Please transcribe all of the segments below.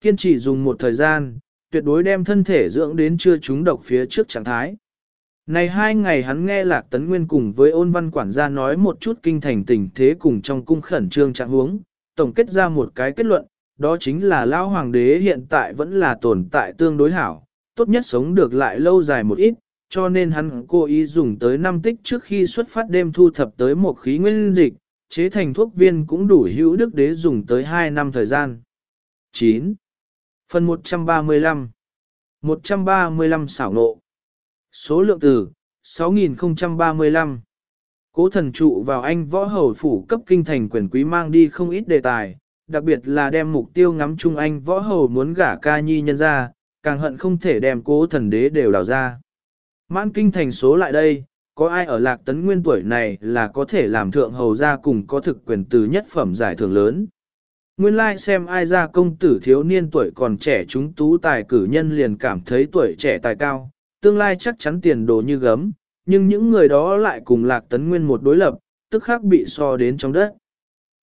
Kiên trì dùng một thời gian, tuyệt đối đem thân thể dưỡng đến chưa trúng độc phía trước trạng thái. Này hai ngày hắn nghe Lạc Tấn Nguyên cùng với ôn văn quản gia nói một chút kinh thành tình thế cùng trong cung khẩn trương trạng huống, tổng kết ra một cái kết luận, đó chính là Lão Hoàng đế hiện tại vẫn là tồn tại tương đối hảo, tốt nhất sống được lại lâu dài một ít, cho nên hắn cố ý dùng tới năm tích trước khi xuất phát đêm thu thập tới một khí nguyên dịch, chế thành thuốc viên cũng đủ hữu đức đế dùng tới 2 năm thời gian. 9. Phần 135 135 xảo nộ Số lượng từ 6035 Cố thần trụ vào anh võ hầu phủ cấp kinh thành quyền quý mang đi không ít đề tài, đặc biệt là đem mục tiêu ngắm chung anh võ hầu muốn gả ca nhi nhân ra, càng hận không thể đem cố thần đế đều đào ra. Mãn kinh thành số lại đây, có ai ở lạc tấn nguyên tuổi này là có thể làm thượng hầu ra cùng có thực quyền từ nhất phẩm giải thưởng lớn. Nguyên lai like xem ai ra công tử thiếu niên tuổi còn trẻ chúng tú tài cử nhân liền cảm thấy tuổi trẻ tài cao, tương lai chắc chắn tiền đồ như gấm, nhưng những người đó lại cùng lạc tấn nguyên một đối lập, tức khác bị so đến trong đất.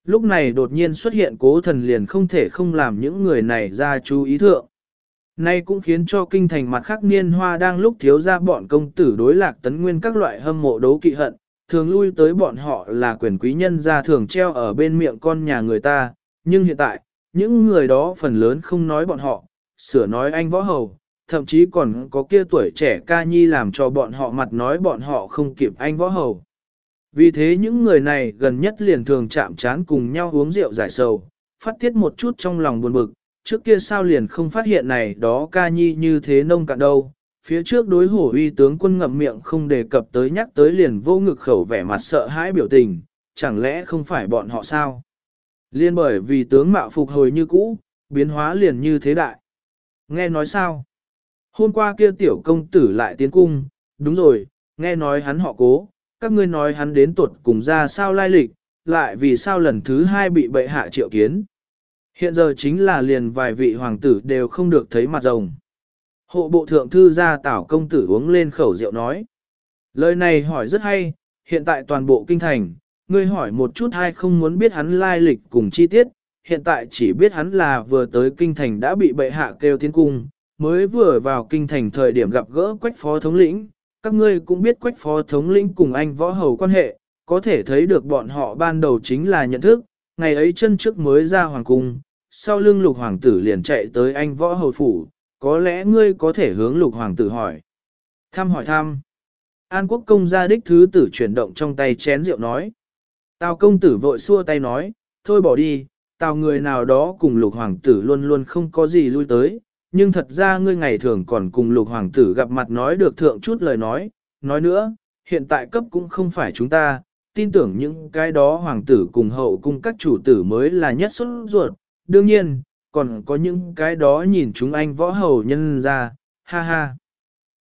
Lúc này đột nhiên xuất hiện cố thần liền không thể không làm những người này ra chú ý thượng. Nay cũng khiến cho kinh thành mặt khác niên hoa đang lúc thiếu ra bọn công tử đối lạc tấn nguyên các loại hâm mộ đấu kỵ hận, thường lui tới bọn họ là quyền quý nhân ra thường treo ở bên miệng con nhà người ta, nhưng hiện tại, những người đó phần lớn không nói bọn họ, sửa nói anh võ hầu, thậm chí còn có kia tuổi trẻ ca nhi làm cho bọn họ mặt nói bọn họ không kịp anh võ hầu. Vì thế những người này gần nhất liền thường chạm chán cùng nhau uống rượu giải sầu, phát tiết một chút trong lòng buồn bực, trước kia sao liền không phát hiện này đó ca nhi như thế nông cạn đâu. Phía trước đối hổ uy tướng quân ngậm miệng không đề cập tới nhắc tới liền vô ngực khẩu vẻ mặt sợ hãi biểu tình, chẳng lẽ không phải bọn họ sao? Liên bởi vì tướng mạo phục hồi như cũ, biến hóa liền như thế đại. Nghe nói sao? Hôm qua kia tiểu công tử lại tiến cung, đúng rồi, nghe nói hắn họ cố, các ngươi nói hắn đến tuột cùng ra sao lai lịch, lại vì sao lần thứ hai bị bệ hạ triệu kiến. Hiện giờ chính là liền vài vị hoàng tử đều không được thấy mặt rồng. Hộ bộ thượng thư gia tảo công tử uống lên khẩu rượu nói. Lời này hỏi rất hay, hiện tại toàn bộ kinh thành, ngươi hỏi một chút hay không muốn biết hắn lai lịch cùng chi tiết, hiện tại chỉ biết hắn là vừa tới kinh thành đã bị bệ hạ kêu tiến cung, mới vừa vào kinh thành thời điểm gặp gỡ quách phó thống lĩnh, các ngươi cũng biết quách phó thống lĩnh cùng anh võ hầu quan hệ, có thể thấy được bọn họ ban đầu chính là nhận thức, ngày ấy chân trước mới ra hoàng cung, sau lưng lục hoàng tử liền chạy tới anh võ hầu phủ, có lẽ ngươi có thể hướng lục hoàng tử hỏi. Thăm hỏi thăm. An quốc công gia đích thứ tử chuyển động trong tay chén rượu nói. Tào công tử vội xua tay nói, thôi bỏ đi, tào người nào đó cùng lục hoàng tử luôn luôn không có gì lui tới, nhưng thật ra ngươi ngày thường còn cùng lục hoàng tử gặp mặt nói được thượng chút lời nói, nói nữa, hiện tại cấp cũng không phải chúng ta, tin tưởng những cái đó hoàng tử cùng hậu cung các chủ tử mới là nhất xuất ruột, đương nhiên, còn có những cái đó nhìn chúng anh võ hầu nhân ra, ha ha.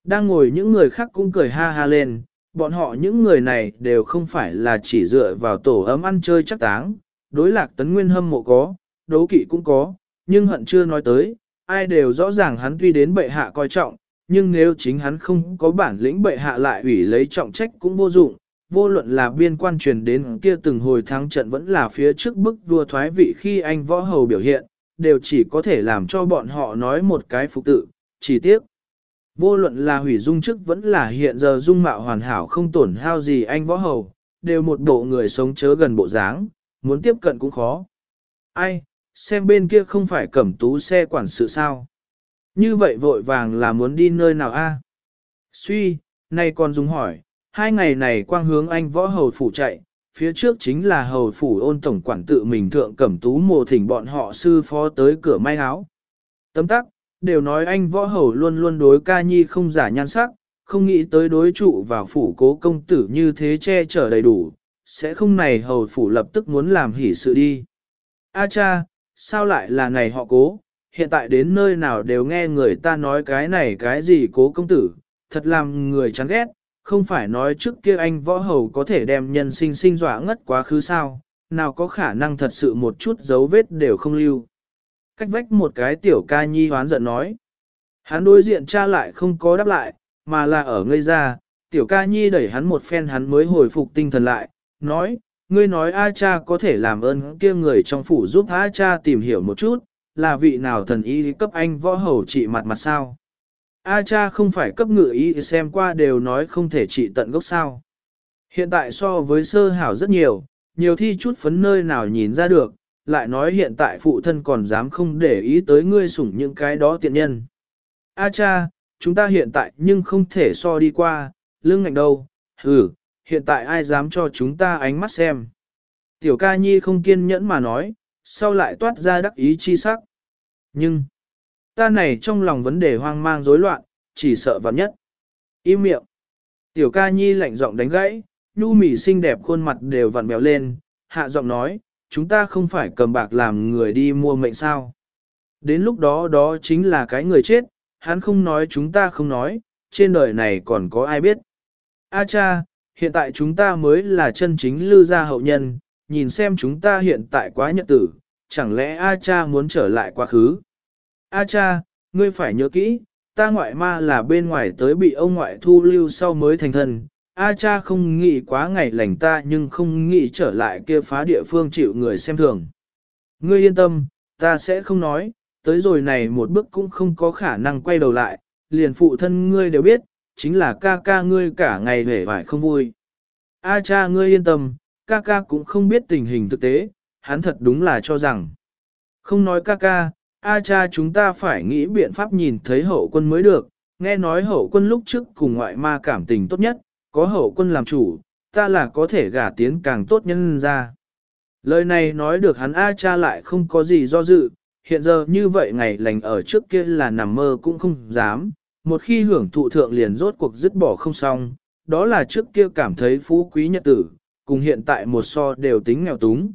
Đang ngồi những người khác cũng cười ha ha lên, bọn họ những người này đều không phải là chỉ dựa vào tổ ấm ăn chơi chắc táng, đối lạc tấn nguyên hâm mộ có, đấu kỵ cũng có, nhưng hận chưa nói tới, ai đều rõ ràng hắn tuy đến bệ hạ coi trọng, nhưng nếu chính hắn không có bản lĩnh bệ hạ lại ủy lấy trọng trách cũng vô dụng, vô luận là biên quan truyền đến kia từng hồi thắng trận vẫn là phía trước bức vua thoái vị khi anh võ hầu biểu hiện, đều chỉ có thể làm cho bọn họ nói một cái phục tự, chỉ tiếc. Vô luận là hủy dung chức vẫn là hiện giờ dung mạo hoàn hảo không tổn hao gì anh võ hầu, đều một bộ người sống chớ gần bộ dáng, muốn tiếp cận cũng khó. Ai, xem bên kia không phải cẩm tú xe quản sự sao. Như vậy vội vàng là muốn đi nơi nào a? Suy, nay còn dùng hỏi, hai ngày này quang hướng anh võ hầu phủ chạy, phía trước chính là hầu phủ ôn tổng quản tự mình thượng cẩm tú mồ thỉnh bọn họ sư phó tới cửa may áo. Tấm tắc, đều nói anh võ hầu luôn luôn đối ca nhi không giả nhan sắc, không nghĩ tới đối trụ vào phủ cố công tử như thế che chở đầy đủ, sẽ không này hầu phủ lập tức muốn làm hỉ sự đi. A cha, sao lại là này họ cố, hiện tại đến nơi nào đều nghe người ta nói cái này cái gì cố công tử, thật làm người chán ghét, không phải nói trước kia anh võ hầu có thể đem nhân sinh sinh dọa ngất quá khứ sao, nào có khả năng thật sự một chút dấu vết đều không lưu. Cách vách một cái tiểu ca nhi hoán giận nói. Hắn đối diện cha lại không có đáp lại, mà là ở ngây ra, tiểu ca nhi đẩy hắn một phen hắn mới hồi phục tinh thần lại, nói, ngươi nói A cha có thể làm ơn kia người trong phủ giúp A cha tìm hiểu một chút, là vị nào thần y cấp anh võ hầu trị mặt mặt sao? A cha không phải cấp ngự y xem qua đều nói không thể trị tận gốc sao. Hiện tại so với sơ hảo rất nhiều, nhiều thi chút phấn nơi nào nhìn ra được, lại nói hiện tại phụ thân còn dám không để ý tới ngươi sủng những cái đó tiện nhân. A cha, chúng ta hiện tại nhưng không thể so đi qua, lưng ngạnh đâu, hừ, hiện tại ai dám cho chúng ta ánh mắt xem. Tiểu ca nhi không kiên nhẫn mà nói, sau lại toát ra đắc ý chi sắc. Nhưng, ta này trong lòng vấn đề hoang mang rối loạn, chỉ sợ vạn nhất. Im miệng. Tiểu ca nhi lạnh giọng đánh gãy, nhu mỉ xinh đẹp khuôn mặt đều vặn béo lên, hạ giọng nói, chúng ta không phải cầm bạc làm người đi mua mệnh sao. Đến lúc đó đó chính là cái người chết, hắn không nói chúng ta không nói, trên đời này còn có ai biết. A cha, hiện tại chúng ta mới là chân chính lư gia hậu nhân, nhìn xem chúng ta hiện tại quá nhật tử, chẳng lẽ A cha muốn trở lại quá khứ. A cha, ngươi phải nhớ kỹ, ta ngoại ma là bên ngoài tới bị ông ngoại thu lưu sau mới thành thân. A cha không nghĩ quá ngày lành ta nhưng không nghĩ trở lại kia phá địa phương chịu người xem thường. Ngươi yên tâm, ta sẽ không nói, tới rồi này một bước cũng không có khả năng quay đầu lại, liền phụ thân ngươi đều biết, chính là ca ca ngươi cả ngày vẻ vải không vui. A cha ngươi yên tâm, ca ca cũng không biết tình hình thực tế, hắn thật đúng là cho rằng. Không nói ca ca, A cha chúng ta phải nghĩ biện pháp nhìn thấy hậu quân mới được, nghe nói hậu quân lúc trước cùng ngoại ma cảm tình tốt nhất, có hậu quân làm chủ, ta là có thể gả tiến càng tốt nhân ra. Lời này nói được hắn A cha lại không có gì do dự, hiện giờ như vậy ngày lành ở trước kia là nằm mơ cũng không dám, một khi hưởng thụ thượng liền rốt cuộc dứt bỏ không xong, đó là trước kia cảm thấy phú quý nhật tử, cùng hiện tại một so đều tính nghèo túng.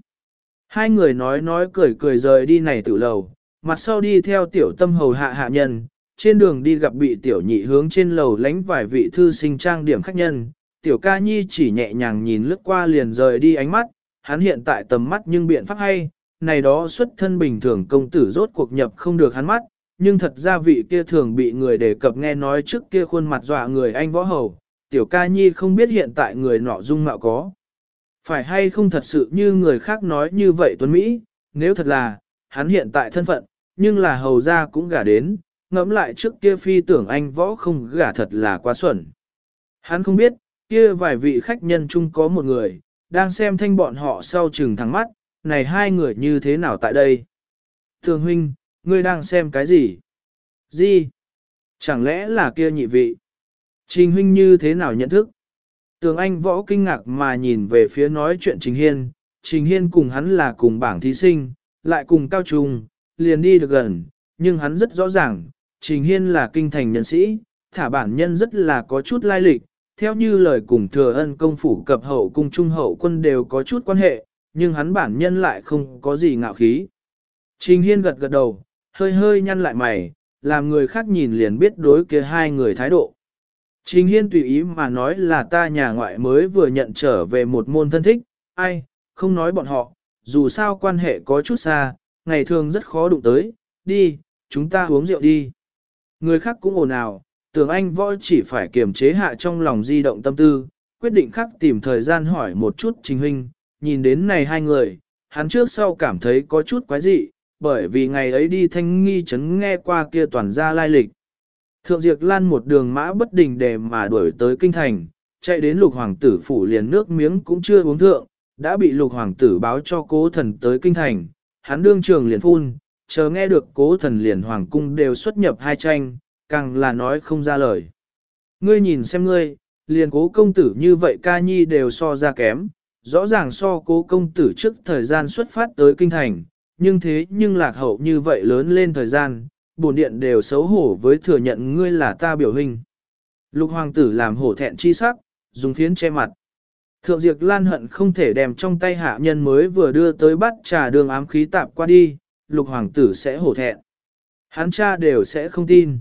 Hai người nói nói cười cười rời đi này tự lầu, mặt sau đi theo tiểu tâm hầu hạ hạ nhân, trên đường đi gặp bị tiểu nhị hướng trên lầu lánh vài vị thư sinh trang điểm khách nhân, tiểu ca nhi chỉ nhẹ nhàng nhìn lướt qua liền rời đi ánh mắt, hắn hiện tại tầm mắt nhưng biện pháp hay, này đó xuất thân bình thường công tử rốt cuộc nhập không được hắn mắt, nhưng thật ra vị kia thường bị người đề cập nghe nói trước kia khuôn mặt dọa người anh võ hầu, tiểu ca nhi không biết hiện tại người nọ dung mạo có. Phải hay không thật sự như người khác nói như vậy Tuấn Mỹ, nếu thật là, hắn hiện tại thân phận, nhưng là hầu ra cũng gả đến, ngẫm lại trước kia phi tưởng anh võ không gả thật là quá xuẩn. Hắn không biết, kia vài vị khách nhân chung có một người, đang xem thanh bọn họ sau chừng thắng mắt, này hai người như thế nào tại đây? Thường huynh, ngươi đang xem cái gì? Gì? Chẳng lẽ là kia nhị vị? Trình huynh như thế nào nhận thức? Tường Anh võ kinh ngạc mà nhìn về phía nói chuyện Trình Hiên, Trình Hiên cùng hắn là cùng bảng thí sinh, lại cùng cao trung, liền đi được gần, nhưng hắn rất rõ ràng, Trình Hiên là kinh thành nhân sĩ, thả bản nhân rất là có chút lai lịch, theo như lời cùng thừa ân công phủ cập hậu cung trung hậu quân đều có chút quan hệ, nhưng hắn bản nhân lại không có gì ngạo khí. Trình Hiên gật gật đầu, hơi hơi nhăn lại mày, làm người khác nhìn liền biết đối kia hai người thái độ. Trình Hiên tùy ý mà nói là ta nhà ngoại mới vừa nhận trở về một môn thân thích, ai, không nói bọn họ, dù sao quan hệ có chút xa, ngày thường rất khó đụng tới, đi, chúng ta uống rượu đi. Người khác cũng ồn ào, tưởng anh võ chỉ phải kiềm chế hạ trong lòng di động tâm tư, quyết định khắc tìm thời gian hỏi một chút trình huynh, nhìn đến này hai người, hắn trước sau cảm thấy có chút quái dị, bởi vì ngày ấy đi thanh nghi chấn nghe qua kia toàn gia lai lịch. Thượng Diệp Lan một đường mã bất đình để mà đuổi tới kinh thành, chạy đến lục hoàng tử phủ liền nước miếng cũng chưa uống thượng, đã bị lục hoàng tử báo cho cố thần tới kinh thành, hắn đương trường liền phun, chờ nghe được cố thần liền hoàng cung đều xuất nhập hai tranh, càng là nói không ra lời. Ngươi nhìn xem ngươi, liền cố công tử như vậy ca nhi đều so ra kém, rõ ràng so cố công tử trước thời gian xuất phát tới kinh thành, nhưng thế nhưng lạc hậu như vậy lớn lên thời gian, bổn điện đều xấu hổ với thừa nhận ngươi là ta biểu hình. Lục hoàng tử làm hổ thẹn chi sắc, dùng phiến che mặt. Thượng diệt Lan hận không thể đem trong tay hạ nhân mới vừa đưa tới bắt trà đường ám khí tạp qua đi, lục hoàng tử sẽ hổ thẹn. Hắn cha đều sẽ không tin.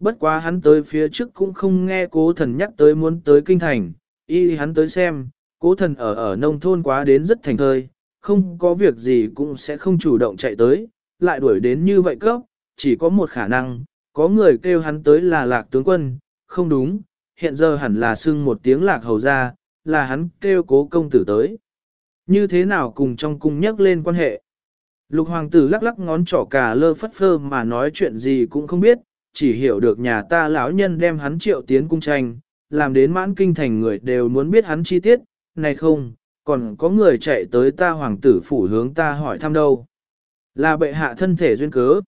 Bất quá hắn tới phía trước cũng không nghe cố thần nhắc tới muốn tới kinh thành, y hắn tới xem, cố thần ở ở nông thôn quá đến rất thành thơi, không có việc gì cũng sẽ không chủ động chạy tới, lại đuổi đến như vậy cấp, chỉ có một khả năng, có người kêu hắn tới là lạc tướng quân, không đúng, hiện giờ hẳn là xưng một tiếng lạc hầu ra, là hắn kêu cố công tử tới. Như thế nào cùng trong cung nhắc lên quan hệ? Lục hoàng tử lắc lắc ngón trỏ cà lơ phất phơ mà nói chuyện gì cũng không biết, chỉ hiểu được nhà ta lão nhân đem hắn triệu tiến cung tranh, làm đến mãn kinh thành người đều muốn biết hắn chi tiết, này không, còn có người chạy tới ta hoàng tử phủ hướng ta hỏi thăm đâu. Là bệ hạ thân thể duyên cớ.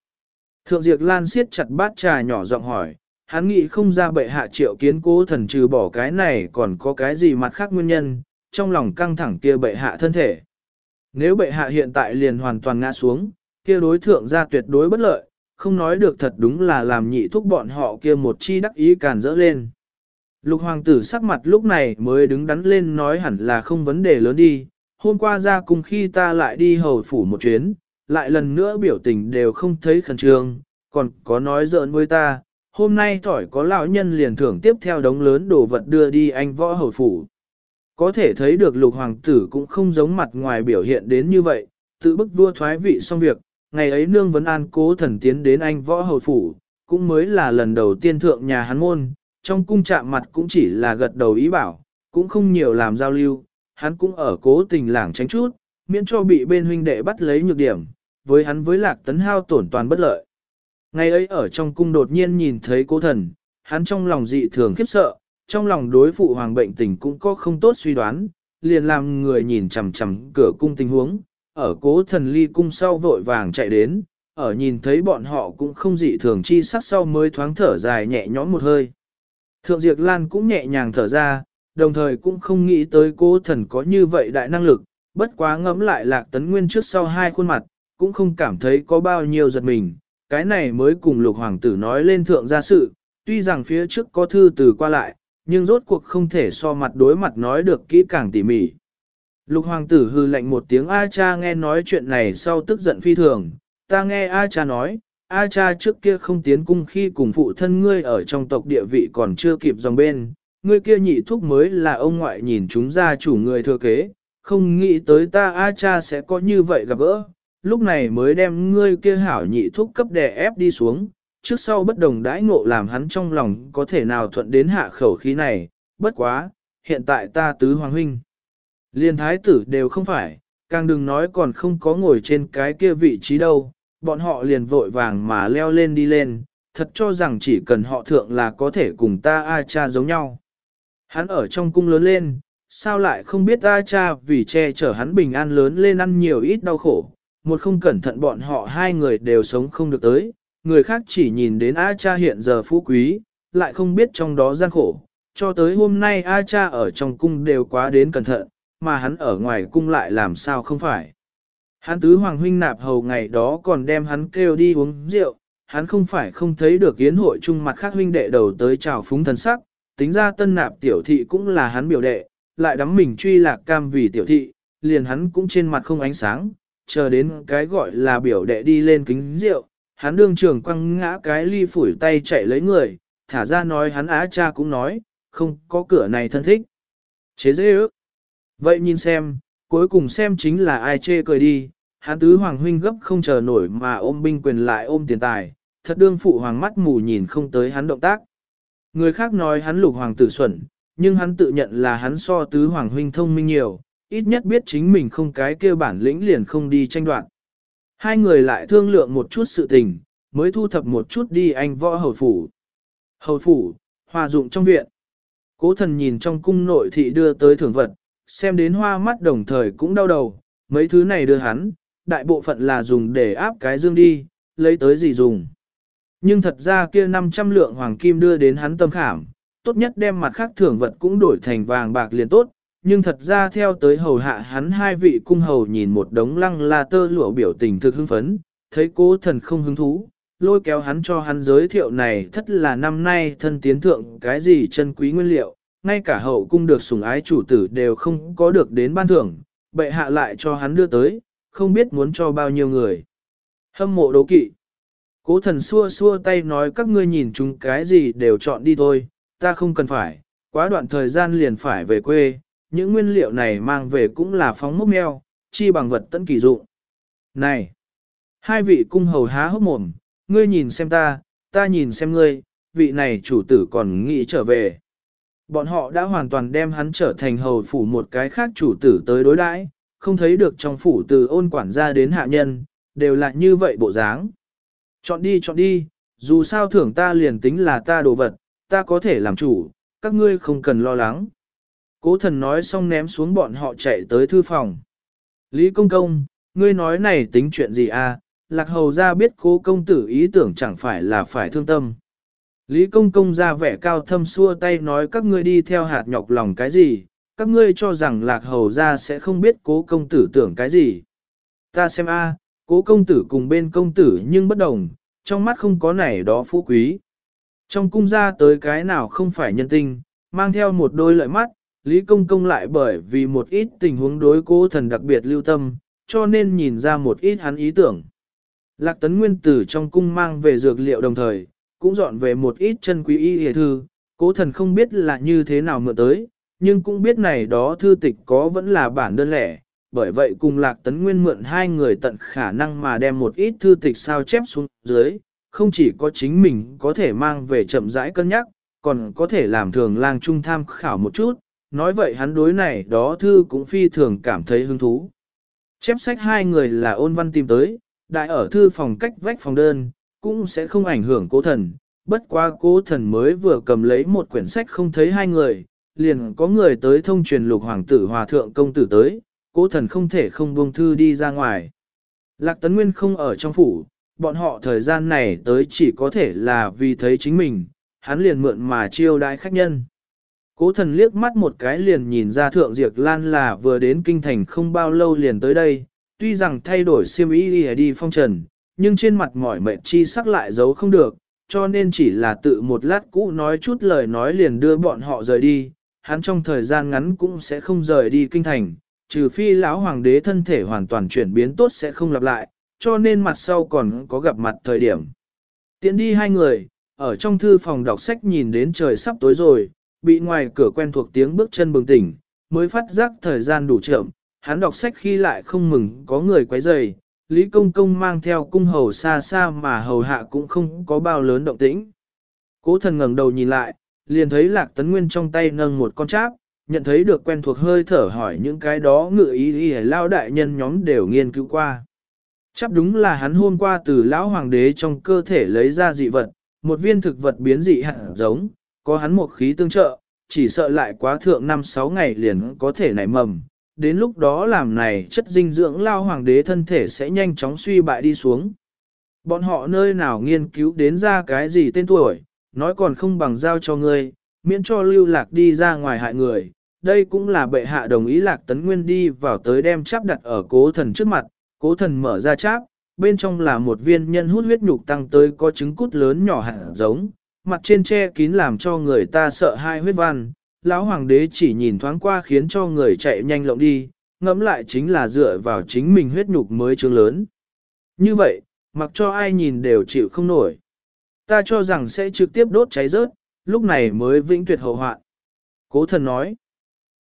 Thượng Diệp Lan siết chặt bát trà nhỏ giọng hỏi, hắn nghĩ không ra bệ hạ triệu kiến cố thần trừ bỏ cái này còn có cái gì mặt khác nguyên nhân, trong lòng căng thẳng kia bệ hạ thân thể. Nếu bệ hạ hiện tại liền hoàn toàn ngã xuống, kia đối thượng ra tuyệt đối bất lợi, không nói được thật đúng là làm nhị thúc bọn họ kia một chi đắc ý càn rỡ lên. Lục hoàng tử sắc mặt lúc này mới đứng đắn lên nói hẳn là không vấn đề lớn đi, hôm qua ra cùng khi ta lại đi hầu phủ một chuyến, lại lần nữa biểu tình đều không thấy khẩn trương, còn có nói giỡn với ta, hôm nay thỏi có lão nhân liền thưởng tiếp theo đống lớn đồ vật đưa đi anh võ hầu phủ. Có thể thấy được lục hoàng tử cũng không giống mặt ngoài biểu hiện đến như vậy, tự bức vua thoái vị xong việc, ngày ấy nương vấn an cố thần tiến đến anh võ hầu phủ, cũng mới là lần đầu tiên thượng nhà hắn môn, trong cung chạm mặt cũng chỉ là gật đầu ý bảo, cũng không nhiều làm giao lưu, hắn cũng ở cố tình lảng tránh chút, miễn cho bị bên huynh đệ bắt lấy nhược điểm, với hắn với lạc tấn hao tổn toàn bất lợi. Ngày ấy ở trong cung đột nhiên nhìn thấy cố thần, hắn trong lòng dị thường khiếp sợ, trong lòng đối phụ hoàng bệnh tình cũng có không tốt suy đoán, liền làm người nhìn chằm chằm cửa cung tình huống, ở cố thần ly cung sau vội vàng chạy đến, ở nhìn thấy bọn họ cũng không dị thường chi sắc sau mới thoáng thở dài nhẹ nhõm một hơi. Thượng Diệp Lan cũng nhẹ nhàng thở ra, đồng thời cũng không nghĩ tới cố thần có như vậy đại năng lực, bất quá ngẫm lại lạc tấn nguyên trước sau hai khuôn mặt, cũng không cảm thấy có bao nhiêu giật mình, cái này mới cùng lục hoàng tử nói lên thượng gia sự, tuy rằng phía trước có thư từ qua lại, nhưng rốt cuộc không thể so mặt đối mặt nói được kỹ càng tỉ mỉ. Lục hoàng tử hư lệnh một tiếng A cha nghe nói chuyện này sau tức giận phi thường, ta nghe A cha nói, A cha trước kia không tiến cung khi cùng phụ thân ngươi ở trong tộc địa vị còn chưa kịp dòng bên, ngươi kia nhị thúc mới là ông ngoại nhìn chúng ra chủ người thừa kế, không nghĩ tới ta A cha sẽ có như vậy gặp gỡ, lúc này mới đem ngươi kia hảo nhị thúc cấp đè ép đi xuống, trước sau bất đồng đãi ngộ làm hắn trong lòng có thể nào thuận đến hạ khẩu khí này, bất quá, hiện tại ta tứ hoàng huynh. Liên thái tử đều không phải, càng đừng nói còn không có ngồi trên cái kia vị trí đâu, bọn họ liền vội vàng mà leo lên đi lên, thật cho rằng chỉ cần họ thượng là có thể cùng ta A cha giống nhau. Hắn ở trong cung lớn lên, sao lại không biết A cha vì che chở hắn bình an lớn lên ăn nhiều ít đau khổ, một không cẩn thận bọn họ hai người đều sống không được tới, người khác chỉ nhìn đến A cha hiện giờ phú quý, lại không biết trong đó gian khổ, cho tới hôm nay A cha ở trong cung đều quá đến cẩn thận, mà hắn ở ngoài cung lại làm sao không phải. Hắn tứ hoàng huynh nạp hầu ngày đó còn đem hắn kêu đi uống rượu, hắn không phải không thấy được yến hội chung mặt khác huynh đệ đầu tới chào phúng thần sắc, tính ra tân nạp tiểu thị cũng là hắn biểu đệ, lại đắm mình truy lạc cam vì tiểu thị, liền hắn cũng trên mặt không ánh sáng, chờ đến cái gọi là biểu đệ đi lên kính rượu, hắn đương trường quăng ngã cái ly phủi tay chạy lấy người, thả ra nói hắn á cha cũng nói, không có cửa này thân thích. Chế dễ ước. Vậy nhìn xem, cuối cùng xem chính là ai chê cười đi, hắn tứ hoàng huynh gấp không chờ nổi mà ôm binh quyền lại ôm tiền tài, thật đương phụ hoàng mắt mù nhìn không tới hắn động tác. Người khác nói hắn lục hoàng tử xuẩn, nhưng hắn tự nhận là hắn so tứ hoàng huynh thông minh nhiều, ít nhất biết chính mình không cái kêu bản lĩnh liền không đi tranh đoạt. Hai người lại thương lượng một chút sự tình, mới thu thập một chút đi anh võ hầu phủ. Hầu phủ, hòa dụng trong viện. Cố thần nhìn trong cung nội thị đưa tới thưởng vật, xem đến hoa mắt đồng thời cũng đau đầu, mấy thứ này đưa hắn, đại bộ phận là dùng để áp cái dương đi, lấy tới gì dùng. Nhưng thật ra kia 500 lượng hoàng kim đưa đến hắn tâm khảm, tốt nhất đem mặt khác thưởng vật cũng đổi thành vàng bạc liền tốt, nhưng thật ra theo tới hầu hạ hắn hai vị cung hầu nhìn một đống lăng la tơ lụa biểu tình thực hưng phấn, thấy cố thần không hứng thú, lôi kéo hắn cho hắn giới thiệu này thất là năm nay thân tiến thượng cái gì chân quý nguyên liệu, ngay cả hậu cung được sủng ái chủ tử đều không có được đến ban thưởng, bệ hạ lại cho hắn đưa tới, không biết muốn cho bao nhiêu người. Hâm mộ đấu kỵ. Cố thần xua xua tay nói các ngươi nhìn chúng cái gì đều chọn đi thôi, ta không cần phải, quá đoạn thời gian liền phải về quê, những nguyên liệu này mang về cũng là phóng mốc meo, chi bằng vật tận kỳ dụng. Này! Hai vị cung hầu há hốc mồm, ngươi nhìn xem ta, ta nhìn xem ngươi, vị này chủ tử còn nghĩ trở về. Bọn họ đã hoàn toàn đem hắn trở thành hầu phủ một cái khác chủ tử tới đối đãi, không thấy được trong phủ từ ôn quản gia đến hạ nhân, đều là như vậy bộ dáng. Chọn đi chọn đi, dù sao thưởng ta liền tính là ta đồ vật, ta có thể làm chủ, các ngươi không cần lo lắng. Cố thần nói xong ném xuống bọn họ chạy tới thư phòng. Lý công công, ngươi nói này tính chuyện gì à, lạc hầu ra biết cố công tử ý tưởng chẳng phải là phải thương tâm. Lý công công ra vẻ cao thâm xua tay nói các ngươi đi theo hạt nhọc lòng cái gì, các ngươi cho rằng lạc hầu ra sẽ không biết cố công tử tưởng cái gì. Ta xem a, cố công tử cùng bên công tử nhưng bất đồng, trong mắt không có nảy đó phú quý. Trong cung ra tới cái nào không phải nhân tinh, mang theo một đôi lợi mắt, Lý Công Công lại bởi vì một ít tình huống đối cố thần đặc biệt lưu tâm, cho nên nhìn ra một ít hắn ý tưởng. Lạc Tấn Nguyên tử trong cung mang về dược liệu đồng thời, cũng dọn về một ít chân quý y hề thư, cố thần không biết là như thế nào mượn tới, nhưng cũng biết này đó thư tịch có vẫn là bản đơn lẻ, bởi vậy cùng Lạc Tấn Nguyên mượn hai người tận khả năng mà đem một ít thư tịch sao chép xuống dưới, không chỉ có chính mình có thể mang về chậm rãi cân nhắc, còn có thể làm thường lang trung tham khảo một chút, nói vậy hắn đối này đó thư cũng phi thường cảm thấy hứng thú. Chép sách hai người là ôn văn tìm tới, đại ở thư phòng cách vách phòng đơn, cũng sẽ không ảnh hưởng cố thần, bất quá cố thần mới vừa cầm lấy một quyển sách không thấy hai người, liền có người tới thông truyền lục hoàng tử hòa thượng công tử tới, cố thần không thể không buông thư đi ra ngoài. Lạc Tấn Nguyên không ở trong phủ, bọn họ thời gian này tới chỉ có thể là vì thấy chính mình, hắn liền mượn mà chiêu đãi khách nhân. Cố thần liếc mắt một cái liền nhìn ra thượng diệt lan là vừa đến kinh thành không bao lâu liền tới đây, tuy rằng thay đổi siêm ý đi, đi phong trần, nhưng trên mặt mỏi mệt chi sắc lại giấu không được, cho nên chỉ là tự một lát cũ nói chút lời nói liền đưa bọn họ rời đi, hắn trong thời gian ngắn cũng sẽ không rời đi kinh thành, trừ phi lão hoàng đế thân thể hoàn toàn chuyển biến tốt sẽ không lặp lại, cho nên mặt sau còn có gặp mặt thời điểm. Tiến đi hai người, ở trong thư phòng đọc sách nhìn đến trời sắp tối rồi, bị ngoài cửa quen thuộc tiếng bước chân bừng tỉnh, mới phát giác thời gian đủ chậm, hắn đọc sách khi lại không mừng có người quấy rầy, Lý Công Công mang theo cung hầu xa xa mà hầu hạ cũng không có bao lớn động tĩnh. Cố thần ngẩng đầu nhìn lại, liền thấy Lạc Tấn Nguyên trong tay nâng một con cháp, nhận thấy được quen thuộc hơi thở hỏi những cái đó ngự ý ý lao đại nhân nhóm đều nghiên cứu qua. Chắp đúng là hắn hôm qua từ lão hoàng đế trong cơ thể lấy ra dị vật, một viên thực vật biến dị hẳn giống, có hắn một khí tương trợ, chỉ sợ lại quá thượng 5-6 ngày liền có thể nảy mầm. Đến lúc đó làm này chất dinh dưỡng lao hoàng đế thân thể sẽ nhanh chóng suy bại đi xuống. Bọn họ nơi nào nghiên cứu đến ra cái gì tên tuổi, nói còn không bằng giao cho ngươi, miễn cho lưu lạc đi ra ngoài hại người. Đây cũng là bệ hạ đồng ý lạc tấn nguyên đi vào tới đem cháp đặt ở cố thần trước mặt, cố thần mở ra cháp, bên trong là một viên nhân hút huyết nhục tăng tới có trứng cút lớn nhỏ hạt giống, mặt trên che kín làm cho người ta sợ hai huyết văn. Lão hoàng đế chỉ nhìn thoáng qua khiến cho người chạy nhanh lộng đi, ngẫm lại chính là dựa vào chính mình huyết nhục mới trương lớn. Như vậy, mặc cho ai nhìn đều chịu không nổi. Ta cho rằng sẽ trực tiếp đốt cháy rớt, lúc này mới vĩnh tuyệt hậu hoạn. Cố thần nói.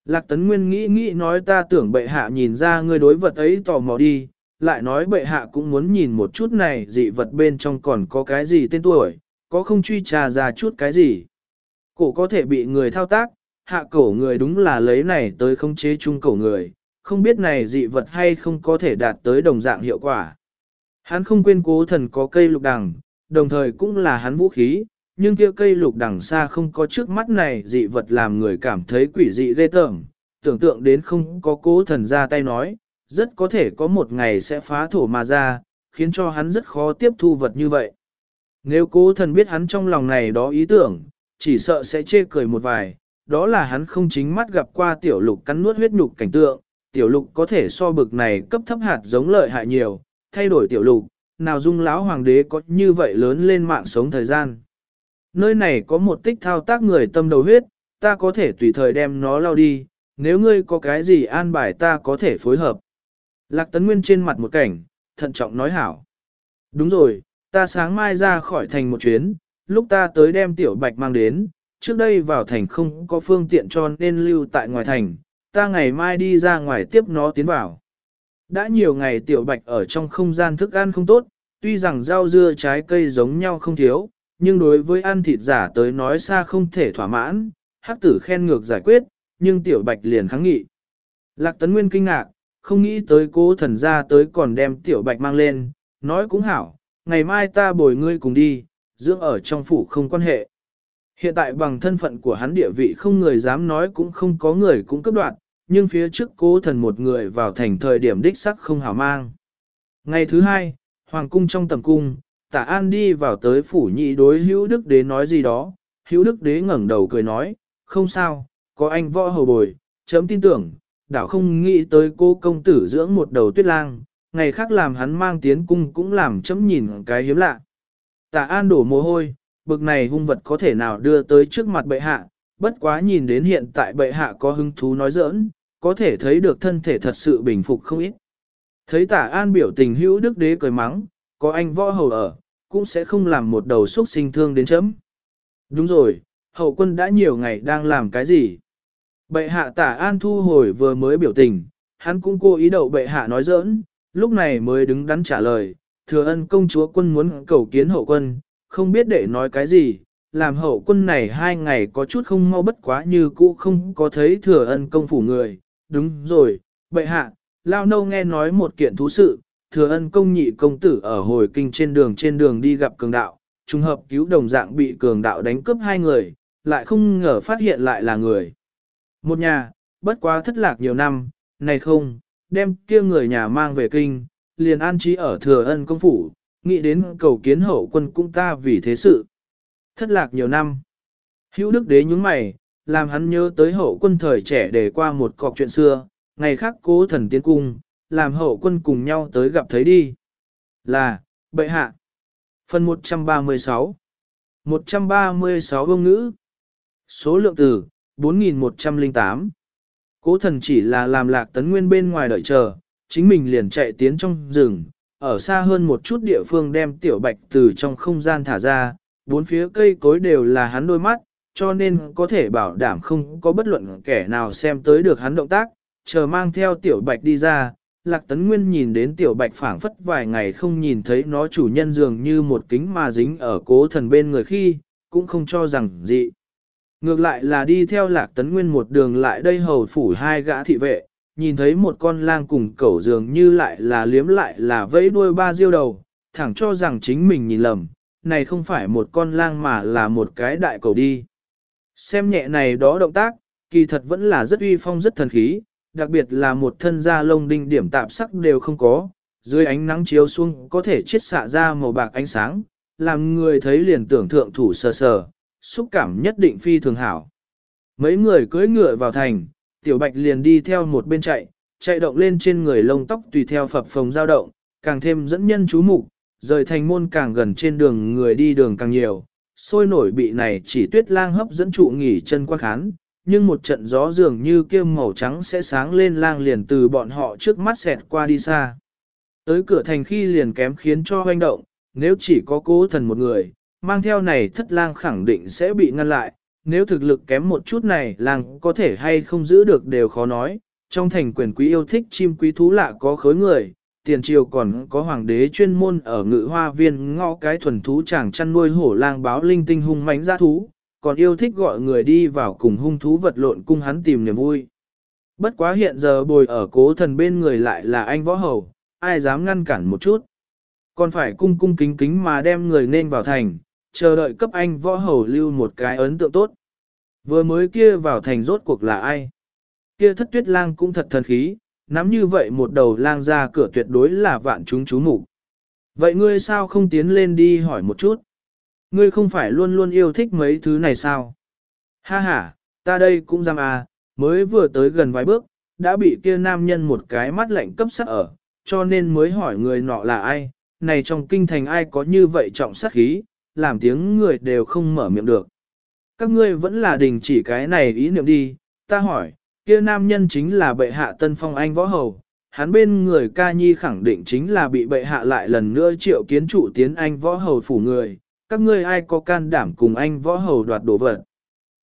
Lạc Tấn Nguyên nghĩ nghĩ nói ta tưởng bệ hạ nhìn ra người đối vật ấy tò mò đi, lại nói bệ hạ cũng muốn nhìn một chút này dị vật bên trong còn có cái gì tên tuổi, có không truy trà ra chút cái gì. Cổ có thể bị người thao tác, hạ cổ người đúng là lấy này tới không chế chung cổ người, không biết này dị vật hay không có thể đạt tới đồng dạng hiệu quả. Hắn không quên cố thần có cây lục đằng, đồng thời cũng là hắn vũ khí, nhưng kia cây lục đằng xa không có trước mắt này dị vật làm người cảm thấy quỷ dị ghê tởm, tưởng tượng đến không có cố thần ra tay nói, rất có thể có một ngày sẽ phá thổ mà ra, khiến cho hắn rất khó tiếp thu vật như vậy. Nếu cố thần biết hắn trong lòng này đó ý tưởng, chỉ sợ sẽ chê cười một vài, đó là hắn không chính mắt gặp qua tiểu lục cắn nuốt huyết nhục cảnh tượng, tiểu lục có thể so bực này cấp thấp hạt giống lợi hại nhiều, thay đổi tiểu lục, nào dung lão hoàng đế có như vậy lớn lên mạng sống thời gian. Nơi này có một tích thao tác người tâm đầu huyết, ta có thể tùy thời đem nó lao đi, nếu ngươi có cái gì an bài ta có thể phối hợp. Lạc Tấn Nguyên trên mặt một cảnh, thận trọng nói hảo. Đúng rồi, ta sáng mai ra khỏi thành một chuyến, lúc ta tới đem tiểu bạch mang đến, trước đây vào thành không có phương tiện cho nên lưu tại ngoài thành, ta ngày mai đi ra ngoài tiếp nó tiến vào. Đã nhiều ngày tiểu bạch ở trong không gian thức ăn không tốt, tuy rằng rau dưa trái cây giống nhau không thiếu, nhưng đối với ăn thịt giả tới nói xa không thể thỏa mãn, hắc tử khen ngược giải quyết, nhưng tiểu bạch liền kháng nghị. Lạc Tấn Nguyên kinh ngạc, không nghĩ tới cố thần ra tới còn đem tiểu bạch mang lên, nói cũng hảo, ngày mai ta bồi ngươi cùng đi, dưỡng ở trong phủ không quan hệ. Hiện tại bằng thân phận của hắn địa vị không người dám nói cũng không có người cũng cấp đoạn, nhưng phía trước cố thần một người vào thành thời điểm đích sắc không hảo mang. Ngày thứ hai, hoàng cung trong tầm cung, tả an đi vào tới phủ nhị đối hữu đức đế nói gì đó, hữu đức đế ngẩng đầu cười nói, không sao, có anh võ hầu bồi, chấm tin tưởng, đảo không nghĩ tới cô công tử dưỡng một đầu tuyết lang, ngày khác làm hắn mang tiến cung cũng làm chấm nhìn cái hiếm lạ. Tả an đổ mồ hôi, bực này hung vật có thể nào đưa tới trước mặt bệ hạ, bất quá nhìn đến hiện tại bệ hạ có hứng thú nói giỡn, có thể thấy được thân thể thật sự bình phục không ít. Thấy tả an biểu tình hữu đức đế cười mắng, có anh võ hầu ở, cũng sẽ không làm một đầu xúc sinh thương đến chấm. Đúng rồi, hậu quân đã nhiều ngày đang làm cái gì? Bệ hạ tả an thu hồi vừa mới biểu tình, hắn cũng cố ý đậu bệ hạ nói giỡn, lúc này mới đứng đắn trả lời, thừa ân công chúa quân muốn cầu kiến hậu quân, không biết để nói cái gì, làm hậu quân này hai ngày có chút không mau bất quá như cũ không có thấy thừa ân công phủ người. Đúng rồi, bệ hạ, lao nâu nghe nói một kiện thú sự, thừa ân công nhị công tử ở hồi kinh trên đường trên đường đi gặp cường đạo, trùng hợp cứu đồng dạng bị cường đạo đánh cướp hai người, lại không ngờ phát hiện lại là người. Một nhà, bất quá thất lạc nhiều năm, này không, đem kia người nhà mang về kinh, liền an trí ở thừa ân công phủ, nghĩ đến cầu kiến hậu quân cũng ta vì thế sự. Thất lạc nhiều năm. Hữu đức đế nhúng mày, làm hắn nhớ tới hậu quân thời trẻ để qua một cọc chuyện xưa, ngày khác cố thần tiến cung, làm hậu quân cùng nhau tới gặp thấy đi. Là, bệ hạ. Phần 136 136 bông ngữ Số lượng từ 4108 Cố thần chỉ là làm lạc tấn nguyên bên ngoài đợi chờ, chính mình liền chạy tiến trong rừng, ở xa hơn một chút địa phương đem tiểu bạch từ trong không gian thả ra, bốn phía cây cối đều là hắn đôi mắt, cho nên có thể bảo đảm không có bất luận kẻ nào xem tới được hắn động tác, chờ mang theo tiểu bạch đi ra. Lạc Tấn Nguyên nhìn đến tiểu bạch phảng phất vài ngày không nhìn thấy nó chủ nhân dường như một kính mà dính ở cố thần bên người khi, cũng không cho rằng gì. Ngược lại là đi theo Lạc Tấn Nguyên một đường lại đây hầu phủ hai gã thị vệ, nhìn thấy một con lang cùng cẩu dường như lại là liếm lại là vẫy đuôi ba diêu đầu, thẳng cho rằng chính mình nhìn lầm, này không phải một con lang mà là một cái đại cẩu đi. Xem nhẹ này đó động tác, kỳ thật vẫn là rất uy phong rất thần khí, đặc biệt là một thân da lông đinh điểm tạp sắc đều không có, dưới ánh nắng chiếu xuống có thể chiết xạ ra màu bạc ánh sáng, làm người thấy liền tưởng thượng thủ sờ sờ, xúc cảm nhất định phi thường hảo. Mấy người cưỡi ngựa vào thành, tiểu bạch liền đi theo một bên chạy, chạy động lên trên người lông tóc tùy theo phập phồng dao động, càng thêm dẫn nhân chú mục rời thành môn càng gần trên đường người đi đường càng nhiều, sôi nổi bị này chỉ tuyết lang hấp dẫn trụ nghỉ chân quan khán, nhưng một trận gió dường như kia màu trắng sẽ sáng lên lang liền từ bọn họ trước mắt xẹt qua đi xa. Tới cửa thành khi liền kém khiến cho hoành động, nếu chỉ có cố thần một người, mang theo này thất lang khẳng định sẽ bị ngăn lại, nếu thực lực kém một chút này lang có thể hay không giữ được đều khó nói, trong thành quyền quý yêu thích chim quý thú lạ có khối người, tiền triều còn có hoàng đế chuyên môn ở ngự hoa viên ngõ cái thuần thú chàng chăn nuôi hổ lang báo linh tinh hung mãnh giã thú, còn yêu thích gọi người đi vào cùng hung thú vật lộn cung hắn tìm niềm vui. Bất quá hiện giờ bồi ở cố thần bên người lại là anh võ hầu, ai dám ngăn cản một chút. Còn phải cung cung kính kính mà đem người nên vào thành, chờ đợi cấp anh võ hầu lưu một cái ấn tượng tốt. Vừa mới kia vào thành rốt cuộc là ai? Kia thất tuyết lang cũng thật thần khí, nắm như vậy một đầu lang ra cửa tuyệt đối là vạn chúng chú mục Vậy ngươi sao không tiến lên đi hỏi một chút? Ngươi không phải luôn luôn yêu thích mấy thứ này sao? Ha ha, ta đây cũng dám à, mới vừa tới gần vài bước, đã bị kia nam nhân một cái mắt lạnh cấp sắc ở, cho nên mới hỏi người nọ là ai, này trong kinh thành ai có như vậy trọng sát khí, làm tiếng người đều không mở miệng được. Các ngươi vẫn là đình chỉ cái này ý niệm đi, ta hỏi, kia nam nhân chính là bệ hạ tân phong anh võ hầu, hắn bên người ca nhi khẳng định chính là bị bệ hạ lại lần nữa triệu kiến trụ tiến anh võ hầu phủ người, các ngươi ai có can đảm cùng anh võ hầu đoạt đồ vật.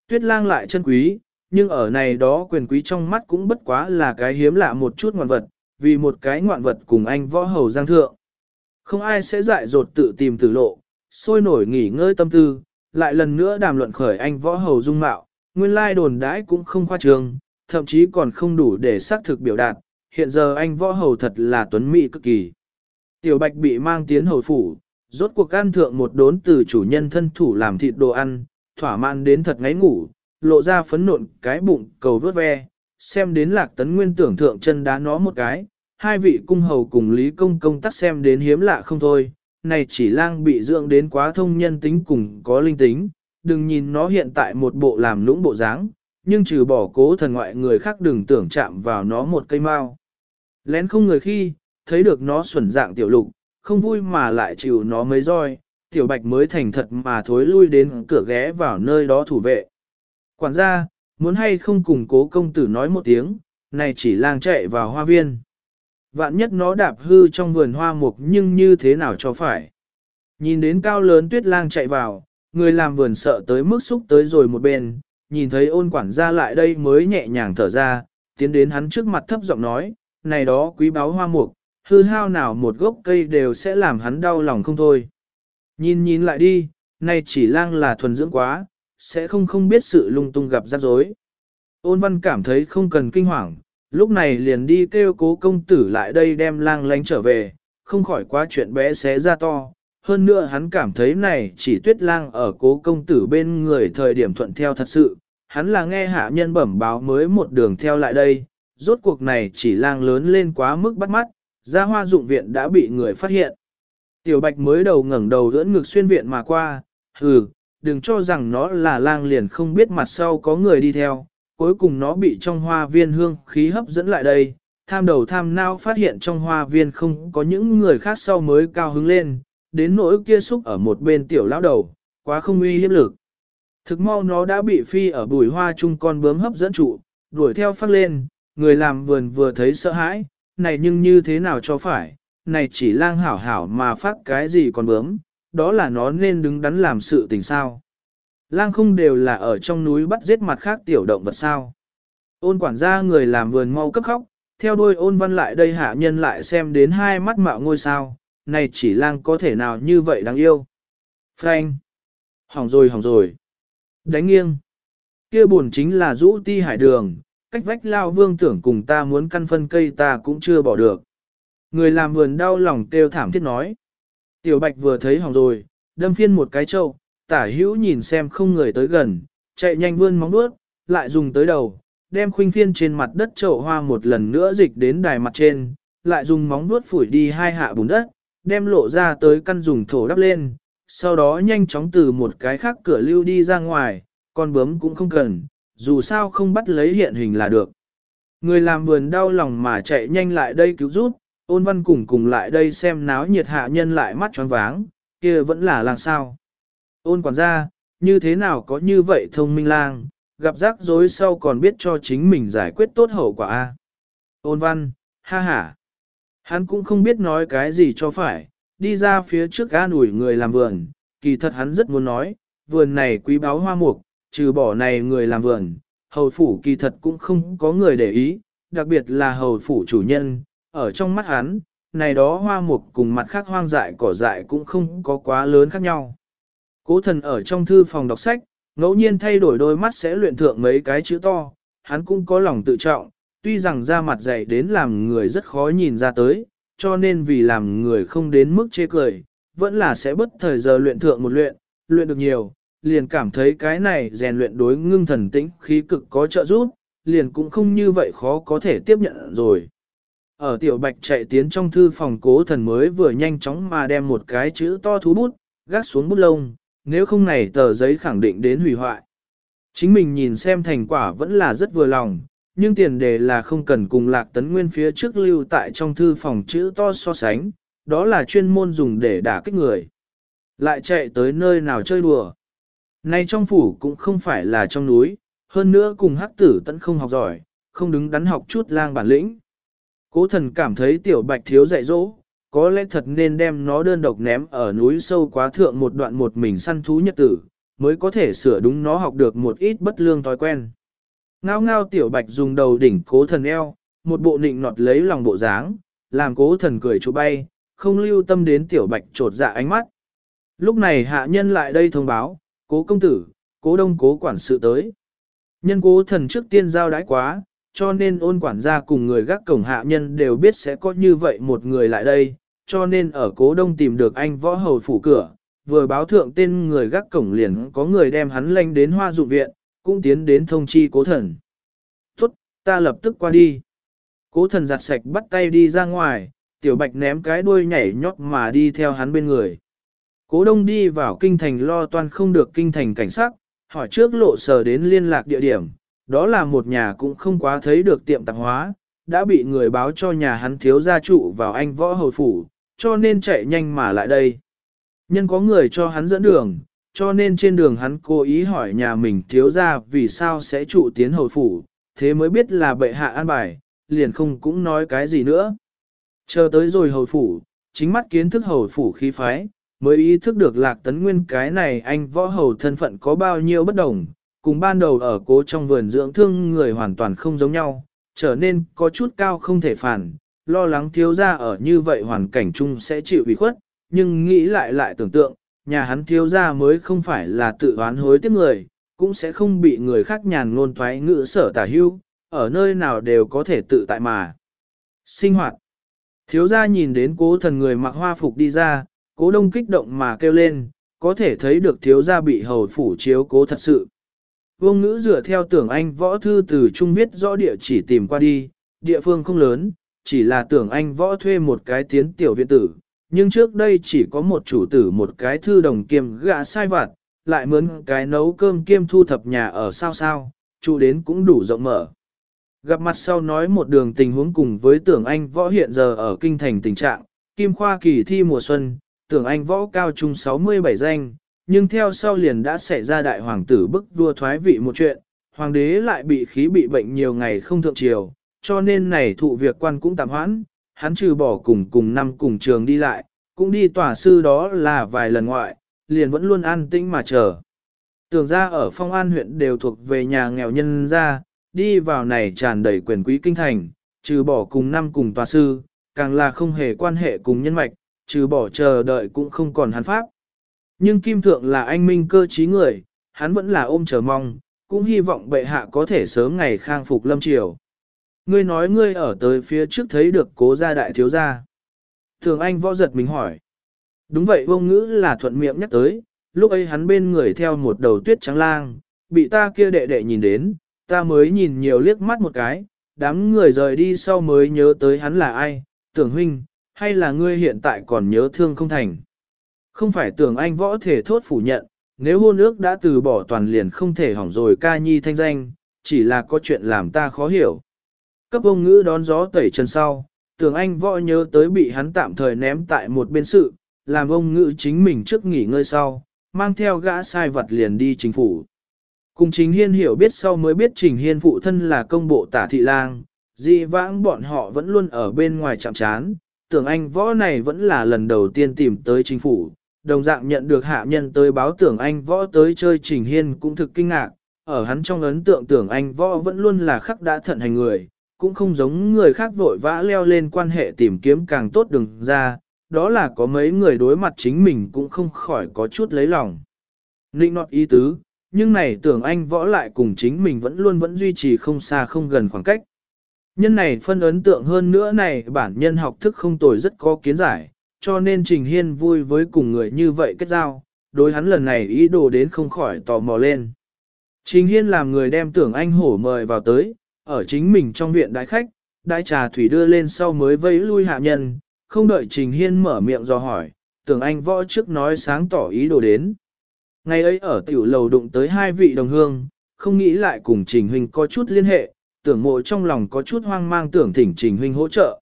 Tuyết lang lại chân quý, nhưng ở này đó quyền quý trong mắt cũng bất quá là cái hiếm lạ một chút ngoạn vật, vì một cái ngoạn vật cùng anh võ hầu giang thượng. Không ai sẽ dại dột tự tìm tử lộ, sôi nổi nghỉ ngơi tâm tư, lại lần nữa đàm luận khởi anh võ hầu dung mạo, nguyên lai đồn đãi cũng không khoa trương, thậm chí còn không đủ để xác thực biểu đạt, hiện giờ anh võ hầu thật là tuấn mỹ cực kỳ. Tiểu bạch bị mang tiến hồi phủ, rốt cuộc ăn thượng một đốn từ chủ nhân thân thủ làm thịt đồ ăn, thỏa mãn đến thật ngáy ngủ, lộ ra phấn nộn cái bụng cầu vớt ve, xem đến lạc tấn nguyên tưởng thượng chân đá nó một cái, hai vị cung hầu cùng Lý Công công tắc xem đến hiếm lạ không thôi, này chỉ lang bị dưỡng đến quá thông nhân tính cùng có linh tính, đừng nhìn nó hiện tại một bộ làm lũng bộ dáng, nhưng trừ bỏ cố thần ngoại người khác đừng tưởng chạm vào nó một cây mao. Lén không người khi, thấy được nó xuẩn dạng tiểu lục, không vui mà lại chịu nó mấy roi, tiểu bạch mới thành thật mà thối lui đến cửa ghé vào nơi đó thủ vệ. Quản gia, muốn hay không cùng cố công tử nói một tiếng, này chỉ lang chạy vào hoa viên. Vạn nhất nó đạp hư trong vườn hoa mục nhưng như thế nào cho phải. Nhìn đến cao lớn tuyết lang chạy vào, người làm vườn sợ tới mức xúc tới rồi một bên, nhìn thấy ôn quản gia lại đây mới nhẹ nhàng thở ra, tiến đến hắn trước mặt thấp giọng nói, này đó quý báu hoa mục, hư hao nào một gốc cây đều sẽ làm hắn đau lòng không thôi. Nhìn nhìn lại đi, nay chỉ lang là thuần dưỡng quá, sẽ không không biết sự lung tung gặp rắc rối. Ôn văn cảm thấy không cần kinh hoàng, lúc này liền đi kêu cố công tử lại đây đem lang lánh trở về, không khỏi quá chuyện bé xé ra to. Hơn nữa hắn cảm thấy này chỉ tuyết lang ở cố công tử bên người thời điểm thuận theo thật sự, hắn là nghe hạ nhân bẩm báo mới một đường theo lại đây, rốt cuộc này chỉ lang lớn lên quá mức bắt mắt, ra hoa dụng viện đã bị người phát hiện. Tiểu bạch mới đầu ngẩng đầu dưỡng ngực xuyên viện mà qua, hừ, đừng cho rằng nó là lang liền không biết mặt sau có người đi theo, cuối cùng nó bị trong hoa viên hương khí hấp dẫn lại đây, tham đầu tham nao phát hiện trong hoa viên không có những người khác sau mới cao hứng lên, đến nỗi kia xúc ở một bên tiểu lão đầu, quá không uy hiếp lực. Thực mau nó đã bị phi ở bùi hoa chung con bướm hấp dẫn trụ, đuổi theo phát lên, người làm vườn vừa thấy sợ hãi, này nhưng như thế nào cho phải, này chỉ lang hảo hảo mà phát cái gì còn bướm, đó là nó nên đứng đắn làm sự tình sao. Lang không đều là ở trong núi bắt giết mặt khác tiểu động vật sao. Ôn quản gia người làm vườn mau cấp khóc, theo đuôi ôn văn lại đây hạ nhân lại xem đến hai mắt mạo ngôi sao, này chỉ lang có thể nào như vậy đáng yêu. Frank! Hỏng rồi hỏng rồi! Đánh nghiêng! Kia buồn chính là rũ ti hải đường, cách vách lao vương tưởng cùng ta muốn căn phân cây ta cũng chưa bỏ được. Người làm vườn đau lòng kêu thảm thiết nói. Tiểu bạch vừa thấy hỏng rồi, đâm phiên một cái trâu, tả hữu nhìn xem không người tới gần, chạy nhanh vươn móng bước, lại dùng tới đầu, đem khuynh phiên trên mặt đất chậu hoa một lần nữa dịch đến đài mặt trên, lại dùng móng vuốt phủi đi hai hạ bùn đất, đem lộ ra tới căn dùng thổ đắp lên, sau đó nhanh chóng từ một cái khác cửa lưu đi ra ngoài, con bướm cũng không cần, dù sao không bắt lấy hiện hình là được. Người làm vườn đau lòng mà chạy nhanh lại đây cứu giúp, ôn văn cùng cùng lại đây xem náo nhiệt hạ nhân lại mắt tròn váng, kia vẫn là làng sao. Ôn quản gia, như thế nào có như vậy thông minh lang, gặp rắc rối sau còn biết cho chính mình giải quyết tốt hậu quả a. Ôn văn, ha ha. Hắn cũng không biết nói cái gì cho phải, đi ra phía trước ga ủi người làm vườn, kỳ thật hắn rất muốn nói, vườn này quý báu hoa mục, trừ bỏ này người làm vườn, hầu phủ kỳ thật cũng không có người để ý, đặc biệt là hầu phủ chủ nhân, ở trong mắt hắn, này đó hoa mục cùng mặt khác hoang dại cỏ dại cũng không có quá lớn khác nhau. Cố thần ở trong thư phòng đọc sách, ngẫu nhiên thay đổi đôi mắt sẽ luyện thượng mấy cái chữ to, hắn cũng có lòng tự trọng, tuy rằng da mặt dày đến làm người rất khó nhìn ra tới, cho nên vì làm người không đến mức chê cười, vẫn là sẽ bất thời giờ luyện thượng một luyện, luyện được nhiều, liền cảm thấy cái này rèn luyện đối ngưng thần tĩnh khí cực có trợ giúp, liền cũng không như vậy khó có thể tiếp nhận rồi. Ở tiểu bạch chạy tiến trong thư phòng cố thần mới vừa nhanh chóng mà đem một cái chữ to thú bút, gác xuống bút lông, nếu không này tờ giấy khẳng định đến hủy hoại. Chính mình nhìn xem thành quả vẫn là rất vừa lòng, nhưng tiền đề là không cần cùng lạc tấn nguyên phía trước lưu tại trong thư phòng chữ to so sánh, đó là chuyên môn dùng để đả kích người. Lại chạy tới nơi nào chơi đùa. Nay trong phủ cũng không phải là trong núi, hơn nữa cùng hắc tử tận không học giỏi, không đứng đắn học chút lang bản lĩnh. Cố thần cảm thấy tiểu bạch thiếu dạy dỗ, có lẽ thật nên đem nó đơn độc ném ở núi sâu quá thượng một đoạn một mình săn thú nhật tử, mới có thể sửa đúng nó học được một ít bất lương thói quen. Ngao ngao tiểu bạch dùng đầu đỉnh cố thần eo, một bộ nịnh nọt lấy lòng bộ dáng, làm cố thần cười chú bay, không lưu tâm đến tiểu bạch trột dạ ánh mắt. Lúc này hạ nhân lại đây thông báo, cố công tử, cố đông cố quản sự tới. Nhân cố thần trước tiên giao đãi quá, cho nên ôn quản gia cùng người gác cổng hạ nhân đều biết sẽ có như vậy một người lại đây, cho nên ở cố đông tìm được anh võ hầu phủ cửa, vừa báo thượng tên người gác cổng liền có người đem hắn lanh đến hoa dụ viện, cũng tiến đến thông chi cố thần. Tốt, ta lập tức qua đi. Cố thần giặt sạch bắt tay đi ra ngoài, tiểu bạch ném cái đuôi nhảy nhót mà đi theo hắn bên người. Cố đông đi vào kinh thành lo toan không được kinh thành cảnh sát, hỏi trước lộ sở đến liên lạc địa điểm, đó là một nhà cũng không quá thấy được tiệm tạp hóa, đã bị người báo cho nhà hắn thiếu gia trụ vào anh võ hầu phủ, cho nên chạy nhanh mà lại đây. Nhân có người cho hắn dẫn đường, cho nên trên đường hắn cố ý hỏi nhà mình thiếu gia vì sao sẽ trụ tiến hồi phủ, thế mới biết là bệ hạ an bài, liền không cũng nói cái gì nữa. Chờ tới rồi hồi phủ, chính mắt kiến thức hồi phủ khí phái, mới ý thức được lạc tấn nguyên cái này anh võ hầu thân phận có bao nhiêu bất đồng, cùng ban đầu ở cố trong vườn dưỡng thương người hoàn toàn không giống nhau, trở nên có chút cao không thể phản, lo lắng thiếu gia ở như vậy hoàn cảnh chung sẽ chịu ủy khuất, nhưng nghĩ lại lại tưởng tượng, nhà hắn thiếu gia mới không phải là tự oán hối tiếc người, cũng sẽ không bị người khác nhàn ngôn thoái ngữ sở tả hưu, ở nơi nào đều có thể tự tại mà. Sinh hoạt Thiếu gia nhìn đến cố thần người mặc hoa phục đi ra, cố đông kích động mà kêu lên, có thể thấy được thiếu gia bị hầu phủ chiếu cố thật sự. Vương ngữ dựa theo tưởng anh võ thư từ trung viết rõ địa chỉ tìm qua đi, địa phương không lớn, chỉ là tưởng anh võ thuê một cái tiến tiểu viện tử, nhưng trước đây chỉ có một chủ tử một cái thư đồng kiêm gạ sai vặt, lại mướn cái nấu cơm kiêm thu thập nhà ở sao sao, chủ đến cũng đủ rộng mở. Gặp mặt sau nói một đường tình huống cùng với tưởng anh võ hiện giờ ở kinh thành tình trạng, kim khoa kỳ thi mùa xuân, tưởng anh võ cao trung 67 danh, nhưng theo sau liền đã xảy ra đại hoàng tử bức vua thoái vị một chuyện, hoàng đế lại bị khí bị bệnh nhiều ngày không thượng triều, cho nên này thụ việc quan cũng tạm hoãn, hắn trừ bỏ cùng cùng năm cùng trường đi lại, cũng đi tòa sư đó là vài lần ngoại, liền vẫn luôn an tĩnh mà chờ. Tưởng ra ở phong an huyện đều thuộc về nhà nghèo nhân ra, đi vào này tràn đầy quyền quý kinh thành, trừ bỏ cùng năm cùng tòa sư, càng là không hề quan hệ cùng nhân mạch, trừ bỏ chờ đợi cũng không còn hắn pháp. Nhưng Kim Thượng là anh minh cơ trí người, hắn vẫn là ôm chờ mong, cũng hy vọng bệ hạ có thể sớm ngày khang phục lâm triều. Ngươi nói ngươi ở tới phía trước thấy được cố gia đại thiếu gia. Thường anh võ giật mình hỏi. Đúng vậy vô ngữ là thuận miệng nhắc tới, lúc ấy hắn bên người theo một đầu tuyết trắng lang, bị ta kia đệ đệ nhìn đến, ta mới nhìn nhiều liếc mắt một cái, đám người rời đi sau mới nhớ tới hắn là ai, tưởng huynh, hay là ngươi hiện tại còn nhớ thương không thành. Không phải tưởng anh võ thể thốt phủ nhận, nếu hôn ước đã từ bỏ toàn liền không thể hỏng rồi ca nhi thanh danh, chỉ là có chuyện làm ta khó hiểu. Cấp ông ngữ đón gió tẩy chân sau, tưởng anh võ nhớ tới bị hắn tạm thời ném tại một bên sự, làm ông ngữ chính mình trước nghỉ ngơi sau, mang theo gã sai vật liền đi chính phủ. Cùng Trình Hiên hiểu biết sau mới biết Trình Hiên phụ thân là công bộ tả thị lang, dị vãng bọn họ vẫn luôn ở bên ngoài chạm chán, tưởng anh võ này vẫn là lần đầu tiên tìm tới chính phủ, đồng dạng nhận được hạ nhân tới báo tưởng anh võ tới chơi Trình Hiên cũng thực kinh ngạc, ở hắn trong ấn tượng tưởng anh võ vẫn luôn là khắc đã thận hành người, cũng không giống người khác vội vã leo lên quan hệ tìm kiếm càng tốt đừng ra, đó là có mấy người đối mặt chính mình cũng không khỏi có chút lấy lòng. Nịnh nọt ý tứ, nhưng này tưởng anh võ lại cùng chính mình vẫn luôn vẫn duy trì không xa không gần khoảng cách. Nhân này phân ấn tượng hơn nữa này bản nhân học thức không tồi rất có kiến giải, cho nên Trình Hiên vui với cùng người như vậy kết giao, đối hắn lần này ý đồ đến không khỏi tò mò lên. Trình Hiên làm người đem tưởng anh hổ mời vào tới, ở chính mình trong viện đại khách, đại trà thủy đưa lên sau mới vẫy lui hạ nhân, không đợi Trình Hiên mở miệng do hỏi, tưởng anh võ trước nói sáng tỏ ý đồ đến. Ngày ấy ở tiểu lầu đụng tới hai vị đồng hương, không nghĩ lại cùng Trình Huynh có chút liên hệ, tưởng mộ trong lòng có chút hoang mang tưởng thỉnh Trình Huynh hỗ trợ.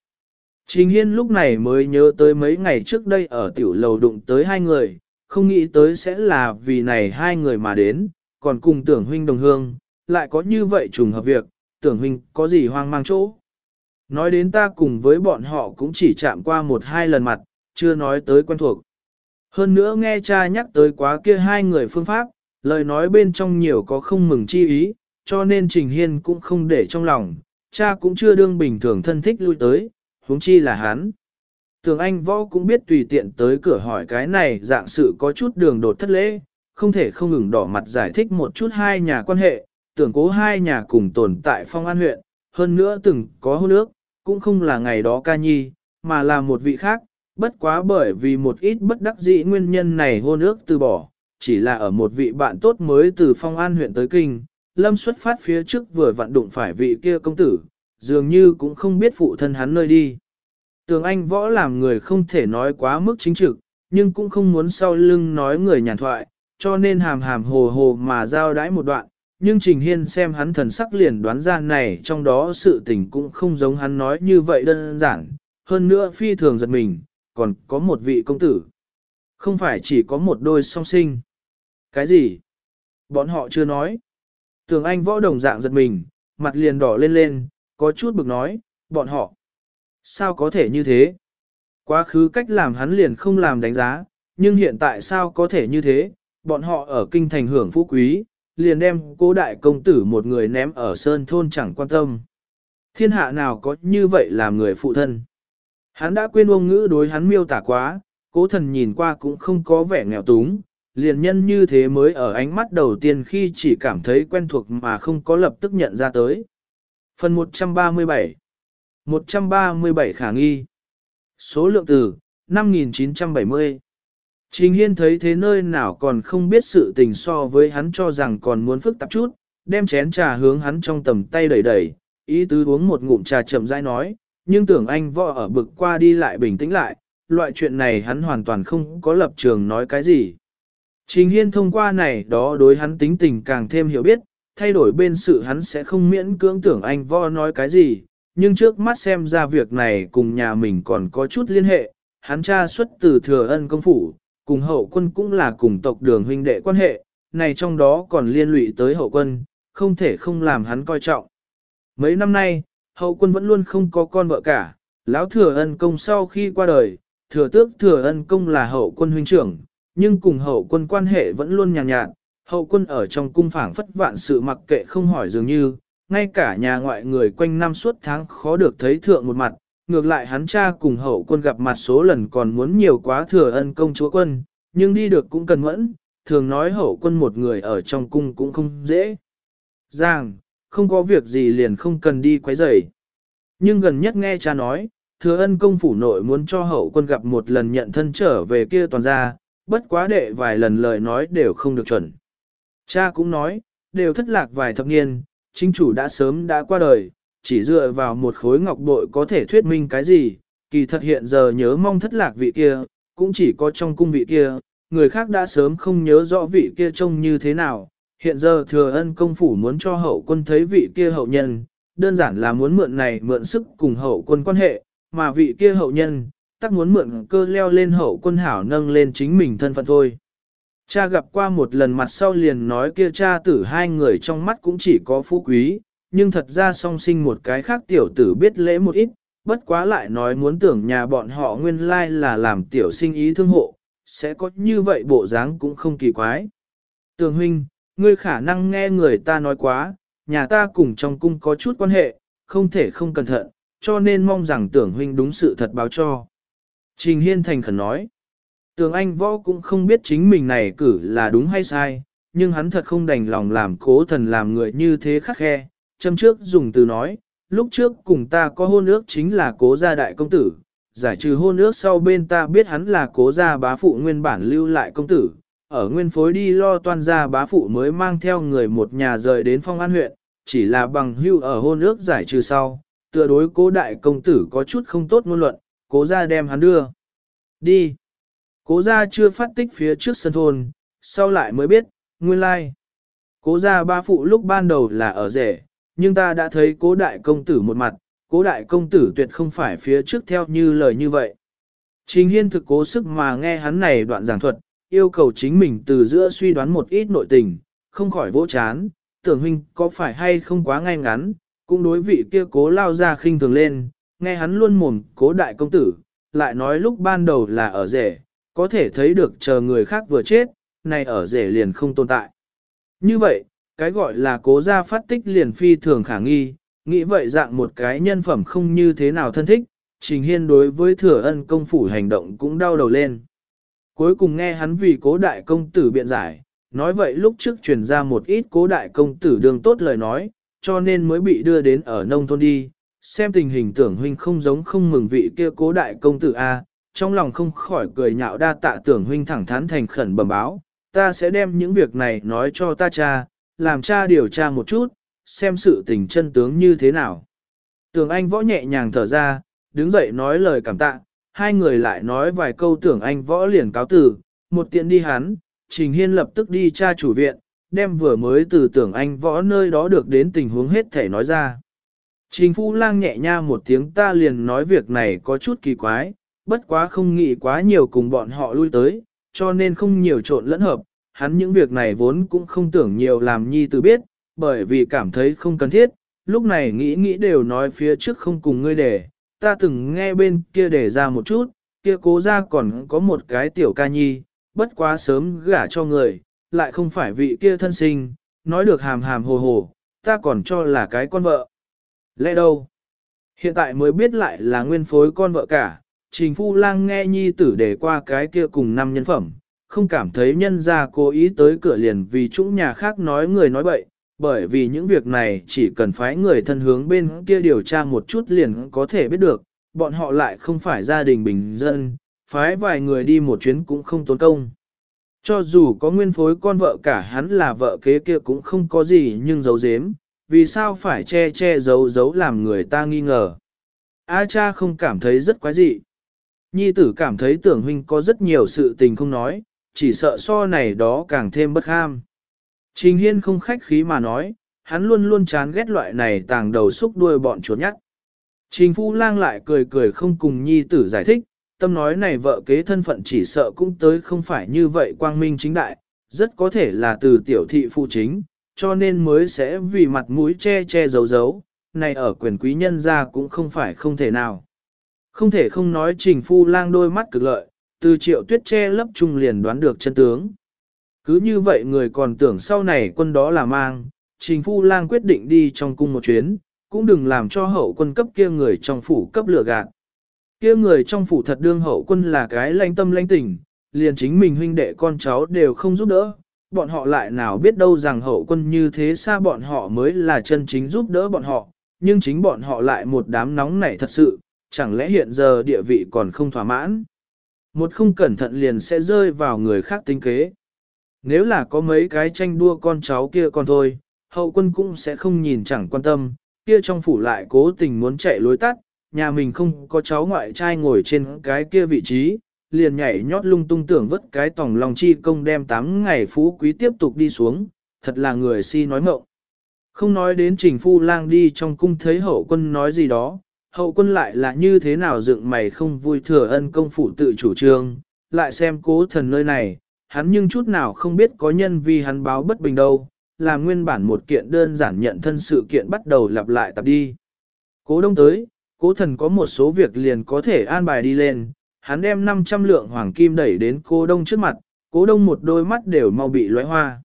Trình Hiên lúc này mới nhớ tới mấy ngày trước đây ở tiểu lầu đụng tới hai người, không nghĩ tới sẽ là vì này hai người mà đến, còn cùng tưởng huynh đồng hương, lại có như vậy trùng hợp việc, tưởng huynh có gì hoang mang chỗ. Nói đến ta cùng với bọn họ cũng chỉ chạm qua một hai lần mặt, chưa nói tới quen thuộc. Hơn nữa nghe cha nhắc tới quá kia hai người phương pháp, lời nói bên trong nhiều có không mừng chi ý, cho nên Trình Hiên cũng không để trong lòng, cha cũng chưa đương bình thường thân thích lui tới, huống chi là hắn. Tường Anh Võ cũng biết tùy tiện tới cửa hỏi cái này dạng sự có chút đường đột thất lễ, không thể không ngừng đỏ mặt giải thích một chút hai nhà quan hệ, tưởng cố hai nhà cùng tồn tại phong an huyện, hơn nữa từng có hôn ước, cũng không là ngày đó ca nhi, mà là một vị khác, bất quá bởi vì một ít bất đắc dĩ nguyên nhân này hôn ước từ bỏ, chỉ là ở một vị bạn tốt mới từ phong an huyện tới kinh, lâm xuất phát phía trước vừa vặn đụng phải vị kia công tử, dường như cũng không biết phụ thân hắn nơi đi. Tường Anh võ làm người không thể nói quá mức chính trực, nhưng cũng không muốn sau lưng nói người nhàn thoại, cho nên hàm hàm hồ hồ mà giao đãi một đoạn. Nhưng Trình Hiên xem hắn thần sắc liền đoán ra này trong đó sự tình cũng không giống hắn nói như vậy đơn giản, hơn nữa phi thường giật mình, còn có một vị công tử. Không phải chỉ có một đôi song sinh. Cái gì? Bọn họ chưa nói. Tường Anh võ đồng dạng giật mình, mặt liền đỏ lên lên, có chút bực nói, bọn họ. Sao có thể như thế? Quá khứ cách làm hắn liền không làm đánh giá, nhưng hiện tại sao có thể như thế? Bọn họ ở kinh thành hưởng phú quý, liền đem cố đại công tử một người ném ở sơn thôn chẳng quan tâm. Thiên hạ nào có như vậy làm người phụ thân? Hắn đã quên ông ngữ đối hắn miêu tả quá, cố thần nhìn qua cũng không có vẻ nghèo túng, liền nhân như thế mới ở ánh mắt đầu tiên khi chỉ cảm thấy quen thuộc mà không có lập tức nhận ra tới. Phần 137 137 khả nghi Số lượng từ 5970 Trình Hiên thấy thế nơi nào còn không biết sự tình so với hắn cho rằng còn muốn phức tạp chút, đem chén trà hướng hắn trong tầm tay đẩy đẩy, ý tứ uống một ngụm trà chậm rãi nói, nhưng tưởng anh võ ở bực qua đi lại bình tĩnh lại, loại chuyện này hắn hoàn toàn không có lập trường nói cái gì. Trình Hiên thông qua này đó đối hắn tính tình càng thêm hiểu biết, thay đổi bên sự hắn sẽ không miễn cưỡng tưởng anh võ nói cái gì, nhưng trước mắt xem ra việc này cùng nhà mình còn có chút liên hệ, hắn cha xuất từ thừa ân công phủ, cùng hậu quân cũng là cùng tộc đường huynh đệ quan hệ, này trong đó còn liên lụy tới hậu quân, không thể không làm hắn coi trọng. Mấy năm nay, hậu quân vẫn luôn không có con vợ cả, lão thừa ân công sau khi qua đời, thừa tước thừa ân công là hậu quân huynh trưởng, nhưng cùng hậu quân quan hệ vẫn luôn nhàn nhạt, nhạt, hậu quân ở trong cung phảng phất vạn sự mặc kệ không hỏi dường như, ngay cả nhà ngoại người quanh năm suốt tháng khó được thấy thượng một mặt, ngược lại hắn cha cùng hậu quân gặp mặt số lần còn muốn nhiều quá thừa ân công chúa quân, nhưng đi được cũng cần mẫn, thường nói hậu quân một người ở trong cung cũng không dễ. Giang, không có việc gì liền không cần đi quấy rầy. Nhưng gần nhất nghe cha nói, thừa ân công phủ nội muốn cho hậu quân gặp một lần nhận thân trở về kia toàn ra, bất quá đệ vài lần lời nói đều không được chuẩn. Cha cũng nói, đều thất lạc vài thập niên, chính chủ đã sớm đã qua đời, chỉ dựa vào một khối ngọc bội có thể thuyết minh cái gì, kỳ thật hiện giờ nhớ mong thất lạc vị kia, cũng chỉ có trong cung vị kia, người khác đã sớm không nhớ rõ vị kia trông như thế nào, hiện giờ thừa ân công phủ muốn cho hậu quân thấy vị kia hậu nhân, đơn giản là muốn mượn này mượn sức cùng hậu quân quan hệ, mà vị kia hậu nhân, tắc muốn mượn cơ leo lên hậu quân hảo nâng lên chính mình thân phận thôi. Cha gặp qua một lần mặt sau liền nói kia cha tử hai người trong mắt cũng chỉ có phú quý, nhưng thật ra song sinh một cái khác tiểu tử biết lễ một ít, bất quá lại nói muốn tưởng nhà bọn họ nguyên lai là làm tiểu sinh ý thương hộ, sẽ có như vậy bộ dáng cũng không kỳ quái. Tường huynh, ngươi khả năng nghe người ta nói quá, nhà ta cùng trong cung có chút quan hệ, không thể không cẩn thận, cho nên mong rằng tưởng huynh đúng sự thật báo cho. Trình Hiên thành khẩn nói, Tường Anh Võ cũng không biết chính mình này cử là đúng hay sai, nhưng hắn thật không đành lòng làm cố thần làm người như thế khắc khe. Châm trước dùng từ nói, lúc trước cùng ta có hôn ước chính là cố gia đại công tử, giải trừ hôn ước sau bên ta biết hắn là cố gia bá phụ nguyên bản lưu lại công tử, ở nguyên phối đi lo toan gia bá phụ mới mang theo người một nhà rời đến phong an huyện, chỉ là bằng hưu ở hôn ước giải trừ sau, tựa đối cố đại công tử có chút không tốt ngôn luận, cố gia đem hắn đưa. Đi. Cố gia chưa phát tích phía trước sân thôn, sau lại mới biết, nguyên lai. Cố gia ba phụ lúc ban đầu là ở rể, nhưng ta đã thấy cố đại công tử một mặt, cố đại công tử tuyệt không phải phía trước theo như lời như vậy. Trình Hiên thực cố sức mà nghe hắn này đoạn giảng thuật, yêu cầu chính mình từ giữa suy đoán một ít nội tình, không khỏi vỗ chán, tưởng huynh có phải hay không quá ngay ngắn, cũng đối vị kia cố lao ra khinh thường lên, nghe hắn luôn mồm cố đại công tử, lại nói lúc ban đầu là ở rể, có thể thấy được chờ người khác vừa chết, này ở rể liền không tồn tại. Như vậy, cái gọi là cố gia phát tích liền phi thường khả nghi, nghĩ vậy dạng một cái nhân phẩm không như thế nào thân thích, Trình Hiên đối với thừa ân công phủ hành động cũng đau đầu lên. Cuối cùng nghe hắn vì cố đại công tử biện giải, nói vậy lúc trước truyền ra một ít cố đại công tử đường tốt lời nói, cho nên mới bị đưa đến ở nông thôn đi, xem tình hình tưởng huynh không giống không mừng vị kia cố đại công tử A, trong lòng không khỏi cười nhạo đa tạ tưởng huynh thẳng thắn thành khẩn bẩm báo, ta sẽ đem những việc này nói cho ta cha, làm cha điều tra một chút, xem sự tình chân tướng như thế nào. Tưởng anh võ nhẹ nhàng thở ra, đứng dậy nói lời cảm tạ, hai người lại nói vài câu tưởng anh võ liền cáo từ. một tiện đi hắn, Trình Hiên lập tức đi tra chủ viện, đem vừa mới từ tưởng anh võ nơi đó được đến tình huống hết thể nói ra. Trình Phu Lang nhẹ nha một tiếng ta liền nói việc này có chút kỳ quái, bất quá không nghĩ quá nhiều cùng bọn họ lui tới, cho nên không nhiều trộn lẫn hợp, hắn những việc này vốn cũng không tưởng nhiều làm nhi từ biết, bởi vì cảm thấy không cần thiết, lúc này nghĩ nghĩ đều nói phía trước không cùng ngươi để, ta từng nghe bên kia để ra một chút, kia cố ra còn có một cái tiểu ca nhi, bất quá sớm gả cho người, lại không phải vị kia thân sinh, nói được hàm hàm hồ hồ, ta còn cho là cái con vợ. Lẽ đâu? Hiện tại mới biết lại là nguyên phối con vợ cả, trình phu lang nghe nhi tử để qua cái kia cùng năm nhân phẩm, không cảm thấy nhân ra cố ý tới cửa liền vì chúng nhà khác nói người nói bậy, bởi vì những việc này chỉ cần phái người thân hướng bên kia điều tra một chút liền có thể biết được, bọn họ lại không phải gia đình bình dân, phái vài người đi một chuyến cũng không tốn công. Cho dù có nguyên phối con vợ cả hắn là vợ kế kia cũng không có gì nhưng giấu giếm, vì sao phải che che giấu giấu làm người ta nghi ngờ. A cha không cảm thấy rất quái dị. Nhi tử cảm thấy tưởng huynh có rất nhiều sự tình không nói, chỉ sợ so này đó càng thêm bất ham. Trình Hiên không khách khí mà nói, hắn luôn luôn chán ghét loại này tàng đầu xúc đuôi bọn chuột nhắt. Trình Phu Lang lại cười cười không cùng nhi tử giải thích, tâm nói này vợ kế thân phận chỉ sợ cũng tới không phải như vậy quang minh chính đại, rất có thể là từ tiểu thị phụ chính, cho nên mới sẽ vì mặt mũi che che giấu giấu, này ở quyền quý nhân ra cũng không phải không thể nào. Không thể không nói trình phu lang đôi mắt cực lợi, từ triệu tuyết che lấp trung liền đoán được chân tướng. Cứ như vậy người còn tưởng sau này quân đó là mang, trình phu lang quyết định đi trong cung một chuyến, cũng đừng làm cho hậu quân cấp kia người trong phủ cấp lửa gạt. Kia người trong phủ thật đương hậu quân là cái lãnh tâm lãnh tình, liền chính mình huynh đệ con cháu đều không giúp đỡ, bọn họ lại nào biết đâu rằng hậu quân như thế xa bọn họ mới là chân chính giúp đỡ bọn họ, nhưng chính bọn họ lại một đám nóng nảy thật sự, chẳng lẽ hiện giờ địa vị còn không thỏa mãn. Một không cẩn thận liền sẽ rơi vào người khác tính kế. Nếu là có mấy cái tranh đua con cháu kia con thôi, hậu quân cũng sẽ không nhìn chẳng quan tâm, kia trong phủ lại cố tình muốn chạy lối tắt, nhà mình không có cháu ngoại trai ngồi trên cái kia vị trí, liền nhảy nhót lung tung tưởng vứt cái tòng lòng chi công đem 8 ngày phú quý tiếp tục đi xuống, thật là người si nói mộng. Không nói đến trình phu lang đi trong cung thấy hậu quân nói gì đó, hậu quân lại là như thế nào dựng mày không vui thừa ân công phụ tự chủ trương, lại xem cố thần nơi này, hắn nhưng chút nào không biết có nhân vì hắn báo bất bình đâu, là nguyên bản một kiện đơn giản nhận thân sự kiện bắt đầu lặp lại tập đi. Cố đông tới, cố thần có một số việc liền có thể an bài đi lên, hắn đem 500 lượng hoàng kim đẩy đến cố đông trước mặt, cố đông một đôi mắt đều mau bị lóe hoa.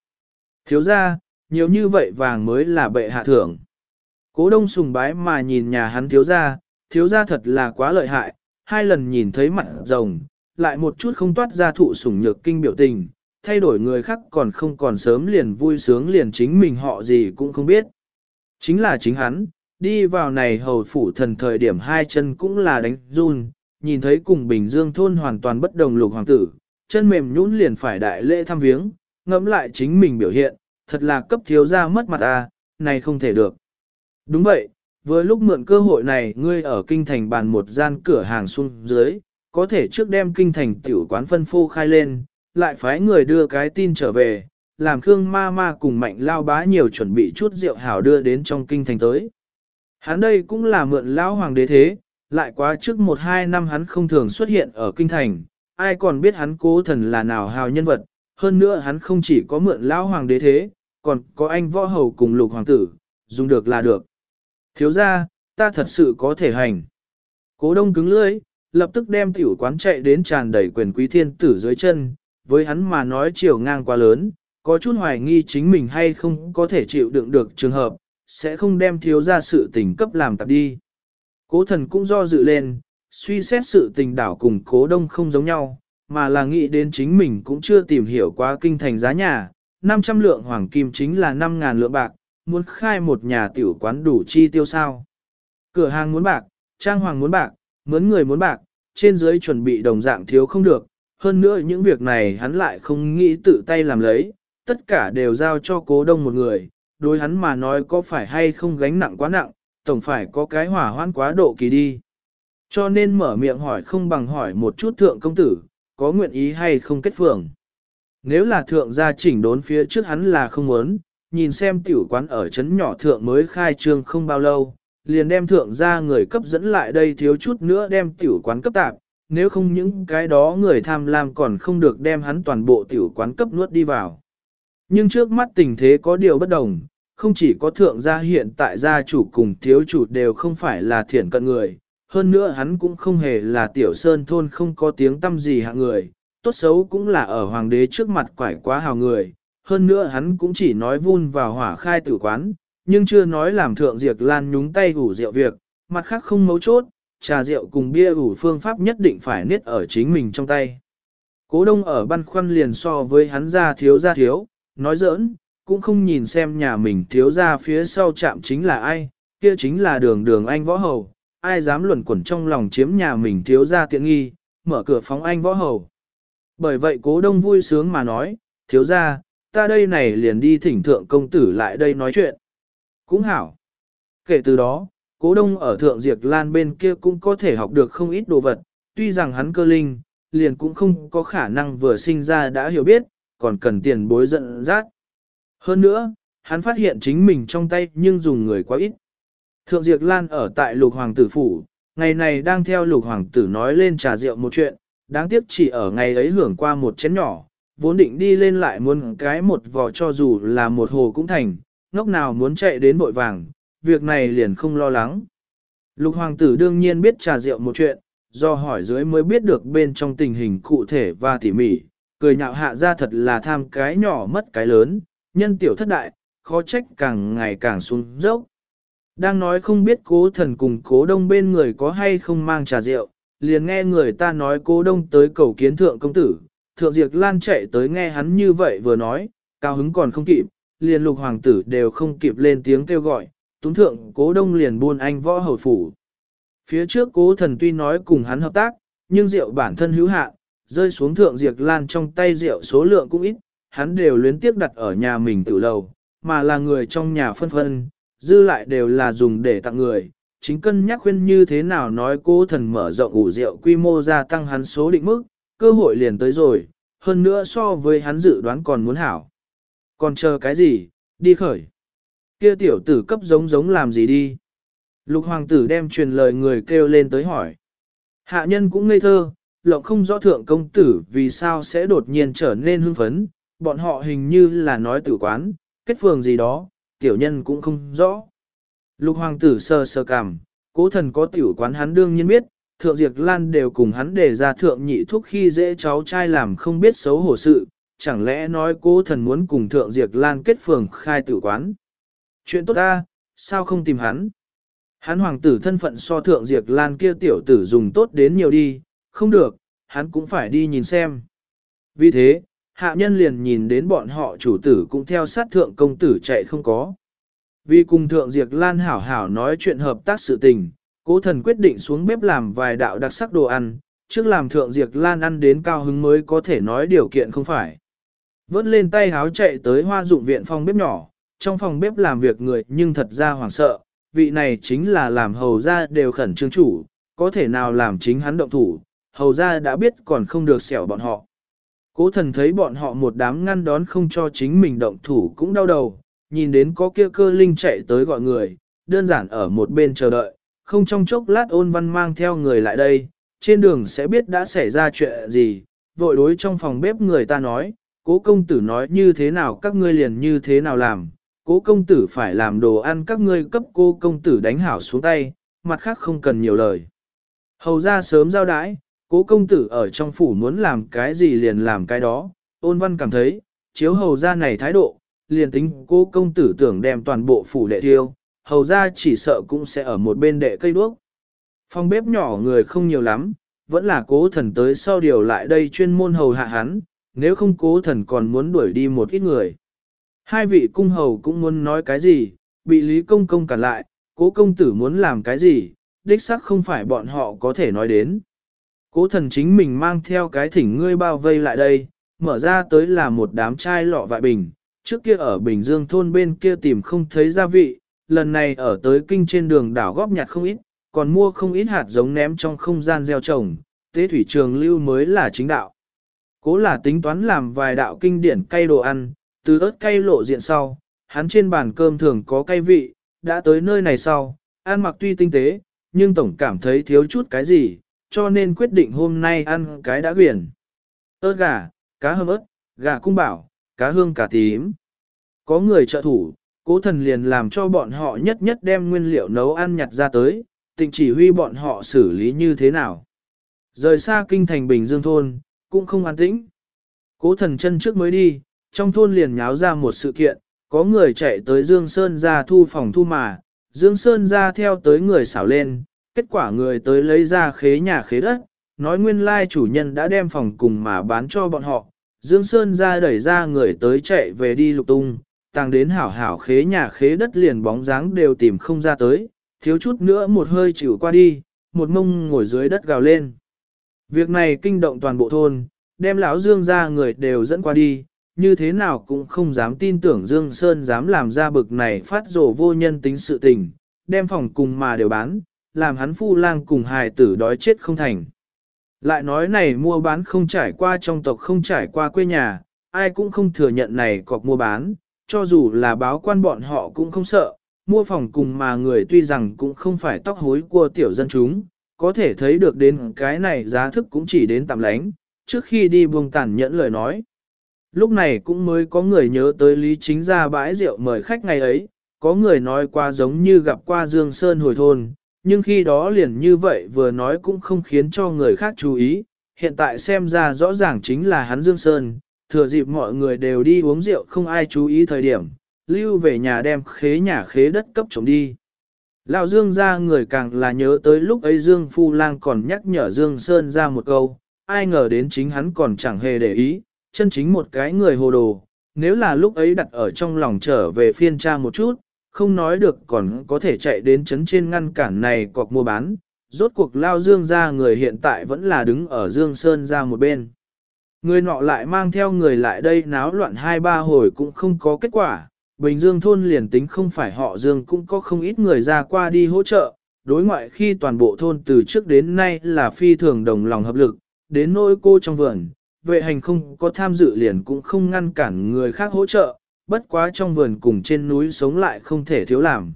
Thiếu ra, nhiều như vậy vàng mới là bệ hạ thưởng. Cố đông sùng bái mà nhìn nhà hắn thiếu ra, thiếu ra thật là quá lợi hại, hai lần nhìn thấy mặt rồng, lại một chút không toát ra thụ sủng nhược kinh biểu tình, thay đổi người khác còn không còn sớm liền vui sướng liền chính mình họ gì cũng không biết. Chính là chính hắn, đi vào này hầu phủ thần thời điểm hai chân cũng là đánh run, nhìn thấy cùng Bình Dương thôn hoàn toàn bất đồng lục hoàng tử, chân mềm nhũn liền phải đại lễ thăm viếng, ngẫm lại chính mình biểu hiện, thật là cấp thiếu gia mất mặt à, này không thể được. Đúng vậy, vừa lúc mượn cơ hội này ngươi ở kinh thành bàn một gian cửa hàng xuống dưới, có thể trước đem kinh thành tiểu quán phân phô khai lên, lại phái người đưa cái tin trở về, làm Khương ma ma cùng mạnh lao bá nhiều chuẩn bị chút rượu hảo đưa đến trong kinh thành tới. Hắn đây cũng là mượn lão hoàng đế thế, lại quá trước một hai năm hắn không thường xuất hiện ở kinh thành, ai còn biết hắn cố thần là nào hào nhân vật, hơn nữa hắn không chỉ có mượn lão hoàng đế thế, còn có anh võ hầu cùng lục hoàng tử, dùng được là được. Thiếu ra, ta thật sự có thể hành. Cố đông cứng lưỡi, lập tức đem tiểu quán chạy đến tràn đầy quyền quý thiên tử dưới chân, với hắn mà nói chiều ngang quá lớn, có chút hoài nghi chính mình hay không có thể chịu đựng được trường hợp, sẽ không đem thiếu ra sự tình cấp làm tập đi. Cố thần cũng do dự lên, suy xét sự tình đảo cùng cố đông không giống nhau, mà là nghĩ đến chính mình cũng chưa tìm hiểu qua kinh thành giá nhà, 500 lượng hoàng kim chính là 5.000 lượng bạc, muốn khai một nhà tiểu quán đủ chi tiêu sao. Cửa hàng muốn bạc, trang hoàng muốn bạc, mướn người muốn bạc, trên dưới chuẩn bị đồng dạng thiếu không được, hơn nữa những việc này hắn lại không nghĩ tự tay làm lấy, tất cả đều giao cho cố đông một người, đối hắn mà nói có phải hay không gánh nặng quá nặng, tổng phải có cái hỏa hoãn quá độ kỳ đi. Cho nên mở miệng hỏi không bằng hỏi một chút thượng công tử, có nguyện ý hay không kết phường. Nếu là thượng gia chỉnh đốn phía trước hắn là không muốn, nhìn xem tiểu quán ở trấn nhỏ thượng mới khai trương không bao lâu, liền đem thượng gia người cấp dẫn lại đây thiếu chút nữa đem tiểu quán cấp tạp, nếu không những cái đó người tham lam còn không được đem hắn toàn bộ tiểu quán cấp nuốt đi vào. Nhưng trước mắt tình thế có điều bất đồng, không chỉ có thượng gia hiện tại gia chủ cùng thiếu chủ đều không phải là thiển cận người, hơn nữa hắn cũng không hề là tiểu sơn thôn không có tiếng tâm gì hạng người, tốt xấu cũng là ở hoàng đế trước mặt quải quá hào người, hơn nữa hắn cũng chỉ nói vun vào hỏa khai tử quán, nhưng chưa nói làm thượng diệt lan nhúng tay ủ rượu việc, mặt khác không mấu chốt, trà rượu cùng bia ủ phương pháp nhất định phải niết ở chính mình trong tay. Cố đông ở băn khoăn liền so với hắn ra thiếu ra thiếu, nói giỡn, cũng không nhìn xem nhà mình thiếu ra phía sau chạm chính là ai, kia chính là đường đường anh võ hầu, ai dám luẩn quẩn trong lòng chiếm nhà mình thiếu ra tiện nghi, mở cửa phóng anh võ hầu. Bởi vậy cố đông vui sướng mà nói, thiếu ra, ta đây này liền đi thỉnh thượng công tử lại đây nói chuyện. Cũng hảo. Kể từ đó, cố đông ở thượng diệt lan bên kia cũng có thể học được không ít đồ vật, tuy rằng hắn cơ linh, liền cũng không có khả năng vừa sinh ra đã hiểu biết, còn cần tiền bối giận dắt. Hơn nữa, hắn phát hiện chính mình trong tay nhưng dùng người quá ít. Thượng diệt Lan ở tại lục hoàng tử phủ, ngày này đang theo lục hoàng tử nói lên trà rượu một chuyện, đáng tiếc chỉ ở ngày ấy hưởng qua một chén nhỏ, vốn định đi lên lại muốn cái một vò cho dù là một hồ cũng thành, ngốc nào muốn chạy đến vội vàng, việc này liền không lo lắng. Lục hoàng tử đương nhiên biết trà rượu một chuyện, do hỏi dưới mới biết được bên trong tình hình cụ thể và tỉ mỉ, cười nhạo hạ ra thật là tham cái nhỏ mất cái lớn, nhân tiểu thất đại, khó trách càng ngày càng xuống dốc. Đang nói không biết cố thần cùng cố đông bên người có hay không mang trà rượu, liền nghe người ta nói cố đông tới cầu kiến thượng công tử, thượng Diệp lan chạy tới nghe hắn như vậy vừa nói, cao hứng còn không kịp, liền lục hoàng tử đều không kịp lên tiếng kêu gọi, túng thượng cố đông liền buôn anh võ hầu phủ. Phía trước cố thần tuy nói cùng hắn hợp tác, nhưng rượu bản thân hữu hạn, rơi xuống thượng diệt lan trong tay rượu số lượng cũng ít, hắn đều luyến tiếc đặt ở nhà mình tự lầu, mà là người trong nhà phân phân, dư lại đều là dùng để tặng người. Chính cân nhắc khuyên như thế nào nói cố thần mở rộng ủ rượu quy mô gia tăng hắn số định mức, cơ hội liền tới rồi, hơn nữa so với hắn dự đoán còn muốn hảo. Còn chờ cái gì, đi khởi. Kia tiểu tử cấp giống giống làm gì đi. Lục hoàng tử đem truyền lời người kêu lên tới hỏi. Hạ nhân cũng ngây thơ, lộng không rõ thượng công tử vì sao sẽ đột nhiên trở nên hưng phấn, bọn họ hình như là nói tử quán, kết phường gì đó, tiểu nhân cũng không rõ. Lục hoàng tử sơ sơ cảm, cố thần có tiểu quán hắn đương nhiên biết, thượng diệt lan đều cùng hắn để ra thượng nhị thúc khi dễ cháu trai làm không biết xấu hổ sự, chẳng lẽ nói cô thần muốn cùng thượng diệt lan kết phường khai tử quán. Chuyện tốt ta, sao không tìm hắn? Hắn hoàng tử thân phận so thượng diệt lan kia tiểu tử dùng tốt đến nhiều đi, không được, hắn cũng phải đi nhìn xem. Vì thế, hạ nhân liền nhìn đến bọn họ chủ tử cũng theo sát thượng công tử chạy không có. Vì cùng thượng diệt lan hảo hảo nói chuyện hợp tác sự tình, cố thần quyết định xuống bếp làm vài đạo đặc sắc đồ ăn, trước làm thượng diệt lan ăn đến cao hứng mới có thể nói điều kiện không phải. Vớt lên tay háo chạy tới hoa dụng viện phòng bếp nhỏ, trong phòng bếp làm việc người nhưng thật ra hoảng sợ, vị này chính là làm hầu ra đều khẩn trương chủ, có thể nào làm chính hắn động thủ, hầu ra đã biết còn không được xẻo bọn họ. Cố thần thấy bọn họ một đám ngăn đón không cho chính mình động thủ cũng đau đầu, nhìn đến có kia cơ linh chạy tới gọi người, đơn giản ở một bên chờ đợi, không trong chốc lát ôn văn mang theo người lại đây, trên đường sẽ biết đã xảy ra chuyện gì, vội đối trong phòng bếp người ta nói, cố công tử nói như thế nào các ngươi liền như thế nào làm, cố công tử phải làm đồ ăn các ngươi cấp cô công tử đánh hảo xuống tay, mặt khác không cần nhiều lời. Hầu ra sớm giao đãi, cố công tử ở trong phủ muốn làm cái gì liền làm cái đó, ôn văn cảm thấy, chiếu hầu ra này thái độ, liền tính cố công tử tưởng đem toàn bộ phủ đệ thiêu, hầu ra chỉ sợ cũng sẽ ở một bên đệ cây đuốc. Phòng bếp nhỏ người không nhiều lắm, vẫn là cố thần tới sau điều lại đây chuyên môn hầu hạ hắn, nếu không cố thần còn muốn đuổi đi một ít người. Hai vị cung hầu cũng muốn nói cái gì, bị Lý Công Công cản lại, cố công tử muốn làm cái gì, đích xác không phải bọn họ có thể nói đến. Cố thần chính mình mang theo cái thỉnh ngươi bao vây lại đây, mở ra tới là một đám chai lọ vại bình, trước kia ở Bình Dương thôn bên kia tìm không thấy gia vị, lần này ở tới kinh trên đường đảo góp nhặt không ít, còn mua không ít hạt giống ném trong không gian gieo trồng, tế thủy trường lưu mới là chính đạo. Cố là tính toán làm vài đạo kinh điển cây đồ ăn, từ ớt cây lộ diện sau, hắn trên bàn cơm thường có cây vị, đã tới nơi này sau, ăn mặc tuy tinh tế, nhưng tổng cảm thấy thiếu chút cái gì, cho nên quyết định hôm nay ăn cái đã quyển. ớt gà, cá hầm ớt, gà cung bảo, cá hương cả tím. Có người trợ thủ, cố thần liền làm cho bọn họ nhất nhất đem nguyên liệu nấu ăn nhặt ra tới, tịnh chỉ huy bọn họ xử lý như thế nào. Rời xa kinh thành Bình Dương thôn, cũng không an tĩnh. Cố thần chân trước mới đi, trong thôn liền nháo ra một sự kiện, có người chạy tới Dương Sơn ra thu phòng thu mà, Dương Sơn ra theo tới người xảo lên, kết quả người tới lấy ra khế nhà khế đất, nói nguyên lai chủ nhân đã đem phòng cùng mà bán cho bọn họ. Dương Sơn ra đẩy ra người tới chạy về đi lục tung, tàng đến hảo hảo khế nhà khế đất liền bóng dáng đều tìm không ra tới, thiếu chút nữa một hơi chịu qua đi, một mông ngồi dưới đất gào lên. Việc này kinh động toàn bộ thôn, đem lão Dương ra người đều dẫn qua đi, như thế nào cũng không dám tin tưởng Dương Sơn dám làm ra bực này phát rổ vô nhân tính sự tình, đem phòng cùng mà đều bán, làm hắn phu lang cùng hài tử đói chết không thành. Lại nói này mua bán không trải qua trong tộc không trải qua quê nhà, ai cũng không thừa nhận này cọc mua bán, cho dù là báo quan bọn họ cũng không sợ, mua phòng cùng mà người tuy rằng cũng không phải tóc hối của tiểu dân chúng, có thể thấy được đến cái này giá thức cũng chỉ đến tạm lánh, trước khi đi buông tàn nhẫn lời nói. Lúc này cũng mới có người nhớ tới Lý Chính ra bãi rượu mời khách ngày ấy, có người nói qua giống như gặp qua Dương Sơn hồi thôn, nhưng khi đó liền như vậy vừa nói cũng không khiến cho người khác chú ý, hiện tại xem ra rõ ràng chính là hắn Dương Sơn, thừa dịp mọi người đều đi uống rượu không ai chú ý thời điểm, lưu về nhà đem khế nhà khế đất cấp trống đi. Lão Dương ra người càng là nhớ tới lúc ấy Dương Phu Lang còn nhắc nhở Dương Sơn ra một câu, ai ngờ đến chính hắn còn chẳng hề để ý, chân chính một cái người hồ đồ, nếu là lúc ấy đặt ở trong lòng trở về phiên tra một chút, không nói được còn có thể chạy đến chấn trên ngăn cản này cọc mua bán, rốt cuộc lao Dương ra người hiện tại vẫn là đứng ở Dương Sơn ra một bên. Người nọ lại mang theo người lại đây náo loạn hai ba hồi cũng không có kết quả, Bình Dương thôn liền tính không phải họ Dương cũng có không ít người ra qua đi hỗ trợ, đối ngoại khi toàn bộ thôn từ trước đến nay là phi thường đồng lòng hợp lực, đến nỗi cô trong vườn, vệ hành không có tham dự liền cũng không ngăn cản người khác hỗ trợ, bất quá trong vườn cùng trên núi sống lại không thể thiếu làm.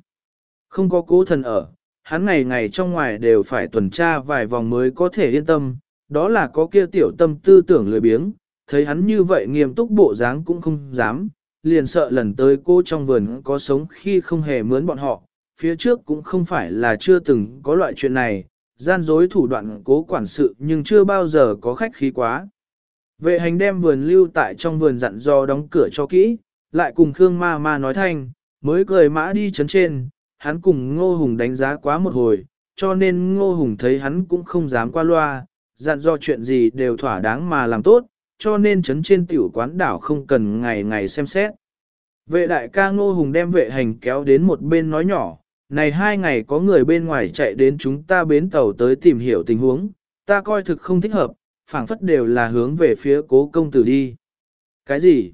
Không có cố thần ở, hắn ngày ngày trong ngoài đều phải tuần tra vài vòng mới có thể yên tâm, đó là có kia tiểu tâm tư tưởng lười biếng, thấy hắn như vậy nghiêm túc bộ dáng cũng không dám, liền sợ lần tới cô trong vườn có sống khi không hề mướn bọn họ, phía trước cũng không phải là chưa từng có loại chuyện này, gian dối thủ đoạn cố quản sự nhưng chưa bao giờ có khách khí quá. Vệ hành đem vườn lưu tại trong vườn dặn do đóng cửa cho kỹ, lại cùng Khương Ma Ma nói thanh, mới cười mã đi chấn trên, hắn cùng Ngô Hùng đánh giá quá một hồi, cho nên Ngô Hùng thấy hắn cũng không dám qua loa, dặn do chuyện gì đều thỏa đáng mà làm tốt, cho nên chấn trên tiểu quán đảo không cần ngày ngày xem xét. Vệ đại ca Ngô Hùng đem vệ hành kéo đến một bên nói nhỏ, này hai ngày có người bên ngoài chạy đến chúng ta bến tàu tới tìm hiểu tình huống, ta coi thực không thích hợp, phảng phất đều là hướng về phía cố công tử đi. Cái gì?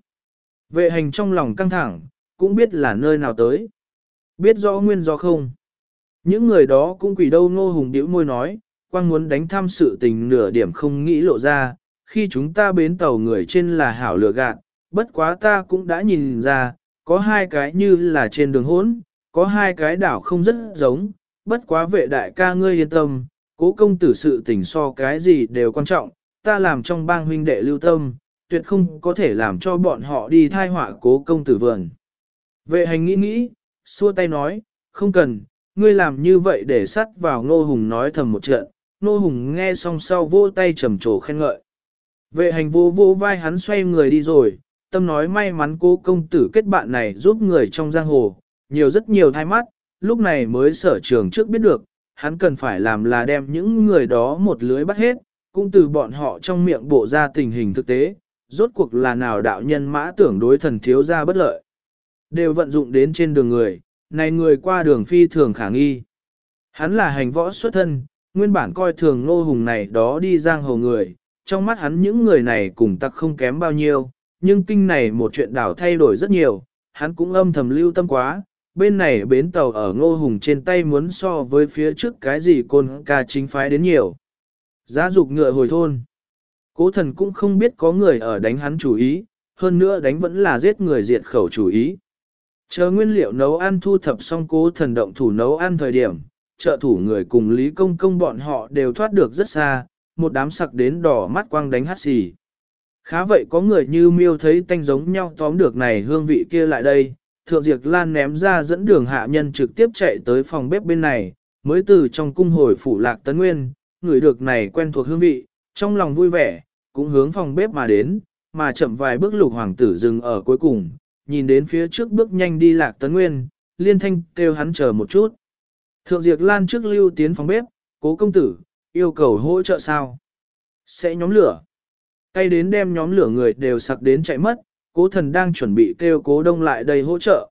Vệ hành trong lòng căng thẳng, cũng biết là nơi nào tới. Biết rõ nguyên do không? Những người đó cũng quỷ đâu ngô hùng điểu môi nói, quang muốn đánh thăm sự tình nửa điểm không nghĩ lộ ra, khi chúng ta bến tàu người trên là hảo lựa gạt, bất quá ta cũng đã nhìn ra, có hai cái như là trên đường hỗn, có hai cái đảo không rất giống, bất quá vệ đại ca ngươi yên tâm, cố công tử sự tình so cái gì đều quan trọng, ta làm trong bang huynh đệ lưu tâm, tuyệt không có thể làm cho bọn họ đi thai họa cố công tử vườn. Vệ hành nghĩ nghĩ, xua tay nói, không cần, ngươi làm như vậy để sắt vào Ngô Hùng nói thầm một trận, Nô Hùng nghe xong sau vô tay trầm trồ khen ngợi. Vệ hành vô vô vai hắn xoay người đi rồi, tâm nói may mắn cô công tử kết bạn này giúp người trong giang hồ, nhiều rất nhiều thai mắt, lúc này mới sở trường trước biết được, hắn cần phải làm là đem những người đó một lưới bắt hết, cũng từ bọn họ trong miệng bộ ra tình hình thực tế, rốt cuộc là nào đạo nhân mã tưởng đối thần thiếu ra bất lợi. Đều vận dụng đến trên đường người, này người qua đường phi thường khả nghi. Hắn là hành võ xuất thân, nguyên bản coi thường ngô hùng này đó đi giang hồ người, trong mắt hắn những người này cùng tặc không kém bao nhiêu, nhưng kinh này một chuyện đảo thay đổi rất nhiều, hắn cũng âm thầm lưu tâm quá, bên này bến tàu ở ngô hùng trên tay muốn so với phía trước cái gì côn ca chính phái đến nhiều. Giá dục ngựa hồi thôn. Cố thần cũng không biết có người ở đánh hắn chủ ý, hơn nữa đánh vẫn là giết người diệt khẩu chủ ý. Chờ nguyên liệu nấu ăn thu thập xong cố thần động thủ nấu ăn thời điểm, trợ thủ người cùng Lý Công Công bọn họ đều thoát được rất xa, một đám sặc đến đỏ mắt quang đánh hát xì. Khá vậy có người như miêu thấy tanh giống nhau tóm được này hương vị kia lại đây, Thượng diệt Lan ném ra dẫn đường hạ nhân trực tiếp chạy tới phòng bếp bên này, mới từ trong cung hồi phủ lạc tấn nguyên, người được này quen thuộc hương vị, trong lòng vui vẻ, cũng hướng phòng bếp mà đến, mà chậm vài bước lục hoàng tử dừng ở cuối cùng, nhìn đến phía trước bước nhanh đi lạc tấn nguyên, liên thanh kêu hắn chờ một chút. Thượng Diệp Lan trước lưu tiến phòng bếp, cố công tử, yêu cầu hỗ trợ sao? Sẽ nhóm lửa. Tay đến đem nhóm lửa người đều sặc đến chạy mất, cố thần đang chuẩn bị kêu cố đông lại đây hỗ trợ.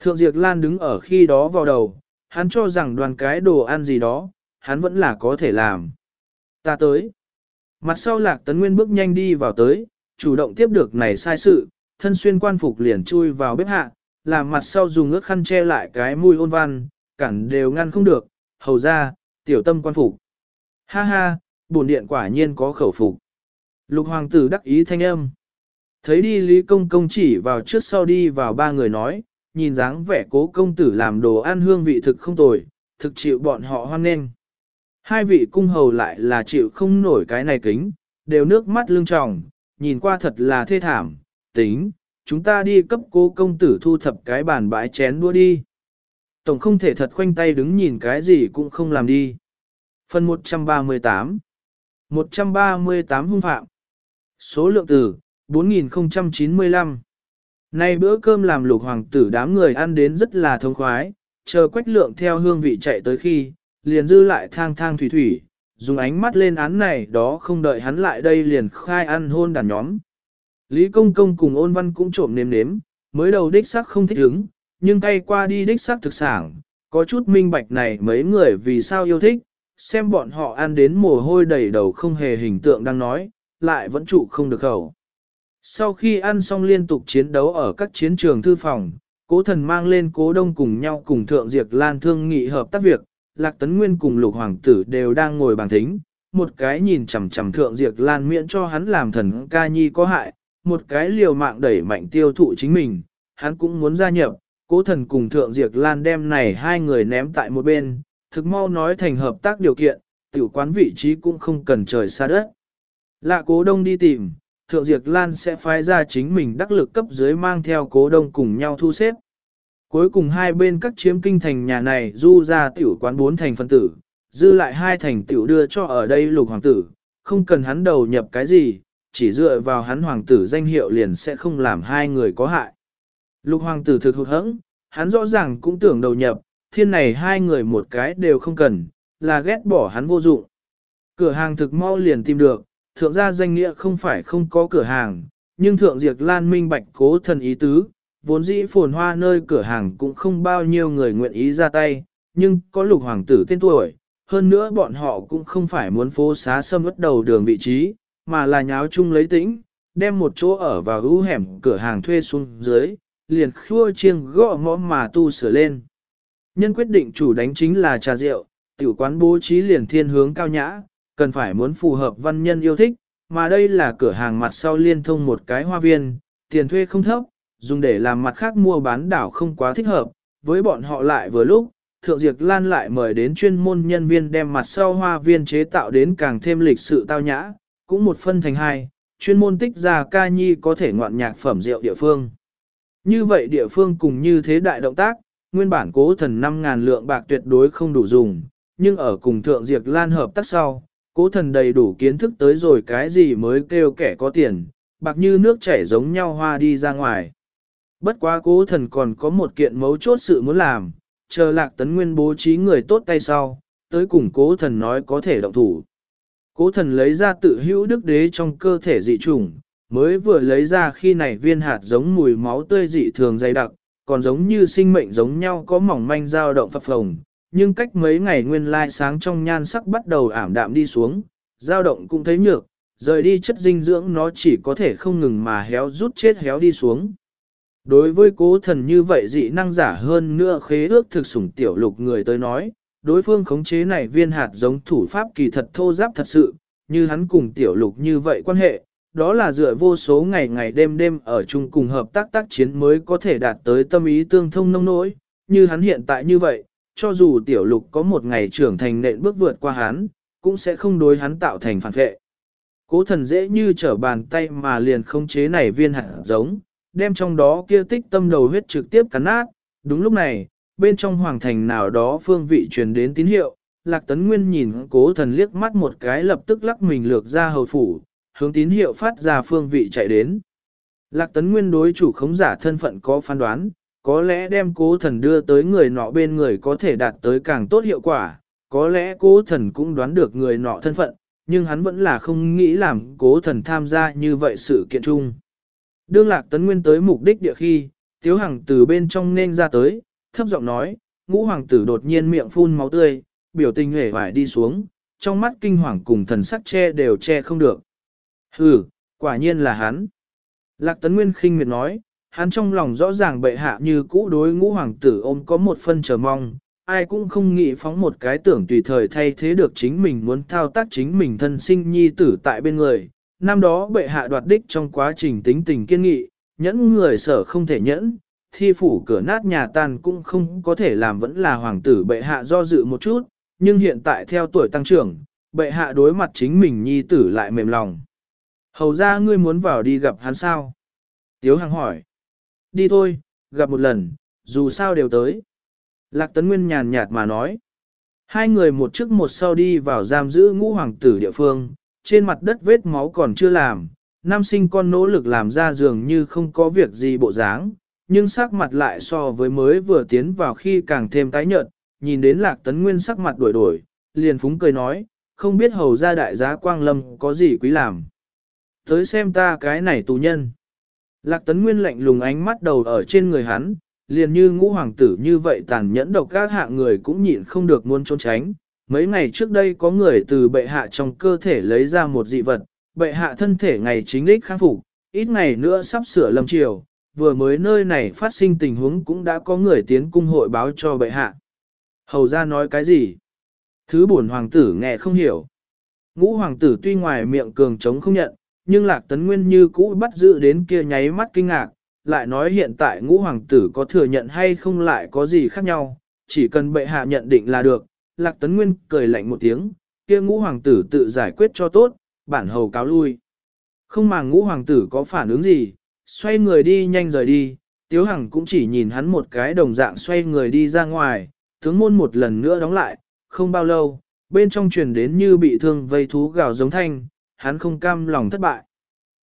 Thượng Diệp Lan đứng ở khi đó vào đầu, hắn cho rằng đoàn cái đồ ăn gì đó, hắn vẫn là có thể làm. Ta tới. Mặt sau lạc tấn nguyên bước nhanh đi vào tới, chủ động tiếp được này sai sự, thân xuyên quan phục liền chui vào bếp hạ, làm mặt sau dùng ước khăn che lại cái mùi ôn văn, cản đều ngăn không được, hầu ra, tiểu tâm quan phục. Ha ha, bổn điện quả nhiên có khẩu phục. Lục hoàng tử đắc ý thanh âm. Thấy đi Lý Công Công chỉ vào trước sau đi vào ba người nói, nhìn dáng vẻ cố công tử làm đồ ăn hương vị thực không tồi, thực chịu bọn họ hoan nghênh. Hai vị cung hầu lại là chịu không nổi cái này kính, đều nước mắt lưng tròng, nhìn qua thật là thê thảm, tính, chúng ta đi cấp cố công tử thu thập cái bàn bãi chén đua đi. Tổng không thể thật khoanh tay đứng nhìn cái gì cũng không làm đi. Phần 138 138 hung phạm Số lượng từ 4095 Nay bữa cơm làm lục hoàng tử đám người ăn đến rất là thông khoái, chờ quách lượng theo hương vị chạy tới khi, liền dư lại thang thang thủy thủy, dùng ánh mắt lên án này đó không đợi hắn lại đây liền khai ăn hôn đàn nhóm. Lý Công Công cùng ôn văn cũng trộm nếm nếm, mới đầu đích xác không thích ứng, nhưng cay qua đi đích xác thực sản, có chút minh bạch này mấy người vì sao yêu thích, xem bọn họ ăn đến mồ hôi đầy đầu không hề hình tượng đang nói, lại vẫn trụ không được khẩu. Sau khi ăn xong liên tục chiến đấu ở các chiến trường thư phòng, cố thần mang lên cố đông cùng nhau cùng thượng diệt lan thương nghị hợp tác việc, lạc tấn nguyên cùng lục hoàng tử đều đang ngồi bàn thính, một cái nhìn chằm chằm thượng diệt lan miễn cho hắn làm thần ca nhi có hại, một cái liều mạng đẩy mạnh tiêu thụ chính mình, hắn cũng muốn gia nhập, cố thần cùng thượng diệt lan đem này hai người ném tại một bên, thực mau nói thành hợp tác điều kiện, tiểu quán vị trí cũng không cần trời xa đất. Lạ cố đông đi tìm, thượng diệt lan sẽ phái ra chính mình đắc lực cấp dưới mang theo cố đông cùng nhau thu xếp. Cuối cùng hai bên các chiếm kinh thành nhà này du ra tiểu quán bốn thành phân tử, dư lại hai thành tiểu đưa cho ở đây lục hoàng tử, không cần hắn đầu nhập cái gì, chỉ dựa vào hắn hoàng tử danh hiệu liền sẽ không làm hai người có hại. Lục hoàng tử thực hụt hẫng, hắn rõ ràng cũng tưởng đầu nhập, thiên này hai người một cái đều không cần, là ghét bỏ hắn vô dụng. Cửa hàng thực mau liền tìm được, thượng gia danh nghĩa không phải không có cửa hàng, nhưng thượng diệt lan minh bạch cố thần ý tứ, vốn dĩ phồn hoa nơi cửa hàng cũng không bao nhiêu người nguyện ý ra tay, nhưng có lục hoàng tử tên tuổi, hơn nữa bọn họ cũng không phải muốn phố xá xâm ất đầu đường vị trí, mà là nháo chung lấy tĩnh, đem một chỗ ở vào hữu hẻm cửa hàng thuê xuống dưới, liền khua chiêng gõ mõ mà tu sửa lên. Nhân quyết định chủ đánh chính là trà rượu, tiểu quán bố trí liền thiên hướng cao nhã, cần phải muốn phù hợp văn nhân yêu thích, mà đây là cửa hàng mặt sau liên thông một cái hoa viên, tiền thuê không thấp, dùng để làm mặt khác mua bán đảo không quá thích hợp, với bọn họ lại vừa lúc, Thượng Diệp Lan lại mời đến chuyên môn nhân viên đem mặt sau hoa viên chế tạo đến càng thêm lịch sự tao nhã, cũng một phân thành hai, chuyên môn tích ra ca nhi có thể ngoạn nhạc phẩm rượu địa phương. Như vậy địa phương cùng như thế đại động tác, nguyên bản cố thần 5.000 lượng bạc tuyệt đối không đủ dùng, nhưng ở cùng Thượng diệt Lan hợp tác sau, cố thần đầy đủ kiến thức tới rồi cái gì mới kêu kẻ có tiền, bạc như nước chảy giống nhau hoa đi ra ngoài. Bất quá cố thần còn có một kiện mấu chốt sự muốn làm, chờ lạc tấn nguyên bố trí người tốt tay sau, tới cùng cố thần nói có thể động thủ. Cố thần lấy ra tự hữu đức đế trong cơ thể dị trùng, mới vừa lấy ra khi này viên hạt giống mùi máu tươi dị thường dày đặc, còn giống như sinh mệnh giống nhau có mỏng manh dao động phập phồng, nhưng cách mấy ngày nguyên lai sáng trong nhan sắc bắt đầu ảm đạm đi xuống, dao động cũng thấy nhược, rời đi chất dinh dưỡng nó chỉ có thể không ngừng mà héo rút chết héo đi xuống. Đối với cố thần như vậy dị năng giả hơn nữa khế ước thực sủng tiểu lục người tới nói, đối phương khống chế này viên hạt giống thủ pháp kỳ thật thô giáp thật sự, như hắn cùng tiểu lục như vậy quan hệ, đó là dựa vô số ngày ngày đêm đêm ở chung cùng hợp tác tác chiến mới có thể đạt tới tâm ý tương thông nông nỗi, như hắn hiện tại như vậy, cho dù tiểu lục có một ngày trưởng thành nện bước vượt qua hắn, cũng sẽ không đối hắn tạo thành phản vệ. Cố thần dễ như trở bàn tay mà liền không chế này viên hạt giống, đem trong đó kia tích tâm đầu huyết trực tiếp cắn nát. Đúng lúc này, bên trong hoàng thành nào đó phương vị truyền đến tín hiệu, Lạc Tấn Nguyên nhìn cố thần liếc mắt một cái lập tức lắc mình lược ra hầu phủ, hướng tín hiệu phát ra phương vị chạy đến. Lạc Tấn Nguyên đối chủ khống giả thân phận có phán đoán, có lẽ đem cố thần đưa tới người nọ bên người có thể đạt tới càng tốt hiệu quả, có lẽ cố thần cũng đoán được người nọ thân phận, nhưng hắn vẫn là không nghĩ làm cố thần tham gia như vậy sự kiện chung. Đương lạc tấn nguyên tới mục đích địa khi, tiếu hằng từ bên trong nên ra tới, thấp giọng nói, ngũ hoàng tử đột nhiên miệng phun máu tươi, biểu tình hề vải đi xuống, trong mắt kinh hoàng cùng thần sắc che đều che không được. Hừ, quả nhiên là hắn. Lạc tấn nguyên khinh miệt nói, hắn trong lòng rõ ràng bệ hạ như cũ đối ngũ hoàng tử ôm có một phân chờ mong, ai cũng không nghĩ phóng một cái tưởng tùy thời thay thế được chính mình muốn thao tác chính mình thân sinh nhi tử tại bên người. Năm đó bệ hạ đoạt đích trong quá trình tính tình kiên nghị, nhẫn người sở không thể nhẫn, thi phủ cửa nát nhà tan cũng không có thể làm vẫn là hoàng tử bệ hạ do dự một chút, nhưng hiện tại theo tuổi tăng trưởng, bệ hạ đối mặt chính mình nhi tử lại mềm lòng. Hầu ra ngươi muốn vào đi gặp hắn sao? Tiếu Hằng hỏi. Đi thôi, gặp một lần, dù sao đều tới. Lạc Tấn Nguyên nhàn nhạt mà nói. Hai người một trước một sau đi vào giam giữ ngũ hoàng tử địa phương, trên mặt đất vết máu còn chưa làm, nam sinh con nỗ lực làm ra dường như không có việc gì bộ dáng, nhưng sắc mặt lại so với mới vừa tiến vào khi càng thêm tái nhợt, nhìn đến Lạc Tấn Nguyên sắc mặt đổi đổi, liền phúng cười nói, không biết hầu ra đại giá quang lâm có gì quý làm. Tới xem ta cái này tù nhân. Lạc Tấn Nguyên lạnh lùng ánh mắt đầu ở trên người hắn, liền như ngũ hoàng tử như vậy tàn nhẫn độc các hạ người cũng nhịn không được muốn trốn tránh. Mấy ngày trước đây có người từ bệ hạ trong cơ thể lấy ra một dị vật, bệ hạ thân thể ngày chính đích kháng phục, ít ngày nữa sắp sửa lâm triều, vừa mới nơi này phát sinh tình huống cũng đã có người tiến cung hội báo cho bệ hạ. Hầu ra nói cái gì? Thứ bổn hoàng tử nghe không hiểu. Ngũ hoàng tử tuy ngoài miệng cường trống không nhận, nhưng lạc tấn nguyên như cũ bắt giữ đến kia nháy mắt kinh ngạc, lại nói hiện tại ngũ hoàng tử có thừa nhận hay không lại có gì khác nhau, chỉ cần bệ hạ nhận định là được. Lạc Tấn Nguyên cười lạnh một tiếng, kia ngũ hoàng tử tự giải quyết cho tốt, bản hầu cáo lui. Không mà ngũ hoàng tử có phản ứng gì, xoay người đi nhanh rời đi, Tiếu Hằng cũng chỉ nhìn hắn một cái đồng dạng xoay người đi ra ngoài, tướng môn một lần nữa đóng lại, không bao lâu, bên trong truyền đến như bị thương vây thú gào giống thanh, hắn không cam lòng thất bại.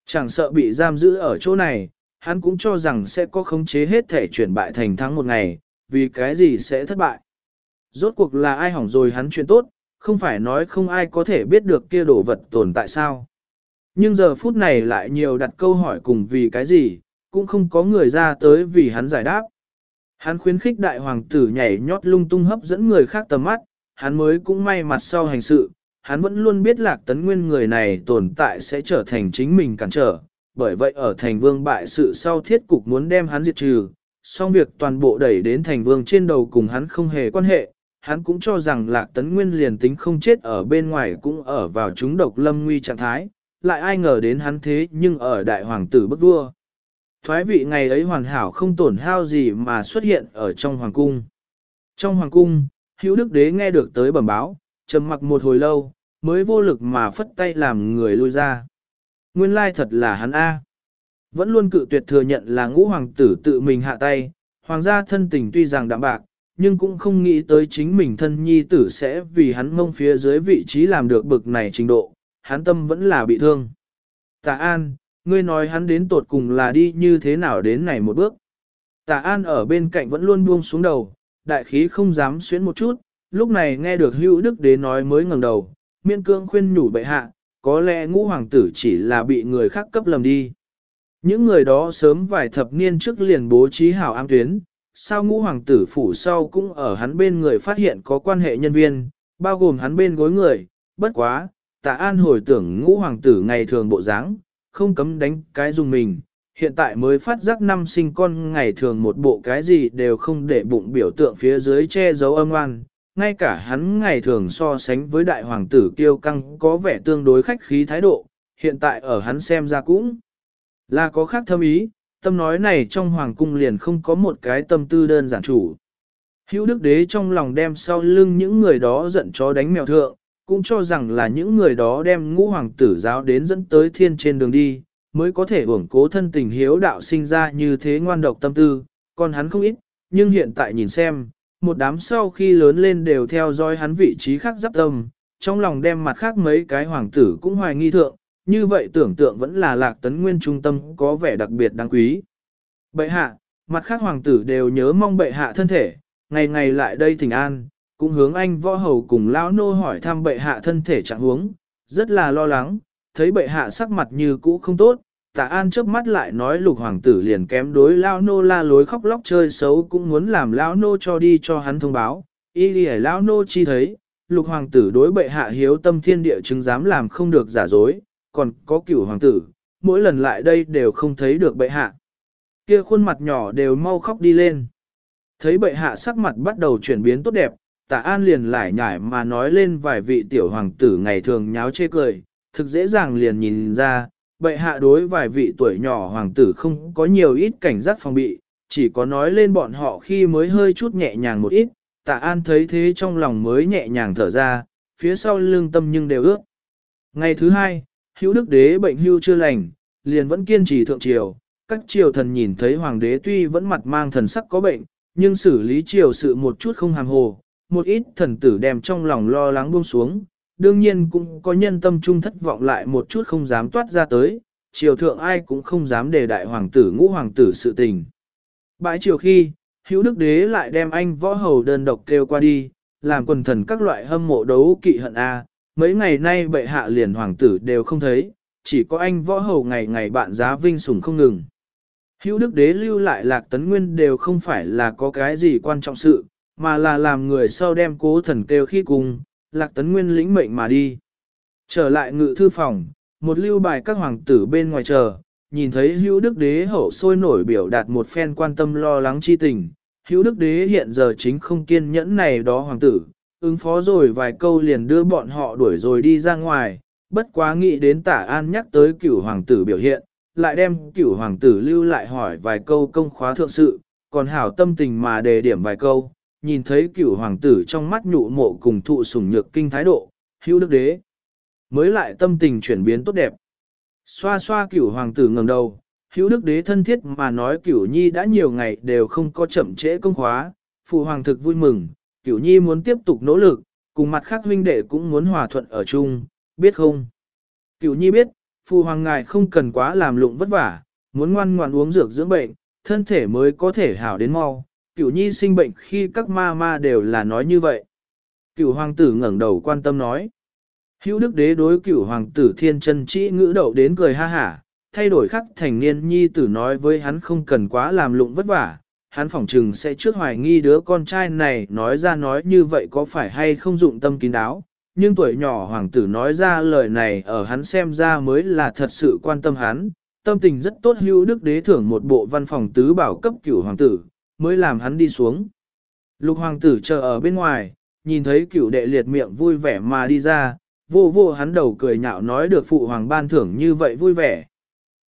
Chẳng sợ bị giam giữ ở chỗ này, hắn cũng cho rằng sẽ có khống chế hết thể chuyển bại thành thắng một ngày, vì cái gì sẽ thất bại. Rốt cuộc là ai hỏng rồi hắn chuyện tốt, không phải nói không ai có thể biết được kia đồ vật tồn tại sao. Nhưng giờ phút này lại nhiều đặt câu hỏi cùng vì cái gì, cũng không có người ra tới vì hắn giải đáp. Hắn khuyến khích đại hoàng tử nhảy nhót lung tung hấp dẫn người khác tầm mắt, hắn mới cũng may mặt sau hành sự, hắn vẫn luôn biết lạc tấn nguyên người này tồn tại sẽ trở thành chính mình cản trở, bởi vậy ở thành vương bại sự sau thiết cục muốn đem hắn diệt trừ, song việc toàn bộ đẩy đến thành vương trên đầu cùng hắn không hề quan hệ, hắn cũng cho rằng lạc tấn nguyên liền tính không chết ở bên ngoài cũng ở vào chúng độc lâm nguy trạng thái, lại ai ngờ đến hắn thế nhưng ở đại hoàng tử bức vua. Thoái vị ngày ấy hoàn hảo không tổn hao gì mà xuất hiện ở trong hoàng cung. Trong hoàng cung, hữu đức đế nghe được tới bẩm báo, trầm mặc một hồi lâu, mới vô lực mà phất tay làm người lui ra. Nguyên lai thật là hắn A. Vẫn luôn cự tuyệt thừa nhận là ngũ hoàng tử tự mình hạ tay, hoàng gia thân tình tuy rằng đạm bạc, nhưng cũng không nghĩ tới chính mình thân nhi tử sẽ vì hắn mông phía dưới vị trí làm được bực này trình độ, hắn tâm vẫn là bị thương. Tạ An, ngươi nói hắn đến tột cùng là đi như thế nào đến này một bước. Tạ An ở bên cạnh vẫn luôn buông xuống đầu, đại khí không dám xuyến một chút, lúc này nghe được hữu đức đế nói mới ngẩng đầu, miên cương khuyên nhủ bệ hạ, có lẽ ngũ hoàng tử chỉ là bị người khác cấp lầm đi. Những người đó sớm vài thập niên trước liền bố trí hảo am tuyến, sao ngũ hoàng tử phủ sau cũng ở hắn bên người phát hiện có quan hệ nhân viên, bao gồm hắn bên gối người, bất quá, tạ an hồi tưởng ngũ hoàng tử ngày thường bộ dáng, không cấm đánh cái dùng mình, hiện tại mới phát giác năm sinh con ngày thường một bộ cái gì đều không để bụng biểu tượng phía dưới che giấu âm oan, ngay cả hắn ngày thường so sánh với đại hoàng tử kiêu căng có vẻ tương đối khách khí thái độ, hiện tại ở hắn xem ra cũng là có khác thâm ý, tâm nói này trong hoàng cung liền không có một cái tâm tư đơn giản chủ. Hữu đức đế trong lòng đem sau lưng những người đó giận chó đánh mèo thượng, cũng cho rằng là những người đó đem ngũ hoàng tử giáo đến dẫn tới thiên trên đường đi, mới có thể ủng cố thân tình hiếu đạo sinh ra như thế ngoan độc tâm tư, còn hắn không ít, nhưng hiện tại nhìn xem, một đám sau khi lớn lên đều theo dõi hắn vị trí khác giáp tâm, trong lòng đem mặt khác mấy cái hoàng tử cũng hoài nghi thượng, như vậy tưởng tượng vẫn là lạc tấn nguyên trung tâm có vẻ đặc biệt đáng quý. Bệ hạ, mặt khác hoàng tử đều nhớ mong bệ hạ thân thể, ngày ngày lại đây thỉnh an, cũng hướng anh võ hầu cùng lão nô hỏi thăm bệ hạ thân thể trạng huống, rất là lo lắng, thấy bệ hạ sắc mặt như cũ không tốt, tạ an chớp mắt lại nói lục hoàng tử liền kém đối lão nô la lối khóc lóc chơi xấu cũng muốn làm lão nô cho đi cho hắn thông báo, y đi lão nô chi thấy, lục hoàng tử đối bệ hạ hiếu tâm thiên địa chứng dám làm không được giả dối, còn có cửu hoàng tử, mỗi lần lại đây đều không thấy được bệ hạ. Kia khuôn mặt nhỏ đều mau khóc đi lên. Thấy bệ hạ sắc mặt bắt đầu chuyển biến tốt đẹp, tạ an liền lại nhải mà nói lên vài vị tiểu hoàng tử ngày thường nháo chê cười, thực dễ dàng liền nhìn ra, bệ hạ đối vài vị tuổi nhỏ hoàng tử không có nhiều ít cảnh giác phòng bị, chỉ có nói lên bọn họ khi mới hơi chút nhẹ nhàng một ít, tạ an thấy thế trong lòng mới nhẹ nhàng thở ra, phía sau lương tâm nhưng đều ước. Ngày thứ hai, hữu đức đế bệnh hưu chưa lành, liền vẫn kiên trì thượng triều, các triều thần nhìn thấy hoàng đế tuy vẫn mặt mang thần sắc có bệnh, nhưng xử lý triều sự một chút không hàm hồ, một ít thần tử đem trong lòng lo lắng buông xuống, đương nhiên cũng có nhân tâm trung thất vọng lại một chút không dám toát ra tới, triều thượng ai cũng không dám đề đại hoàng tử ngũ hoàng tử sự tình. Bãi triều khi, hữu đức đế lại đem anh võ hầu đơn độc kêu qua đi, làm quần thần các loại hâm mộ đấu kỵ hận A, mấy ngày nay bệ hạ liền hoàng tử đều không thấy, chỉ có anh võ hầu ngày ngày bạn giá vinh sủng không ngừng. Hữu đức đế lưu lại lạc tấn nguyên đều không phải là có cái gì quan trọng sự, mà là làm người sau đem cố thần kêu khi cùng, lạc tấn nguyên lĩnh mệnh mà đi. Trở lại ngự thư phòng, một lưu bài các hoàng tử bên ngoài chờ, nhìn thấy hữu đức đế hậu sôi nổi biểu đạt một phen quan tâm lo lắng chi tình. Hữu đức đế hiện giờ chính không kiên nhẫn này đó hoàng tử, ứng phó rồi vài câu liền đưa bọn họ đuổi rồi đi ra ngoài, bất quá nghĩ đến tả an nhắc tới cửu hoàng tử biểu hiện, lại đem cửu hoàng tử lưu lại hỏi vài câu công khóa thượng sự, còn hảo tâm tình mà đề điểm vài câu, nhìn thấy cửu hoàng tử trong mắt nhụ mộ cùng thụ sủng nhược kinh thái độ, hữu đức đế. Mới lại tâm tình chuyển biến tốt đẹp. Xoa xoa cửu hoàng tử ngẩng đầu, hữu đức đế thân thiết mà nói cửu nhi đã nhiều ngày đều không có chậm trễ công khóa, phụ hoàng thực vui mừng, cửu nhi muốn tiếp tục nỗ lực, cùng mặt khác huynh đệ cũng muốn hòa thuận ở chung, biết không? Cửu nhi biết, phụ hoàng ngài không cần quá làm lụng vất vả, muốn ngoan ngoan uống dược dưỡng bệnh, thân thể mới có thể hảo đến mau, cửu nhi sinh bệnh khi các ma ma đều là nói như vậy. Cửu hoàng tử ngẩng đầu quan tâm nói. Hữu đức đế đối cửu hoàng tử thiên chân chỉ ngữ đậu đến cười ha hả, thay đổi khắc thành niên nhi tử nói với hắn không cần quá làm lụng vất vả, hắn phỏng chừng sẽ trước hoài nghi đứa con trai này nói ra nói như vậy có phải hay không dụng tâm kín đáo, nhưng tuổi nhỏ hoàng tử nói ra lời này ở hắn xem ra mới là thật sự quan tâm hắn, tâm tình rất tốt hữu đức đế thưởng một bộ văn phòng tứ bảo cấp cửu hoàng tử, mới làm hắn đi xuống. Lục hoàng tử chờ ở bên ngoài, nhìn thấy cửu đệ liệt miệng vui vẻ mà đi ra, vô vô hắn đầu cười nhạo nói được phụ hoàng ban thưởng như vậy vui vẻ.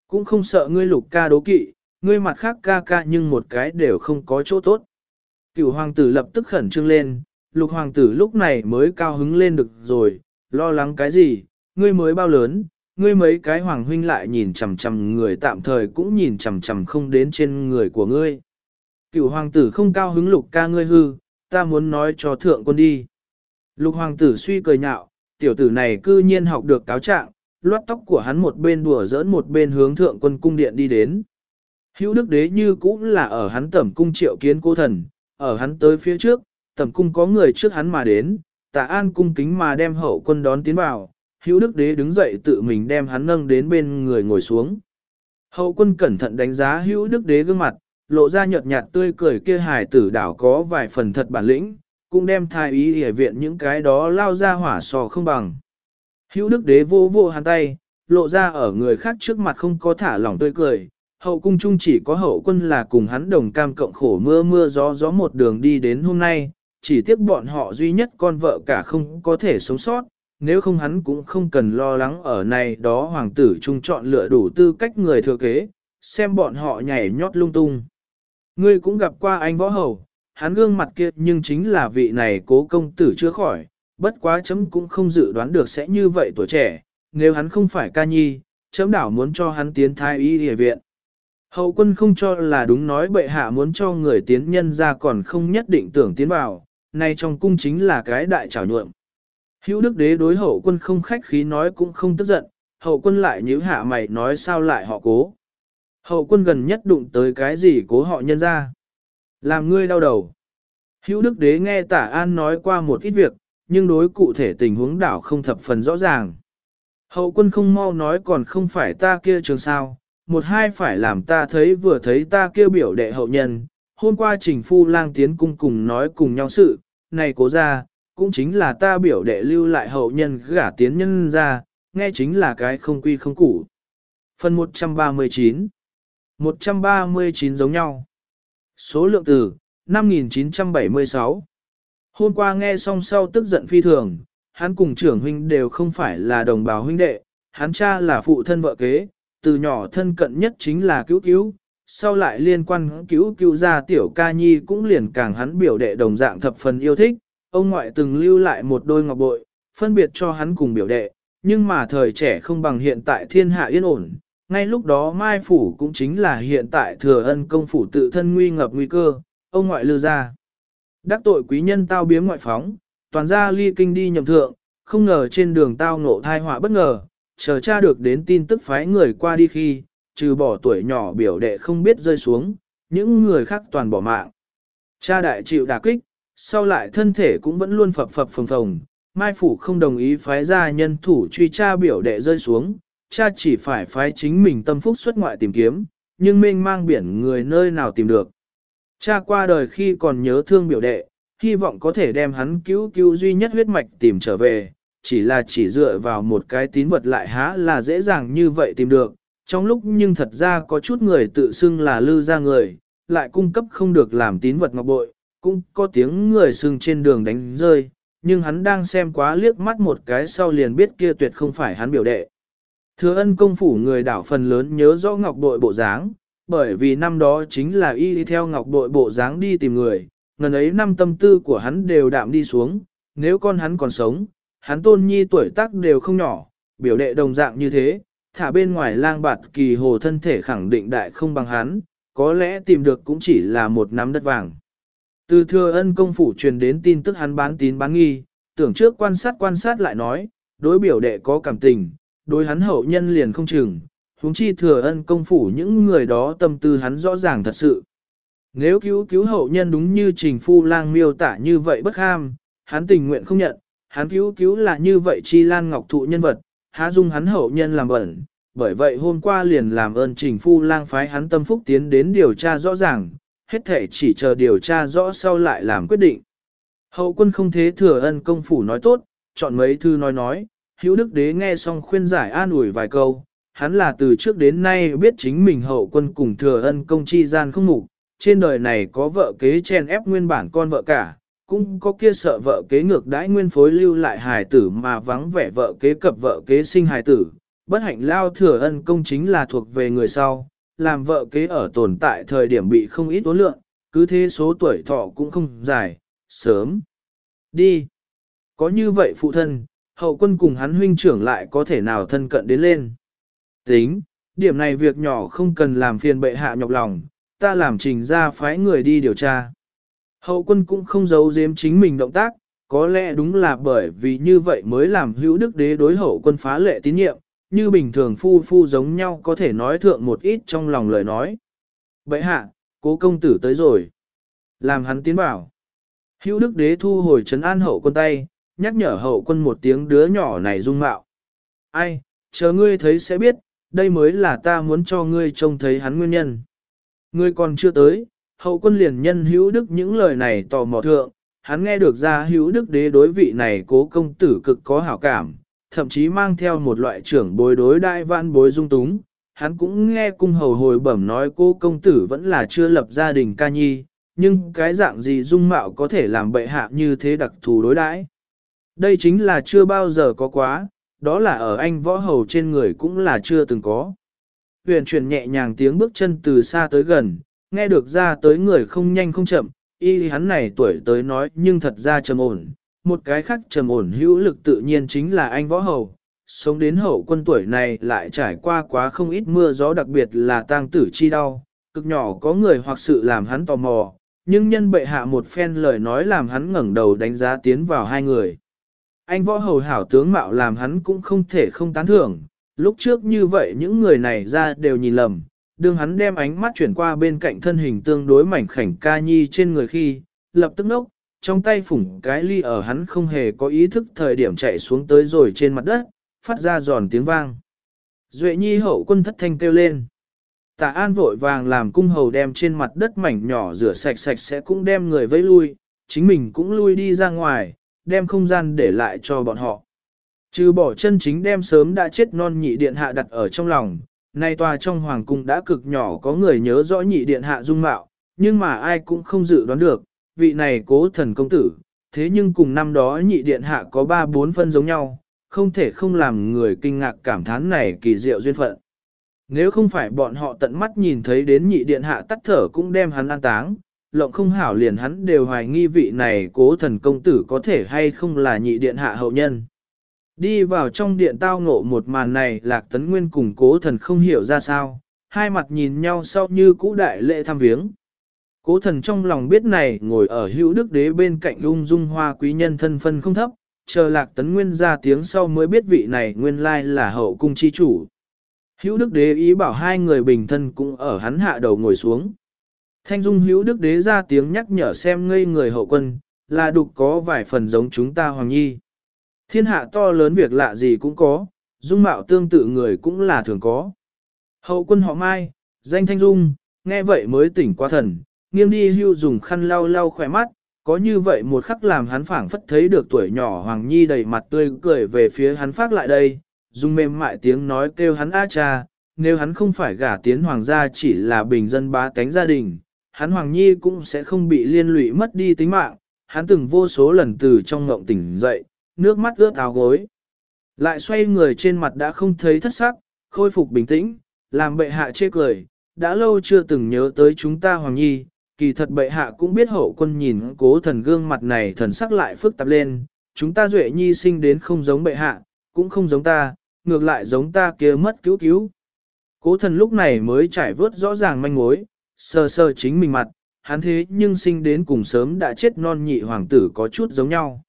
Cũng không sợ ngươi lục ca đố kỵ, ngươi mặt khác ca ca nhưng một cái đều không có chỗ tốt. Cửu hoàng tử lập tức khẩn trương lên, lục hoàng tử lúc này mới cao hứng lên được rồi, lo lắng cái gì, ngươi mới bao lớn, ngươi mấy cái hoàng huynh lại nhìn chằm chằm người tạm thời cũng nhìn chằm chằm không đến trên người của ngươi. Cửu hoàng tử không cao hứng lục ca ngươi hư, ta muốn nói cho thượng quân đi. Lục hoàng tử suy cười nhạo, tiểu tử này cư nhiên học được cáo trạng, loát tóc của hắn một bên đùa giỡn một bên hướng thượng quân cung điện đi đến. Hữu đức đế như cũng là ở hắn tẩm cung triệu kiến cô thần, ở hắn tới phía trước, tẩm cung có người trước hắn mà đến, tạ an cung kính mà đem hậu quân đón tiến vào, hữu đức đế đứng dậy tự mình đem hắn nâng đến bên người ngồi xuống. Hậu quân cẩn thận đánh giá hữu đức đế gương mặt, lộ ra nhợt nhạt tươi cười kia hài tử đảo có vài phần thật bản lĩnh, cũng đem thai ý hề viện những cái đó lao ra hỏa sò không bằng. Hữu đức đế vô vô hàn tay, lộ ra ở người khác trước mặt không có thả lỏng tươi cười, hậu cung chung chỉ có hậu quân là cùng hắn đồng cam cộng khổ mưa mưa gió gió một đường đi đến hôm nay, chỉ tiếc bọn họ duy nhất con vợ cả không có thể sống sót, nếu không hắn cũng không cần lo lắng ở này đó hoàng tử chung chọn lựa đủ tư cách người thừa kế, xem bọn họ nhảy nhót lung tung. Ngươi cũng gặp qua anh võ hầu, hắn gương mặt kia nhưng chính là vị này cố công tử chưa khỏi, bất quá chấm cũng không dự đoán được sẽ như vậy tuổi trẻ, nếu hắn không phải ca nhi, chấm đảo muốn cho hắn tiến thái y địa viện. Hậu quân không cho là đúng nói bệ hạ muốn cho người tiến nhân ra còn không nhất định tưởng tiến vào, nay trong cung chính là cái đại trảo nhuộm. Hữu đức đế đối hậu quân không khách khí nói cũng không tức giận, hậu quân lại nhíu hạ mày nói sao lại họ cố. Hậu quân gần nhất đụng tới cái gì cố họ nhân ra. Làm ngươi đau đầu. Hữu đức đế nghe tả an nói qua một ít việc, nhưng đối cụ thể tình huống đảo không thập phần rõ ràng. Hậu quân không mau nói còn không phải ta kia trường sao, một hai phải làm ta thấy vừa thấy ta kia biểu đệ hậu nhân, hôm qua trình phu lang tiến cung cùng nói cùng nhau sự, này cố ra, cũng chính là ta biểu đệ lưu lại hậu nhân gả tiến nhân ra, nghe chính là cái không quy không củ. Phần 139 139 giống nhau. Số lượng từ 5976 Hôm qua nghe xong sau tức giận phi thường, hắn cùng trưởng huynh đều không phải là đồng bào huynh đệ, hắn cha là phụ thân vợ kế, từ nhỏ thân cận nhất chính là cứu cứu, sau lại liên quan cứu cứu ra tiểu ca nhi cũng liền càng hắn biểu đệ đồng dạng thập phần yêu thích, ông ngoại từng lưu lại một đôi ngọc bội, phân biệt cho hắn cùng biểu đệ, nhưng mà thời trẻ không bằng hiện tại thiên hạ yên ổn, ngay lúc đó Mai Phủ cũng chính là hiện tại thừa ân công phủ tự thân nguy ngập nguy cơ, ông ngoại lư ra. Đắc tội quý nhân tao biếm ngoại phóng, toàn ra ly kinh đi nhầm thượng, không ngờ trên đường tao ngộ thai họa bất ngờ, chờ cha được đến tin tức phái người qua đi khi, trừ bỏ tuổi nhỏ biểu đệ không biết rơi xuống, những người khác toàn bỏ mạng. Cha đại chịu đả kích, sau lại thân thể cũng vẫn luôn phập phập phồng phồng, Mai Phủ không đồng ý phái ra nhân thủ truy cha biểu đệ rơi xuống, cha chỉ phải phái chính mình tâm phúc xuất ngoại tìm kiếm, nhưng mênh mang biển người nơi nào tìm được. Cha qua đời khi còn nhớ thương biểu đệ, hy vọng có thể đem hắn cứu cứu duy nhất huyết mạch tìm trở về, chỉ là chỉ dựa vào một cái tín vật lại há là dễ dàng như vậy tìm được, trong lúc nhưng thật ra có chút người tự xưng là lư ra người, lại cung cấp không được làm tín vật ngọc bội, cũng có tiếng người xưng trên đường đánh rơi, nhưng hắn đang xem quá liếc mắt một cái sau liền biết kia tuyệt không phải hắn biểu đệ. Thừa ân công phủ người đảo phần lớn nhớ rõ ngọc bội bộ dáng, bởi vì năm đó chính là y đi theo ngọc bội bộ dáng đi tìm người, ngần ấy năm tâm tư của hắn đều đạm đi xuống, nếu con hắn còn sống, hắn tôn nhi tuổi tác đều không nhỏ, biểu đệ đồng dạng như thế, thả bên ngoài lang bạt kỳ hồ thân thể khẳng định đại không bằng hắn, có lẽ tìm được cũng chỉ là một nắm đất vàng. Từ thừa ân công phủ truyền đến tin tức hắn bán tín bán nghi, tưởng trước quan sát quan sát lại nói, đối biểu đệ có cảm tình, đối hắn hậu nhân liền không chừng, huống chi thừa ân công phủ những người đó tâm tư hắn rõ ràng thật sự. Nếu cứu cứu hậu nhân đúng như trình phu lang miêu tả như vậy bất ham, hắn tình nguyện không nhận, hắn cứu cứu là như vậy chi lan ngọc thụ nhân vật, há dung hắn hậu nhân làm bẩn, bởi vậy hôm qua liền làm ơn trình phu lang phái hắn tâm phúc tiến đến điều tra rõ ràng, hết thể chỉ chờ điều tra rõ sau lại làm quyết định. Hậu quân không thế thừa ân công phủ nói tốt, chọn mấy thư nói nói, hữu đức đế nghe xong khuyên giải an ủi vài câu, hắn là từ trước đến nay biết chính mình hậu quân cùng thừa ân công chi gian không mục, trên đời này có vợ kế chen ép nguyên bản con vợ cả, cũng có kia sợ vợ kế ngược đãi nguyên phối lưu lại hài tử mà vắng vẻ vợ kế cập vợ kế sinh hài tử, bất hạnh lao thừa ân công chính là thuộc về người sau, làm vợ kế ở tồn tại thời điểm bị không ít tố lượng, cứ thế số tuổi thọ cũng không dài, sớm. Đi. Có như vậy phụ thân, hậu quân cùng hắn huynh trưởng lại có thể nào thân cận đến lên. Tính, điểm này việc nhỏ không cần làm phiền bệ hạ nhọc lòng, ta làm trình ra phái người đi điều tra. Hậu quân cũng không giấu giếm chính mình động tác, có lẽ đúng là bởi vì như vậy mới làm hữu đức đế đối hậu quân phá lệ tín nhiệm, như bình thường phu phu giống nhau có thể nói thượng một ít trong lòng lời nói. Bệ hạ, cố công tử tới rồi. Làm hắn tiến bảo. Hữu đức đế thu hồi trấn an hậu quân tay, nhắc nhở hậu quân một tiếng đứa nhỏ này dung mạo. Ai, chờ ngươi thấy sẽ biết, đây mới là ta muốn cho ngươi trông thấy hắn nguyên nhân. ngươi còn chưa tới, hậu quân liền nhân hữu đức những lời này tò mò thượng, hắn nghe được ra hữu đức đế đối vị này cố công tử cực có hảo cảm, thậm chí mang theo một loại trưởng bối đối đại vạn bối dung túng. Hắn cũng nghe cung hầu hồi bẩm nói cô công tử vẫn là chưa lập gia đình ca nhi, nhưng cái dạng gì dung mạo có thể làm bệ hạ như thế đặc thù đối đãi. Đây chính là chưa bao giờ có quá, đó là ở anh võ hầu trên người cũng là chưa từng có. Huyền chuyển nhẹ nhàng tiếng bước chân từ xa tới gần, nghe được ra tới người không nhanh không chậm, y hắn này tuổi tới nói nhưng thật ra trầm ổn, một cái khác trầm ổn hữu lực tự nhiên chính là anh võ hầu. Sống đến hậu quân tuổi này lại trải qua quá không ít mưa gió đặc biệt là tang tử chi đau, cực nhỏ có người hoặc sự làm hắn tò mò, nhưng nhân bệ hạ một phen lời nói làm hắn ngẩng đầu đánh giá tiến vào hai người. Anh võ hầu hảo tướng mạo làm hắn cũng không thể không tán thưởng, lúc trước như vậy những người này ra đều nhìn lầm, đương hắn đem ánh mắt chuyển qua bên cạnh thân hình tương đối mảnh khảnh ca nhi trên người khi, lập tức nốc, trong tay phủng cái ly ở hắn không hề có ý thức thời điểm chạy xuống tới rồi trên mặt đất, phát ra giòn tiếng vang. Duệ nhi hậu quân thất thanh kêu lên. Tạ An vội vàng làm cung hầu đem trên mặt đất mảnh nhỏ rửa sạch sạch sẽ cũng đem người vây lui, chính mình cũng lui đi ra ngoài, đem không gian để lại cho bọn họ. Trừ bỏ chân chính đem sớm đã chết non nhị điện hạ đặt ở trong lòng, nay tòa trong hoàng cung đã cực nhỏ có người nhớ rõ nhị điện hạ dung mạo, nhưng mà ai cũng không dự đoán được, vị này cố thần công tử, thế nhưng cùng năm đó nhị điện hạ có ba bốn phân giống nhau, không thể không làm người kinh ngạc cảm thán này kỳ diệu duyên phận. Nếu không phải bọn họ tận mắt nhìn thấy đến nhị điện hạ tắt thở cũng đem hắn an táng, lộng không hảo liền hắn đều hoài nghi vị này cố thần công tử có thể hay không là nhị điện hạ hậu nhân. Đi vào trong điện tao ngộ một màn này lạc tấn nguyên cùng cố thần không hiểu ra sao, hai mặt nhìn nhau sau như cũ đại lệ thăm viếng. Cố thần trong lòng biết này ngồi ở hữu đức đế bên cạnh ung dung hoa quý nhân thân phân không thấp, chờ lạc tấn nguyên ra tiếng sau mới biết vị này nguyên lai là hậu cung chi chủ. Hữu đức đế ý bảo hai người bình thân cũng ở hắn hạ đầu ngồi xuống. Thanh dung hữu đức đế ra tiếng nhắc nhở xem ngây người hậu quân, là đục có vài phần giống chúng ta hoàng nhi. Thiên hạ to lớn việc lạ gì cũng có, dung mạo tương tự người cũng là thường có. Hậu quân họ mai, danh thanh dung, nghe vậy mới tỉnh qua thần, nghiêng đi hưu dùng khăn lau lau khỏe mắt, có như vậy một khắc làm hắn phảng phất thấy được tuổi nhỏ Hoàng Nhi đầy mặt tươi cười về phía hắn phát lại đây, dùng mềm mại tiếng nói kêu hắn a cha, nếu hắn không phải gả tiến hoàng gia chỉ là bình dân bá tánh gia đình, hắn Hoàng Nhi cũng sẽ không bị liên lụy mất đi tính mạng, hắn từng vô số lần từ trong ngộng tỉnh dậy, nước mắt ướt áo gối. Lại xoay người trên mặt đã không thấy thất sắc, khôi phục bình tĩnh, làm bệ hạ chê cười, đã lâu chưa từng nhớ tới chúng ta Hoàng Nhi, kỳ thật bệ hạ cũng biết hậu quân nhìn cố thần gương mặt này thần sắc lại phức tạp lên, chúng ta Duệ Nhi sinh đến không giống bệ hạ, cũng không giống ta, ngược lại giống ta kia mất cứu cứu. Cố thần lúc này mới trải vớt rõ ràng manh mối, sờ sờ chính mình mặt, hắn thế nhưng sinh đến cùng sớm đã chết non nhị hoàng tử có chút giống nhau.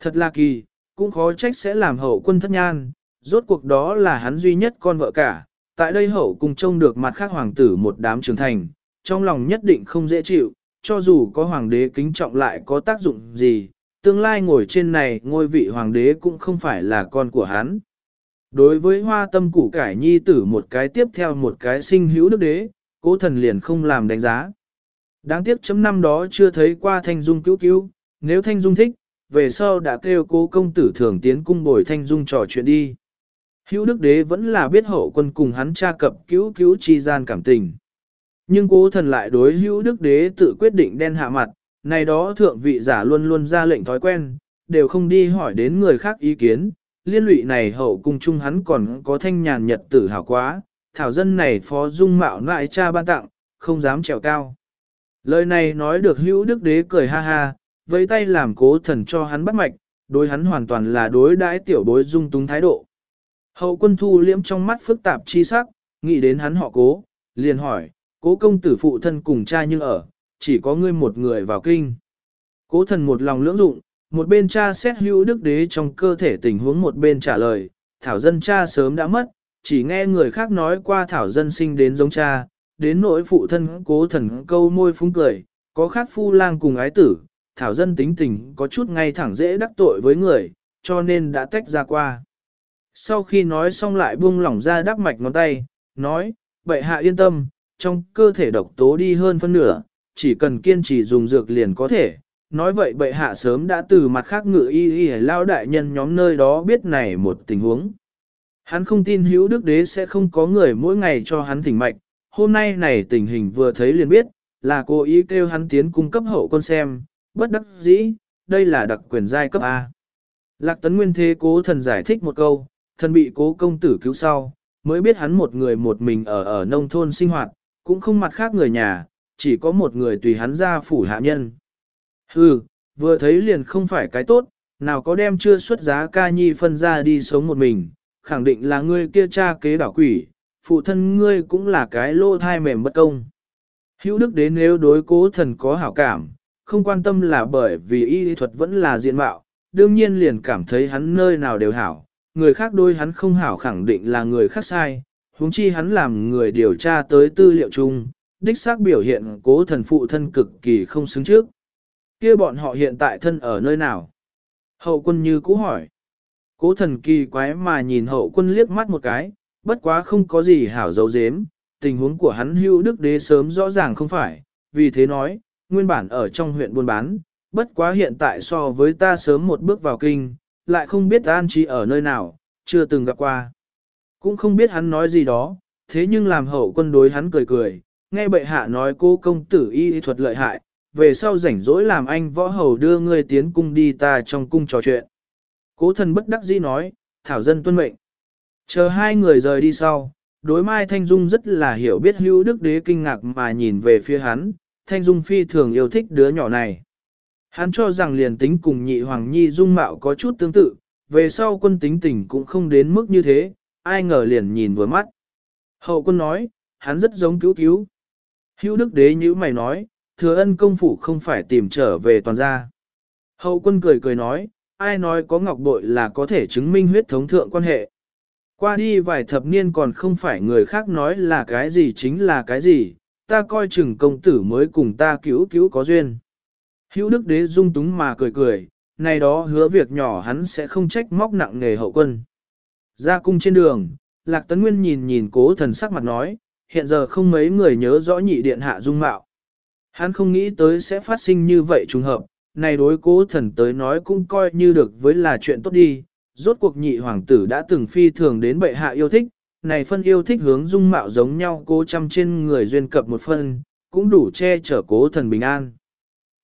Thật là kỳ, cũng khó trách sẽ làm hậu quân thất nhan, rốt cuộc đó là hắn duy nhất con vợ cả, tại đây hậu cùng trông được mặt khác hoàng tử một đám trưởng thành, trong lòng nhất định không dễ chịu, cho dù có hoàng đế kính trọng lại có tác dụng gì, tương lai ngồi trên này ngôi vị hoàng đế cũng không phải là con của hắn. Đối với hoa tâm củ cải nhi tử một cái tiếp theo một cái sinh hữu đức đế, cố thần liền không làm đánh giá. Đáng tiếc chấm năm đó chưa thấy qua thanh dung cứu cứu, nếu thanh dung thích, về sau đã kêu cố công tử thường tiến cung bồi thanh dung trò chuyện đi. Hữu đức đế vẫn là biết hậu quân cùng hắn tra cập cứu cứu chi gian cảm tình. Nhưng cố thần lại đối hữu đức đế tự quyết định đen hạ mặt, này đó thượng vị giả luôn luôn ra lệnh thói quen, đều không đi hỏi đến người khác ý kiến, liên lụy này hậu cung chung hắn còn có thanh nhàn nhật tử hào quá, thảo dân này phó dung mạo nại cha ban tặng, không dám trèo cao. Lời này nói được hữu đức đế cười ha ha, với tay làm cố thần cho hắn bắt mạch, đối hắn hoàn toàn là đối đãi tiểu bối dung túng thái độ. Hậu quân thu liễm trong mắt phức tạp chi sắc, nghĩ đến hắn họ cố, liền hỏi, cố công tử phụ thân cùng cha nhưng ở, chỉ có ngươi một người vào kinh. Cố thần một lòng lưỡng dụng, một bên cha xét hữu đức đế trong cơ thể tình huống một bên trả lời, thảo dân cha sớm đã mất, chỉ nghe người khác nói qua thảo dân sinh đến giống cha, đến nỗi phụ thân cố thần câu môi phúng cười, có khác phu lang cùng ái tử, thảo dân tính tình có chút ngay thẳng dễ đắc tội với người, cho nên đã tách ra qua. Sau khi nói xong lại buông lỏng ra đắp mạch ngón tay, nói, bệ hạ yên tâm, trong cơ thể độc tố đi hơn phân nửa, chỉ cần kiên trì dùng dược liền có thể. Nói vậy bệ hạ sớm đã từ mặt khác ngự y y lao đại nhân nhóm nơi đó biết này một tình huống. Hắn không tin hữu đức đế sẽ không có người mỗi ngày cho hắn thỉnh mạch, hôm nay này tình hình vừa thấy liền biết, là cố ý kêu hắn tiến cung cấp hậu con xem, bất đắc dĩ, đây là đặc quyền giai cấp A. Lạc tấn nguyên thế cố thần giải thích một câu, thần bị cố công tử cứu sau, mới biết hắn một người một mình ở ở nông thôn sinh hoạt, cũng không mặt khác người nhà, chỉ có một người tùy hắn ra phủ hạ nhân. Hừ, vừa thấy liền không phải cái tốt, nào có đem chưa xuất giá ca nhi phân ra đi sống một mình, khẳng định là ngươi kia cha kế đảo quỷ, phụ thân ngươi cũng là cái lô thai mềm bất công. Hữu đức đến nếu đối cố thần có hảo cảm, không quan tâm là bởi vì y thuật vẫn là diện mạo, đương nhiên liền cảm thấy hắn nơi nào đều hảo, người khác đối hắn không hảo khẳng định là người khác sai, huống chi hắn làm người điều tra tới tư liệu chung, đích xác biểu hiện cố thần phụ thân cực kỳ không xứng trước. kia bọn họ hiện tại thân ở nơi nào? Hậu quân như cũ hỏi. Cố thần kỳ quái mà nhìn hậu quân liếc mắt một cái, bất quá không có gì hảo dấu dếm, tình huống của hắn hưu đức đế sớm rõ ràng không phải, vì thế nói, nguyên bản ở trong huyện buôn bán, bất quá hiện tại so với ta sớm một bước vào kinh, lại không biết an trí ở nơi nào, chưa từng gặp qua. Cũng không biết hắn nói gì đó, thế nhưng làm hậu quân đối hắn cười cười, nghe bệ hạ nói cô công tử y thuật lợi hại, về sau rảnh rỗi làm anh võ hầu đưa ngươi tiến cung đi ta trong cung trò chuyện. Cố thần bất đắc dĩ nói, thảo dân tuân mệnh. Chờ hai người rời đi sau, đối mai Thanh Dung rất là hiểu biết hữu đức đế kinh ngạc mà nhìn về phía hắn, Thanh Dung phi thường yêu thích đứa nhỏ này. Hắn cho rằng liền tính cùng nhị hoàng nhi dung mạo có chút tương tự, về sau quân tính tình cũng không đến mức như thế, ai ngờ liền nhìn vừa mắt. Hậu quân nói, hắn rất giống cứu cứu. Hữu đức đế như mày nói, thừa ân công phủ không phải tìm trở về toàn gia. Hậu quân cười cười nói, ai nói có ngọc bội là có thể chứng minh huyết thống thượng quan hệ. Qua đi vài thập niên còn không phải người khác nói là cái gì chính là cái gì, ta coi chừng công tử mới cùng ta cứu cứu có duyên. Hữu đức đế dung túng mà cười cười, này đó hứa việc nhỏ hắn sẽ không trách móc nặng nghề hậu quân. Ra cung trên đường, Lạc Tấn Nguyên nhìn nhìn cố thần sắc mặt nói, hiện giờ không mấy người nhớ rõ nhị điện hạ dung mạo. Hắn không nghĩ tới sẽ phát sinh như vậy trùng hợp, này đối cố thần tới nói cũng coi như được với là chuyện tốt đi, rốt cuộc nhị hoàng tử đã từng phi thường đến bệ hạ yêu thích, này phân yêu thích hướng dung mạo giống nhau cố chăm trên người duyên cập một phân, cũng đủ che chở cố thần bình an.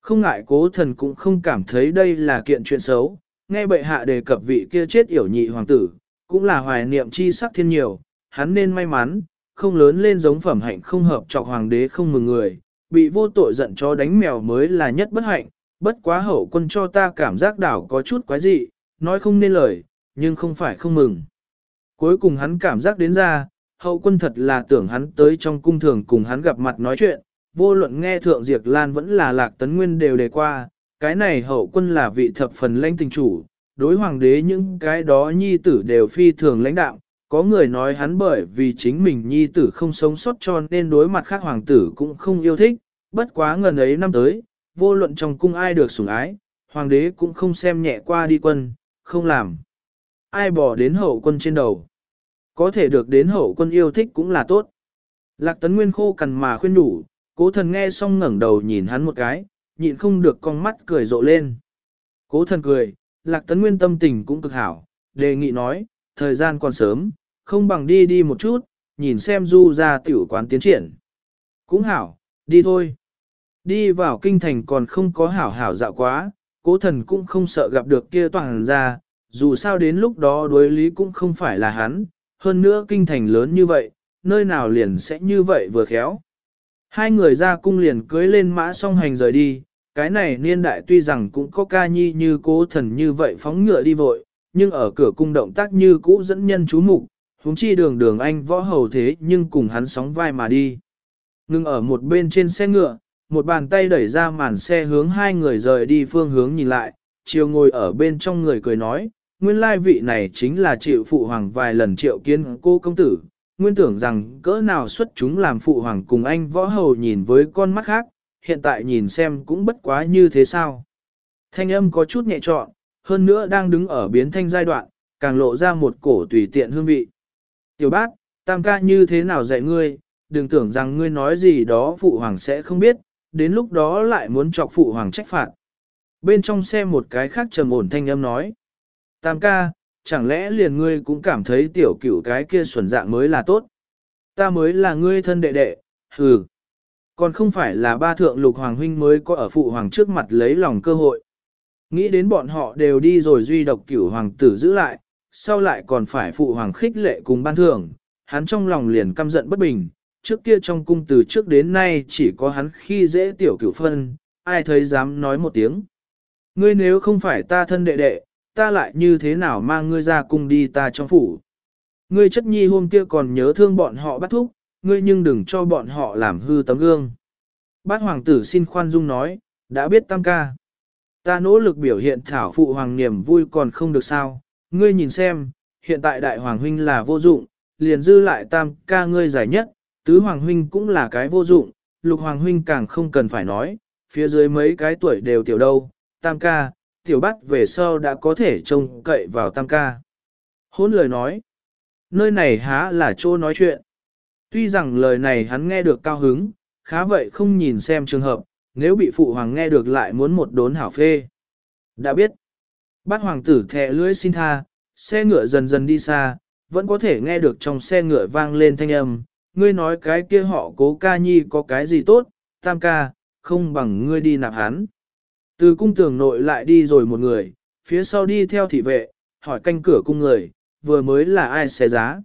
Không ngại cố thần cũng không cảm thấy đây là kiện chuyện xấu, nghe bệ hạ đề cập vị kia chết yểu nhị hoàng tử, cũng là hoài niệm chi sắc thiên nhiều, hắn nên may mắn, không lớn lên giống phẩm hạnh không hợp trọc hoàng đế không mừng người, bị vô tội giận cho đánh mèo mới là nhất bất hạnh, bất quá hậu quân cho ta cảm giác đảo có chút quái dị, nói không nên lời, nhưng không phải không mừng. Cuối cùng hắn cảm giác đến ra, hậu quân thật là tưởng hắn tới trong cung thường cùng hắn gặp mặt nói chuyện, vô luận nghe thượng diệt lan vẫn là lạc tấn nguyên đều đề qua, cái này hậu quân là vị thập phần lãnh tình chủ, đối hoàng đế những cái đó nhi tử đều phi thường lãnh đạo, có người nói hắn bởi vì chính mình nhi tử không sống sót cho nên đối mặt khác hoàng tử cũng không yêu thích, bất quá ngần ấy năm tới, vô luận trong cung ai được sủng ái, hoàng đế cũng không xem nhẹ qua đi quân, không làm. Ai bỏ đến hậu quân trên đầu. Có thể được đến hậu quân yêu thích cũng là tốt. Lạc tấn nguyên khô cằn mà khuyên đủ, cố thần nghe xong ngẩng đầu nhìn hắn một cái, nhịn không được con mắt cười rộ lên. Cố thần cười, lạc tấn nguyên tâm tình cũng cực hảo, đề nghị nói, thời gian còn sớm, không bằng đi đi một chút, nhìn xem du ra tiểu quán tiến triển. Cũng hảo, đi thôi. Đi vào kinh thành còn không có hảo hảo dạo quá, cố thần cũng không sợ gặp được kia toàn ra, dù sao đến lúc đó đối lý cũng không phải là hắn, hơn nữa kinh thành lớn như vậy, nơi nào liền sẽ như vậy vừa khéo. Hai người ra cung liền cưới lên mã song hành rời đi, cái này niên đại tuy rằng cũng có ca nhi như cố thần như vậy phóng ngựa đi vội, nhưng ở cửa cung động tác như cũ dẫn nhân chú mục huống chi đường đường anh võ hầu thế nhưng cùng hắn sóng vai mà đi. Ngưng ở một bên trên xe ngựa, một bàn tay đẩy ra màn xe hướng hai người rời đi phương hướng nhìn lại, chiều ngồi ở bên trong người cười nói, nguyên lai vị này chính là triệu phụ hoàng vài lần triệu kiến cô công tử, nguyên tưởng rằng cỡ nào xuất chúng làm phụ hoàng cùng anh võ hầu nhìn với con mắt khác, hiện tại nhìn xem cũng bất quá như thế sao. Thanh âm có chút nhẹ trọn, hơn nữa đang đứng ở biến thanh giai đoạn, càng lộ ra một cổ tùy tiện hương vị. Tiểu bác, tam ca như thế nào dạy ngươi, đừng tưởng rằng ngươi nói gì đó phụ hoàng sẽ không biết, đến lúc đó lại muốn chọc phụ hoàng trách phạt. Bên trong xe một cái khác trầm ổn thanh âm nói. Tam ca, chẳng lẽ liền ngươi cũng cảm thấy tiểu cửu cái kia xuẩn dạng mới là tốt? Ta mới là ngươi thân đệ đệ, hừ. Còn không phải là ba thượng lục hoàng huynh mới có ở phụ hoàng trước mặt lấy lòng cơ hội. Nghĩ đến bọn họ đều đi rồi duy độc cửu hoàng tử giữ lại, sau lại còn phải phụ hoàng khích lệ cùng ban thưởng, hắn trong lòng liền căm giận bất bình, trước kia trong cung từ trước đến nay chỉ có hắn khi dễ tiểu cửu phân, ai thấy dám nói một tiếng. Ngươi nếu không phải ta thân đệ đệ, ta lại như thế nào mang ngươi ra cung đi ta trong phủ. Ngươi chất nhi hôm kia còn nhớ thương bọn họ bắt thúc, ngươi nhưng đừng cho bọn họ làm hư tấm gương. Bát hoàng tử xin khoan dung nói, đã biết tam ca. Ta nỗ lực biểu hiện thảo phụ hoàng niềm vui còn không được sao, ngươi nhìn xem, hiện tại đại hoàng huynh là vô dụng, liền dư lại tam ca ngươi giải nhất, tứ hoàng huynh cũng là cái vô dụng, lục hoàng huynh càng không cần phải nói, phía dưới mấy cái tuổi đều tiểu đâu, tam ca, tiểu bắt về sau đã có thể trông cậy vào tam ca. Hôn lời nói, nơi này há là chỗ nói chuyện. Tuy rằng lời này hắn nghe được cao hứng, khá vậy không nhìn xem trường hợp, nếu bị phụ hoàng nghe được lại muốn một đốn hảo phê. Đã biết, bát hoàng tử thẹ lưỡi xin tha, xe ngựa dần dần đi xa, vẫn có thể nghe được trong xe ngựa vang lên thanh âm, ngươi nói cái kia họ cố ca nhi có cái gì tốt, tam ca, không bằng ngươi đi nạp hắn. Từ cung tường nội lại đi rồi một người, phía sau đi theo thị vệ, hỏi canh cửa cung người, vừa mới là ai xé giá.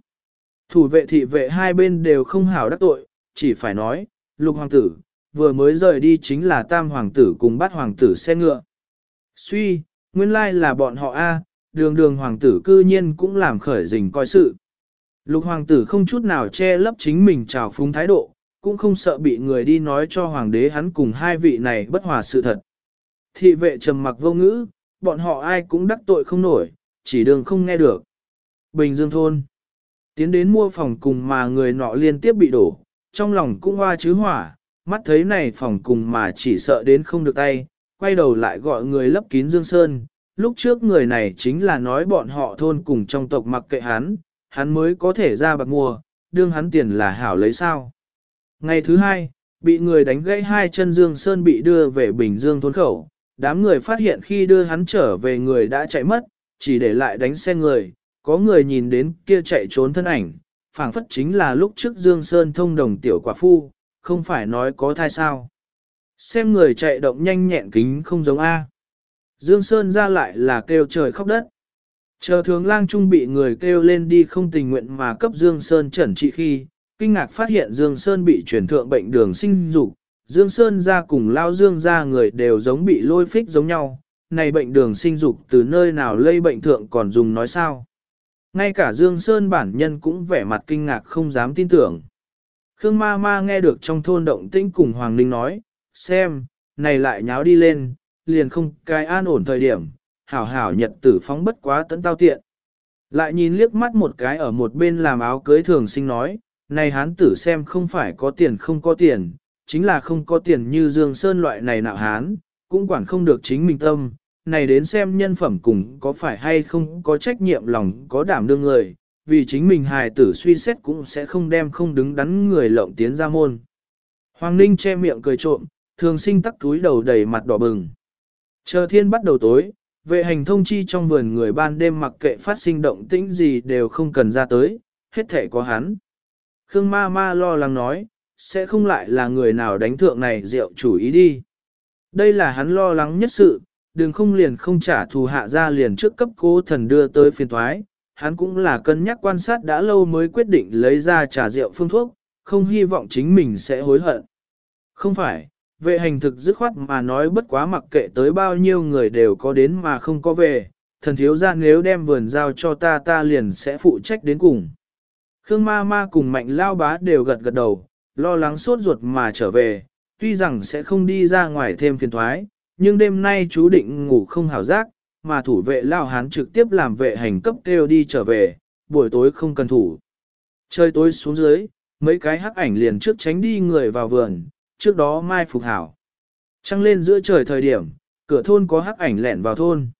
Thủ vệ thị vệ hai bên đều không hảo đắc tội, chỉ phải nói, lục hoàng tử, vừa mới rời đi chính là tam hoàng tử cùng bắt hoàng tử xe ngựa. Suy, nguyên lai là bọn họ A, đường đường hoàng tử cư nhiên cũng làm khởi rình coi sự. Lục hoàng tử không chút nào che lấp chính mình trào phúng thái độ, cũng không sợ bị người đi nói cho hoàng đế hắn cùng hai vị này bất hòa sự thật. Thị vệ trầm mặc vô ngữ, bọn họ ai cũng đắc tội không nổi, chỉ đường không nghe được. Bình Dương Thôn Tiến đến mua phòng cùng mà người nọ liên tiếp bị đổ, trong lòng cũng hoa chứ hỏa, mắt thấy này phòng cùng mà chỉ sợ đến không được tay, quay đầu lại gọi người lấp kín Dương Sơn. Lúc trước người này chính là nói bọn họ thôn cùng trong tộc mặc kệ hắn, hắn mới có thể ra bạc mua, đương hắn tiền là hảo lấy sao. Ngày thứ hai, bị người đánh gãy hai chân Dương Sơn bị đưa về Bình Dương thôn khẩu, đám người phát hiện khi đưa hắn trở về người đã chạy mất, chỉ để lại đánh xe người, có người nhìn đến kia chạy trốn thân ảnh, phảng phất chính là lúc trước Dương Sơn thông đồng tiểu quả phu, không phải nói có thai sao. Xem người chạy động nhanh nhẹn kính không giống A. Dương Sơn ra lại là kêu trời khóc đất. Chờ thường lang trung bị người kêu lên đi không tình nguyện mà cấp Dương Sơn chẩn trị khi, kinh ngạc phát hiện Dương Sơn bị chuyển thượng bệnh đường sinh dục, Dương Sơn ra cùng lao Dương ra người đều giống bị lôi phích giống nhau, này bệnh đường sinh dục từ nơi nào lây bệnh thượng còn dùng nói sao. Ngay cả Dương Sơn bản nhân cũng vẻ mặt kinh ngạc không dám tin tưởng. Khương ma ma nghe được trong thôn động tĩnh cùng Hoàng Ninh nói, xem, này lại nháo đi lên, liền không cái an ổn thời điểm, hảo hảo nhật tử phóng bất quá tấn tao tiện. Lại nhìn liếc mắt một cái ở một bên làm áo cưới thường sinh nói, này hán tử xem không phải có tiền không có tiền, chính là không có tiền như Dương Sơn loại này nạo hán, cũng quản không được chính mình tâm, này đến xem nhân phẩm cùng có phải hay không có trách nhiệm lòng có đảm đương người, vì chính mình hài tử suy xét cũng sẽ không đem không đứng đắn người lộng tiến ra môn. Hoàng Ninh che miệng cười trộm, thường sinh tắc túi đầu đầy mặt đỏ bừng. Chờ thiên bắt đầu tối, vệ hành thông chi trong vườn người ban đêm mặc kệ phát sinh động tĩnh gì đều không cần ra tới, hết thể có hắn. Khương ma ma lo lắng nói, sẽ không lại là người nào đánh thượng này rượu chủ ý đi. Đây là hắn lo lắng nhất sự, đừng không liền không trả thù hạ ra liền trước cấp cố thần đưa tới phiên thoái, hắn cũng là cân nhắc quan sát đã lâu mới quyết định lấy ra trả rượu phương thuốc, không hy vọng chính mình sẽ hối hận. Không phải, vệ hành thực dứt khoát mà nói bất quá mặc kệ tới bao nhiêu người đều có đến mà không có về, thần thiếu ra nếu đem vườn giao cho ta ta liền sẽ phụ trách đến cùng. Khương ma ma cùng mạnh lao bá đều gật gật đầu, lo lắng sốt ruột mà trở về, tuy rằng sẽ không đi ra ngoài thêm phiền thoái, nhưng đêm nay chú định ngủ không hào giác, mà thủ vệ lao hán trực tiếp làm vệ hành cấp kêu đi trở về, buổi tối không cần thủ. Trời tối xuống dưới, mấy cái hắc ảnh liền trước tránh đi người vào vườn, trước đó mai phục hảo. Trăng lên giữa trời thời điểm, cửa thôn có hắc ảnh lẻn vào thôn.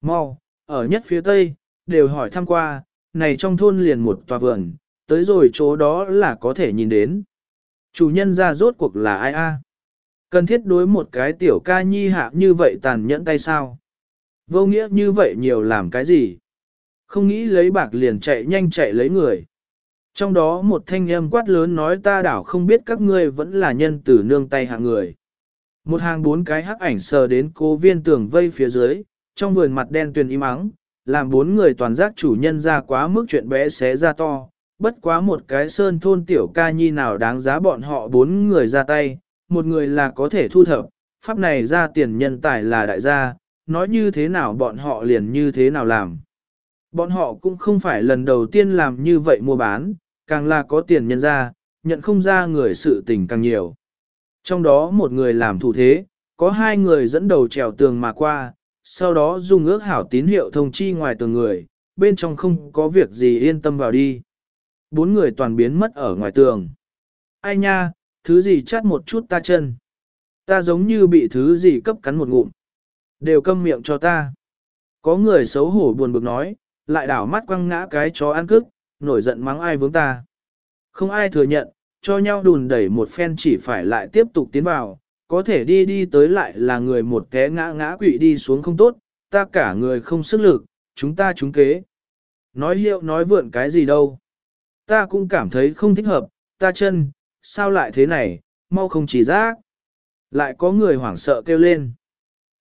Mau, ở nhất phía tây, đều hỏi thăm qua, này trong thôn liền một tòa vườn, tới rồi chỗ đó là có thể nhìn đến. Chủ nhân ra rốt cuộc là ai a? Cần thiết đối một cái tiểu ca nhi hạ như vậy tàn nhẫn tay sao? Vô nghĩa như vậy nhiều làm cái gì? Không nghĩ lấy bạc liền chạy nhanh chạy lấy người. Trong đó một thanh âm quát lớn nói ta đảo không biết các ngươi vẫn là nhân tử nương tay hạng người. Một hàng bốn cái hắc ảnh sờ đến cố viên tường vây phía dưới, trong vườn mặt đen tuyền im ắng, làm bốn người toàn giác chủ nhân ra quá mức chuyện bé xé ra to, bất quá một cái sơn thôn tiểu ca nhi nào đáng giá bọn họ bốn người ra tay, một người là có thể thu thập, pháp này ra tiền nhân tài là đại gia, nói như thế nào bọn họ liền như thế nào làm. Bọn họ cũng không phải lần đầu tiên làm như vậy mua bán, càng là có tiền nhân ra, nhận không ra người sự tình càng nhiều. Trong đó một người làm thủ thế, có hai người dẫn đầu trèo tường mà qua, sau đó dùng ước hảo tín hiệu thông chi ngoài tường người, bên trong không có việc gì yên tâm vào đi. Bốn người toàn biến mất ở ngoài tường. Ai nha, thứ gì chát một chút ta chân. Ta giống như bị thứ gì cấp cắn một ngụm. Đều câm miệng cho ta. Có người xấu hổ buồn bực nói, lại đảo mắt quăng ngã cái chó ăn cức, nổi giận mắng ai vướng ta. Không ai thừa nhận, cho nhau đùn đẩy một phen chỉ phải lại tiếp tục tiến vào, có thể đi đi tới lại là người một té ngã ngã quỵ đi xuống không tốt, ta cả người không sức lực, chúng ta trúng kế. Nói hiệu nói vượn cái gì đâu. Ta cũng cảm thấy không thích hợp, ta chân, sao lại thế này, mau không chỉ giác. Lại có người hoảng sợ kêu lên.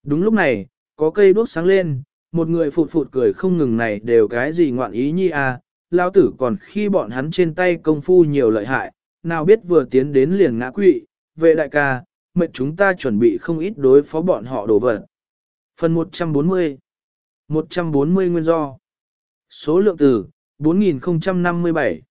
Đúng lúc này, có cây đuốc sáng lên, một người phụt phụt cười không ngừng này đều cái gì ngoạn ý nhi à, lao tử còn khi bọn hắn trên tay công phu nhiều lợi hại, nào biết vừa tiến đến liền ngã quỵ, vệ đại ca, mệnh chúng ta chuẩn bị không ít đối phó bọn họ đổ vật. Phần 140 140 nguyên do. Số lượng từ 4057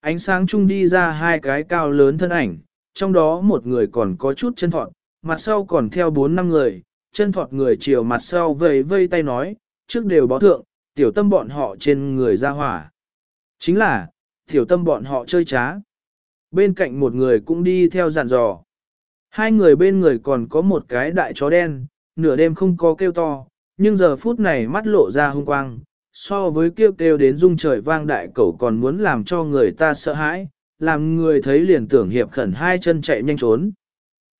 Ánh sáng chung đi ra hai cái cao lớn thân ảnh, trong đó một người còn có chút chân thọt, mặt sau còn theo bốn năm người, chân thọt người chiều mặt sau vây vây tay nói, trước đều bó thượng, tiểu tâm bọn họ trên người ra hỏa. Chính là, tiểu tâm bọn họ chơi trá. Bên cạnh một người cũng đi theo dàn dò. Hai người bên người còn có một cái đại chó đen, nửa đêm không có kêu to, nhưng giờ phút này mắt lộ ra hung quang, so với kêu kêu đến rung trời vang đại cẩu còn muốn làm cho người ta sợ hãi, làm người thấy liền tưởng hiệp khẩn hai chân chạy nhanh trốn.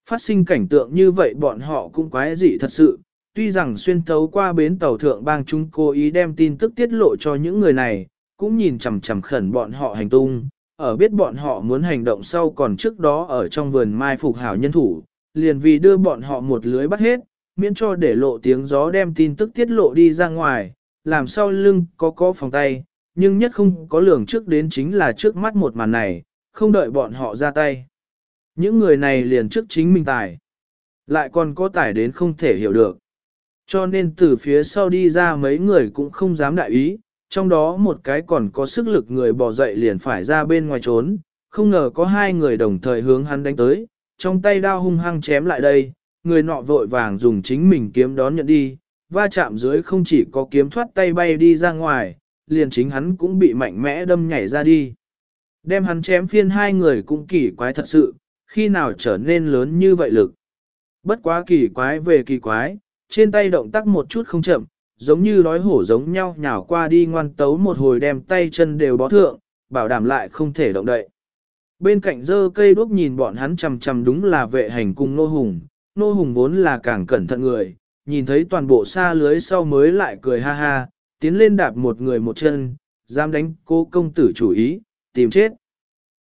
Phát sinh cảnh tượng như vậy bọn họ cũng quái dị thật sự, tuy rằng xuyên thấu qua bến tàu thượng bang chúng cố ý đem tin tức tiết lộ cho những người này, cũng nhìn chằm chằm khẩn bọn họ hành tung, ở biết bọn họ muốn hành động sau còn trước đó ở trong vườn mai phục hảo nhân thủ, liền vì đưa bọn họ một lưới bắt hết, miễn cho để lộ tiếng gió đem tin tức tiết lộ đi ra ngoài, làm sao lưng có có phòng tay, nhưng nhất không có lường trước đến chính là trước mắt một màn này, không đợi bọn họ ra tay. Những người này liền trước chính mình tài, lại còn có tài đến không thể hiểu được. Cho nên từ phía sau đi ra mấy người cũng không dám đại ý, trong đó một cái còn có sức lực người bỏ dậy liền phải ra bên ngoài trốn, không ngờ có hai người đồng thời hướng hắn đánh tới, trong tay đao hung hăng chém lại đây, người nọ vội vàng dùng chính mình kiếm đón nhận đi, va chạm dưới không chỉ có kiếm thoát tay bay đi ra ngoài, liền chính hắn cũng bị mạnh mẽ đâm nhảy ra đi. Đem hắn chém phiên hai người cũng kỳ quái thật sự, khi nào trở nên lớn như vậy lực. Bất quá kỳ quái về kỳ quái, trên tay động tác một chút không chậm, giống như đói hổ giống nhau nhào qua đi ngoan tấu một hồi đem tay chân đều bó thượng, bảo đảm lại không thể động đậy. Bên cạnh dơ cây đuốc nhìn bọn hắn chầm chầm đúng là vệ hành cùng nô hùng, nô hùng vốn là càng cẩn thận người, nhìn thấy toàn bộ xa lưới sau mới lại cười ha ha, tiến lên đạp một người một chân, dám đánh cô công tử chủ ý, tìm chết.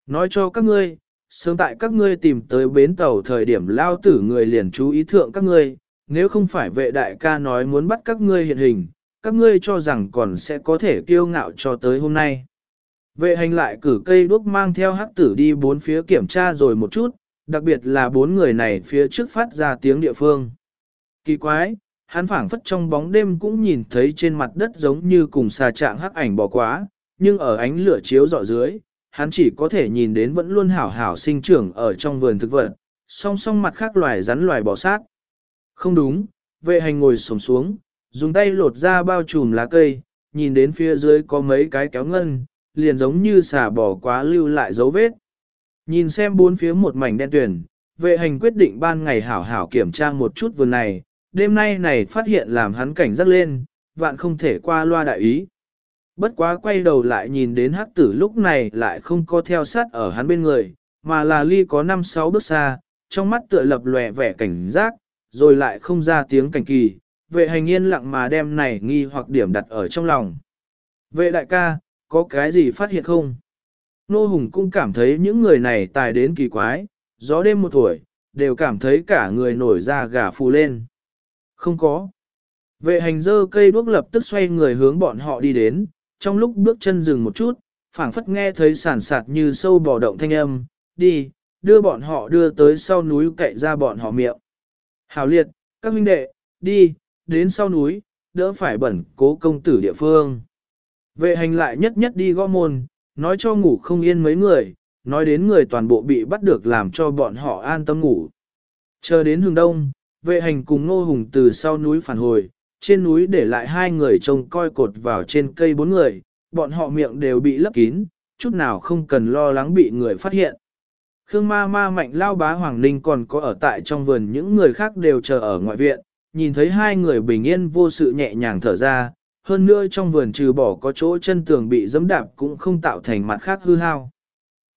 Nói cho các ngươi, sớm tại các ngươi tìm tới bến tàu thời điểm lao tử người liền chú ý thượng các ngươi, nếu không phải vệ đại ca nói muốn bắt các ngươi hiện hình, các ngươi cho rằng còn sẽ có thể kiêu ngạo cho tới hôm nay. Vệ hành lại cử cây đuốc mang theo hắc tử đi bốn phía kiểm tra rồi một chút, đặc biệt là bốn người này phía trước phát ra tiếng địa phương. Kỳ quái, hắn phảng phất trong bóng đêm cũng nhìn thấy trên mặt đất giống như cùng xà trạng hắc ảnh bỏ quá, nhưng ở ánh lửa chiếu dọ dưới, hắn chỉ có thể nhìn đến vẫn luôn hảo hảo sinh trưởng ở trong vườn thực vật, song song mặt khác loài rắn loài bò sát. Không đúng, vệ hành ngồi sổng xuống, dùng tay lột ra bao trùm lá cây, nhìn đến phía dưới có mấy cái kéo ngân, liền giống như xả bỏ quá lưu lại dấu vết. Nhìn xem bốn phía một mảnh đen tuyển, vệ hành quyết định ban ngày hảo hảo kiểm tra một chút vườn này, đêm nay này phát hiện làm hắn cảnh giác lên, vạn không thể qua loa đại ý. Bất quá quay đầu lại nhìn đến hắc tử lúc này lại không có theo sát ở hắn bên người, mà là ly có 5-6 bước xa, trong mắt tựa lập lòe vẻ cảnh giác, rồi lại không ra tiếng cảnh kỳ, vệ hành yên lặng mà đem này nghi hoặc điểm đặt ở trong lòng. Vệ đại ca, có cái gì phát hiện không? Nô Hùng cũng cảm thấy những người này tài đến kỳ quái, gió đêm một tuổi, đều cảm thấy cả người nổi da gà phù lên. Không có. Vệ hành dơ cây đuốc lập tức xoay người hướng bọn họ đi đến, trong lúc bước chân dừng một chút, phảng phất nghe thấy sản sạt như sâu bò động thanh âm, đi, đưa bọn họ đưa tới sau núi cậy ra bọn họ miệng. Hảo liệt, các huynh đệ, đi, đến sau núi, đỡ phải bẩn cố công tử địa phương. Vệ hành lại nhất nhất đi gõ môn, nói cho ngủ không yên mấy người, nói đến người toàn bộ bị bắt được làm cho bọn họ an tâm ngủ. Chờ đến hướng đông, vệ hành cùng Ngô Hùng từ sau núi phản hồi, trên núi để lại hai người trông coi cột vào trên cây bốn người, bọn họ miệng đều bị lấp kín, chút nào không cần lo lắng bị người phát hiện. Khương ma ma mạnh lao bá Hoàng Ninh còn có ở tại trong vườn những người khác đều chờ ở ngoại viện, nhìn thấy hai người bình yên vô sự nhẹ nhàng thở ra, hơn nữa trong vườn trừ bỏ có chỗ chân tường bị dẫm đạp cũng không tạo thành mặt khác hư hao.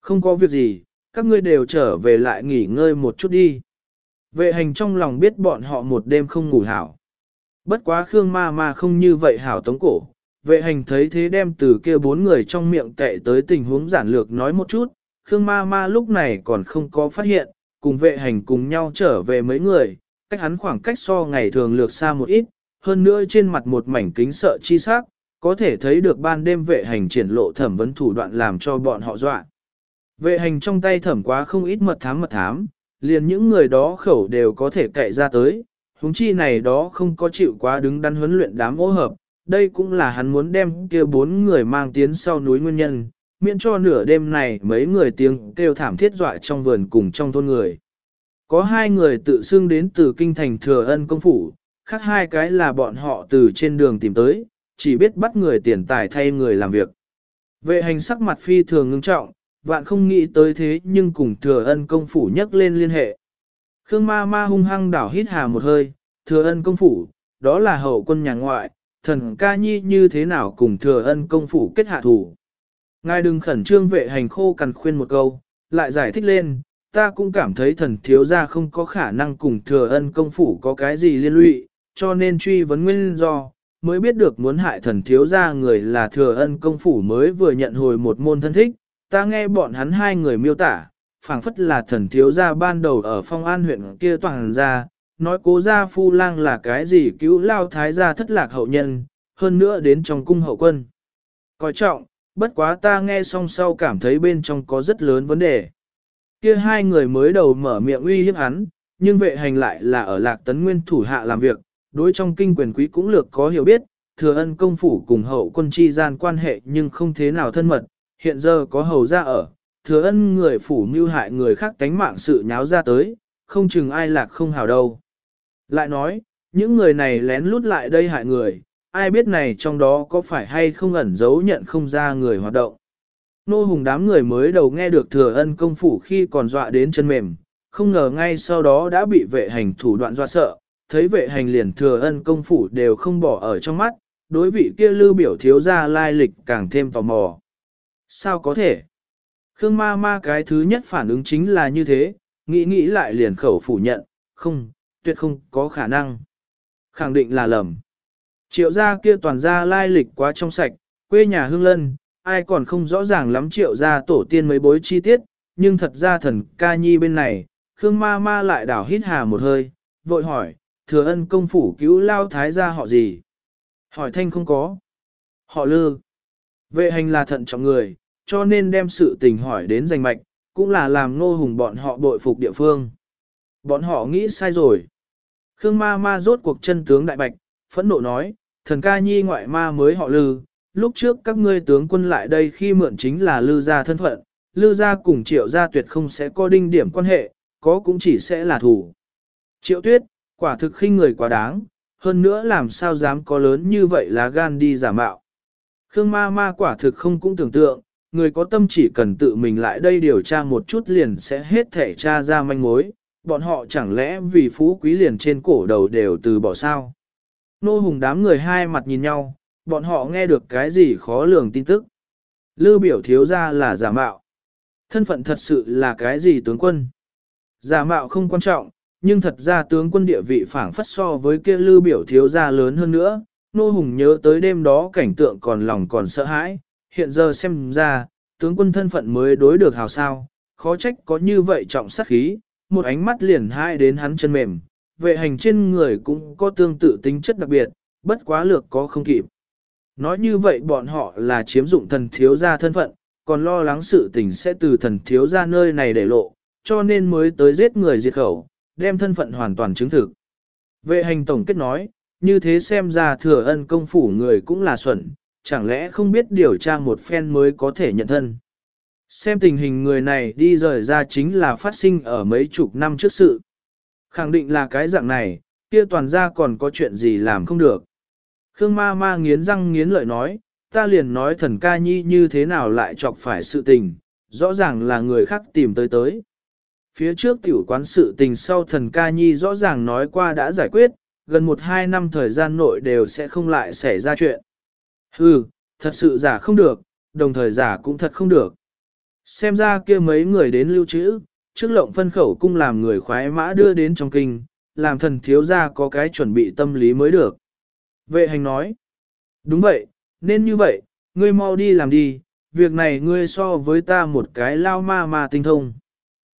Không có việc gì, các ngươi đều trở về lại nghỉ ngơi một chút đi. Vệ hành trong lòng biết bọn họ một đêm không ngủ hảo. Bất quá Khương ma ma không như vậy hảo tống cổ. Vệ hành thấy thế đem từ kia bốn người trong miệng kệ tới tình huống giản lược nói một chút. Khương ma ma lúc này còn không có phát hiện, cùng vệ hành cùng nhau trở về mấy người, cách hắn khoảng cách so ngày thường lược xa một ít, hơn nữa trên mặt một mảnh kính sợ chi sắc, có thể thấy được ban đêm vệ hành triển lộ thẩm vấn thủ đoạn làm cho bọn họ dọa. Vệ hành trong tay thẩm quá không ít mật thám mật thám, liền những người đó khẩu đều có thể cậy ra tới, huống chi này đó không có chịu quá đứng đắn huấn luyện đám ô hợp, đây cũng là hắn muốn đem kia bốn người mang tiến sau núi nguyên nhân, miễn cho nửa đêm này mấy người tiếng kêu thảm thiết dọa trong vườn cùng trong thôn người. Có hai người tự xưng đến từ kinh thành thừa ân công phủ, khác hai cái là bọn họ từ trên đường tìm tới, chỉ biết bắt người tiền tài thay người làm việc. Vệ hành sắc mặt phi thường ngưng trọng, vạn không nghĩ tới thế nhưng cùng thừa ân công phủ nhắc lên liên hệ. Khương ma ma hung hăng đảo hít hà một hơi, thừa ân công phủ, đó là hậu quân nhà ngoại, thần ca nhi như thế nào cùng thừa ân công phủ kết hạ thủ. Ngài đừng khẩn trương vệ hành khô cằn khuyên một câu, lại giải thích lên, ta cũng cảm thấy thần thiếu gia không có khả năng cùng thừa ân công phủ có cái gì liên lụy, cho nên truy vấn nguyên do, mới biết được muốn hại thần thiếu gia người là thừa ân công phủ mới vừa nhận hồi một môn thân thích, ta nghe bọn hắn hai người miêu tả, phảng phất là thần thiếu gia ban đầu ở phong an huyện kia toàn ra, nói cố gia phu lang là cái gì cứu lao thái gia thất lạc hậu nhân, hơn nữa đến trong cung hậu quân. Coi trọng, bất quá ta nghe xong sau cảm thấy bên trong có rất lớn vấn đề. Kia hai người mới đầu mở miệng uy hiếp hắn, nhưng vệ hành lại là ở lạc tấn nguyên thủ hạ làm việc, đối trong kinh quyền quý cũng lược có hiểu biết, thừa ân công phủ cùng hậu quân chi gian quan hệ nhưng không thế nào thân mật, hiện giờ có hầu ra ở, thừa ân người phủ mưu hại người khác tánh mạng sự nháo ra tới, không chừng ai lạc không hào đâu. Lại nói, những người này lén lút lại đây hại người, ai biết này trong đó có phải hay không ẩn giấu nhận không ra người hoạt động. Nô hùng đám người mới đầu nghe được thừa ân công phủ khi còn dọa đến chân mềm, không ngờ ngay sau đó đã bị vệ hành thủ đoạn dọa sợ, thấy vệ hành liền thừa ân công phủ đều không bỏ ở trong mắt, đối vị kia lưu biểu thiếu ra lai lịch càng thêm tò mò. Sao có thể? Khương ma ma cái thứ nhất phản ứng chính là như thế, nghĩ nghĩ lại liền khẩu phủ nhận, không, tuyệt không có khả năng. Khẳng định là lầm. Triệu gia kia toàn gia lai lịch quá trong sạch, quê nhà hương lân, ai còn không rõ ràng lắm triệu gia tổ tiên mấy bối chi tiết, nhưng thật ra thần ca nhi bên này, Khương ma ma lại đảo hít hà một hơi, vội hỏi, thừa ân công phủ cứu lao thái gia họ gì? Hỏi thanh không có. Họ lư. Vệ hành là thận trọng người, cho nên đem sự tình hỏi đến danh mạch, cũng là làm nô hùng bọn họ bội phục địa phương. Bọn họ nghĩ sai rồi. Khương ma ma rốt cuộc chân tướng đại bạch, phẫn nộ nói, thần ca nhi ngoại ma mới họ lư, lúc trước các ngươi tướng quân lại đây khi mượn chính là lư gia thân phận, lư gia cùng triệu gia tuyệt không sẽ có đinh điểm quan hệ, có cũng chỉ sẽ là thủ. Triệu tuyết, quả thực khinh người quá đáng, hơn nữa làm sao dám có lớn như vậy là gan đi giả mạo. Khương ma ma quả thực không cũng tưởng tượng, người có tâm chỉ cần tự mình lại đây điều tra một chút liền sẽ hết thể tra ra manh mối, bọn họ chẳng lẽ vì phú quý liền trên cổ đầu đều từ bỏ sao. Nô hùng đám người hai mặt nhìn nhau, bọn họ nghe được cái gì khó lường tin tức. Lư biểu thiếu ra là giả mạo. thân phận thật sự là cái gì tướng quân. Giả mạo không quan trọng, nhưng thật ra tướng quân địa vị phảng phất so với kia lư biểu thiếu gia lớn hơn nữa, nô hùng nhớ tới đêm đó cảnh tượng còn lòng còn sợ hãi, hiện giờ xem ra, tướng quân thân phận mới đối được hào sao, khó trách có như vậy trọng sát khí, một ánh mắt liền hai đến hắn chân mềm, vệ hành trên người cũng có tương tự tính chất đặc biệt, bất quá lược có không kịp. Nói như vậy bọn họ là chiếm dụng thần thiếu gia thân phận, còn lo lắng sự tình sẽ từ thần thiếu gia nơi này để lộ, cho nên mới tới giết người diệt khẩu, đem thân phận hoàn toàn chứng thực. Vệ hành tổng kết nói, như thế xem ra thừa ân công phủ người cũng là xuẩn, chẳng lẽ không biết điều tra một phen mới có thể nhận thân. Xem tình hình người này đi rời ra chính là phát sinh ở mấy chục năm trước sự. Khẳng định là cái dạng này, kia toàn ra còn có chuyện gì làm không được. Khương ma ma nghiến răng nghiến lợi nói, ta liền nói thần ca nhi như thế nào lại chọc phải sự tình, rõ ràng là người khác tìm tới tới. Phía trước tiểu quán sự tình sau thần ca nhi rõ ràng nói qua đã giải quyết, gần một hai năm thời gian nội đều sẽ không lại xảy ra chuyện. Hừ, thật sự giả không được, đồng thời giả cũng thật không được. Xem ra kia mấy người đến lưu trữ, trước lộng phân khẩu cung làm người khoái mã đưa đến trong kinh, làm thần thiếu gia có cái chuẩn bị tâm lý mới được. Vệ hành nói, đúng vậy, nên như vậy, ngươi mau đi làm đi, việc này ngươi so với ta một cái lao ma ma tinh thông.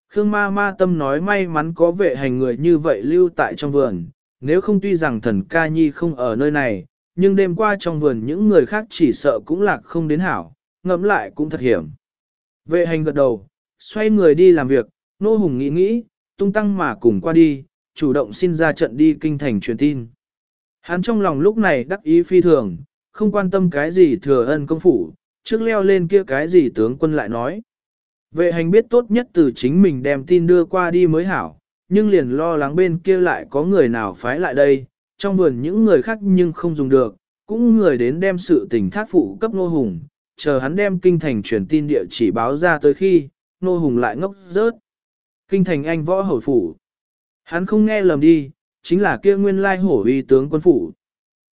Khương ma ma tâm nói may mắn có vệ hành người như vậy lưu tại trong vườn, nếu không tuy rằng thần ca nhi không ở nơi này, nhưng đêm qua trong vườn những người khác chỉ sợ cũng lạc không đến hảo, ngẫm lại cũng thật hiểm. Vệ hành gật đầu, xoay người đi làm việc, nô hùng nghĩ nghĩ, tung tăng mà cùng qua đi, chủ động xin ra trận đi kinh thành truyền tin. Hắn trong lòng lúc này đắc ý phi thường, không quan tâm cái gì thừa ân công phủ, trước leo lên kia cái gì tướng quân lại nói. Vệ hành biết tốt nhất từ chính mình đem tin đưa qua đi mới hảo, nhưng liền lo lắng bên kia lại có người nào phái lại đây, trong vườn những người khác nhưng không dùng được, cũng người đến đem sự tình thác phụ cấp nô hùng, chờ hắn đem kinh thành truyền tin địa chỉ báo ra tới khi, nô hùng lại ngốc rớt. Kinh thành anh võ hầu phủ. Hắn không nghe lầm đi, chính là kia nguyên lai hổ uy tướng quân phủ.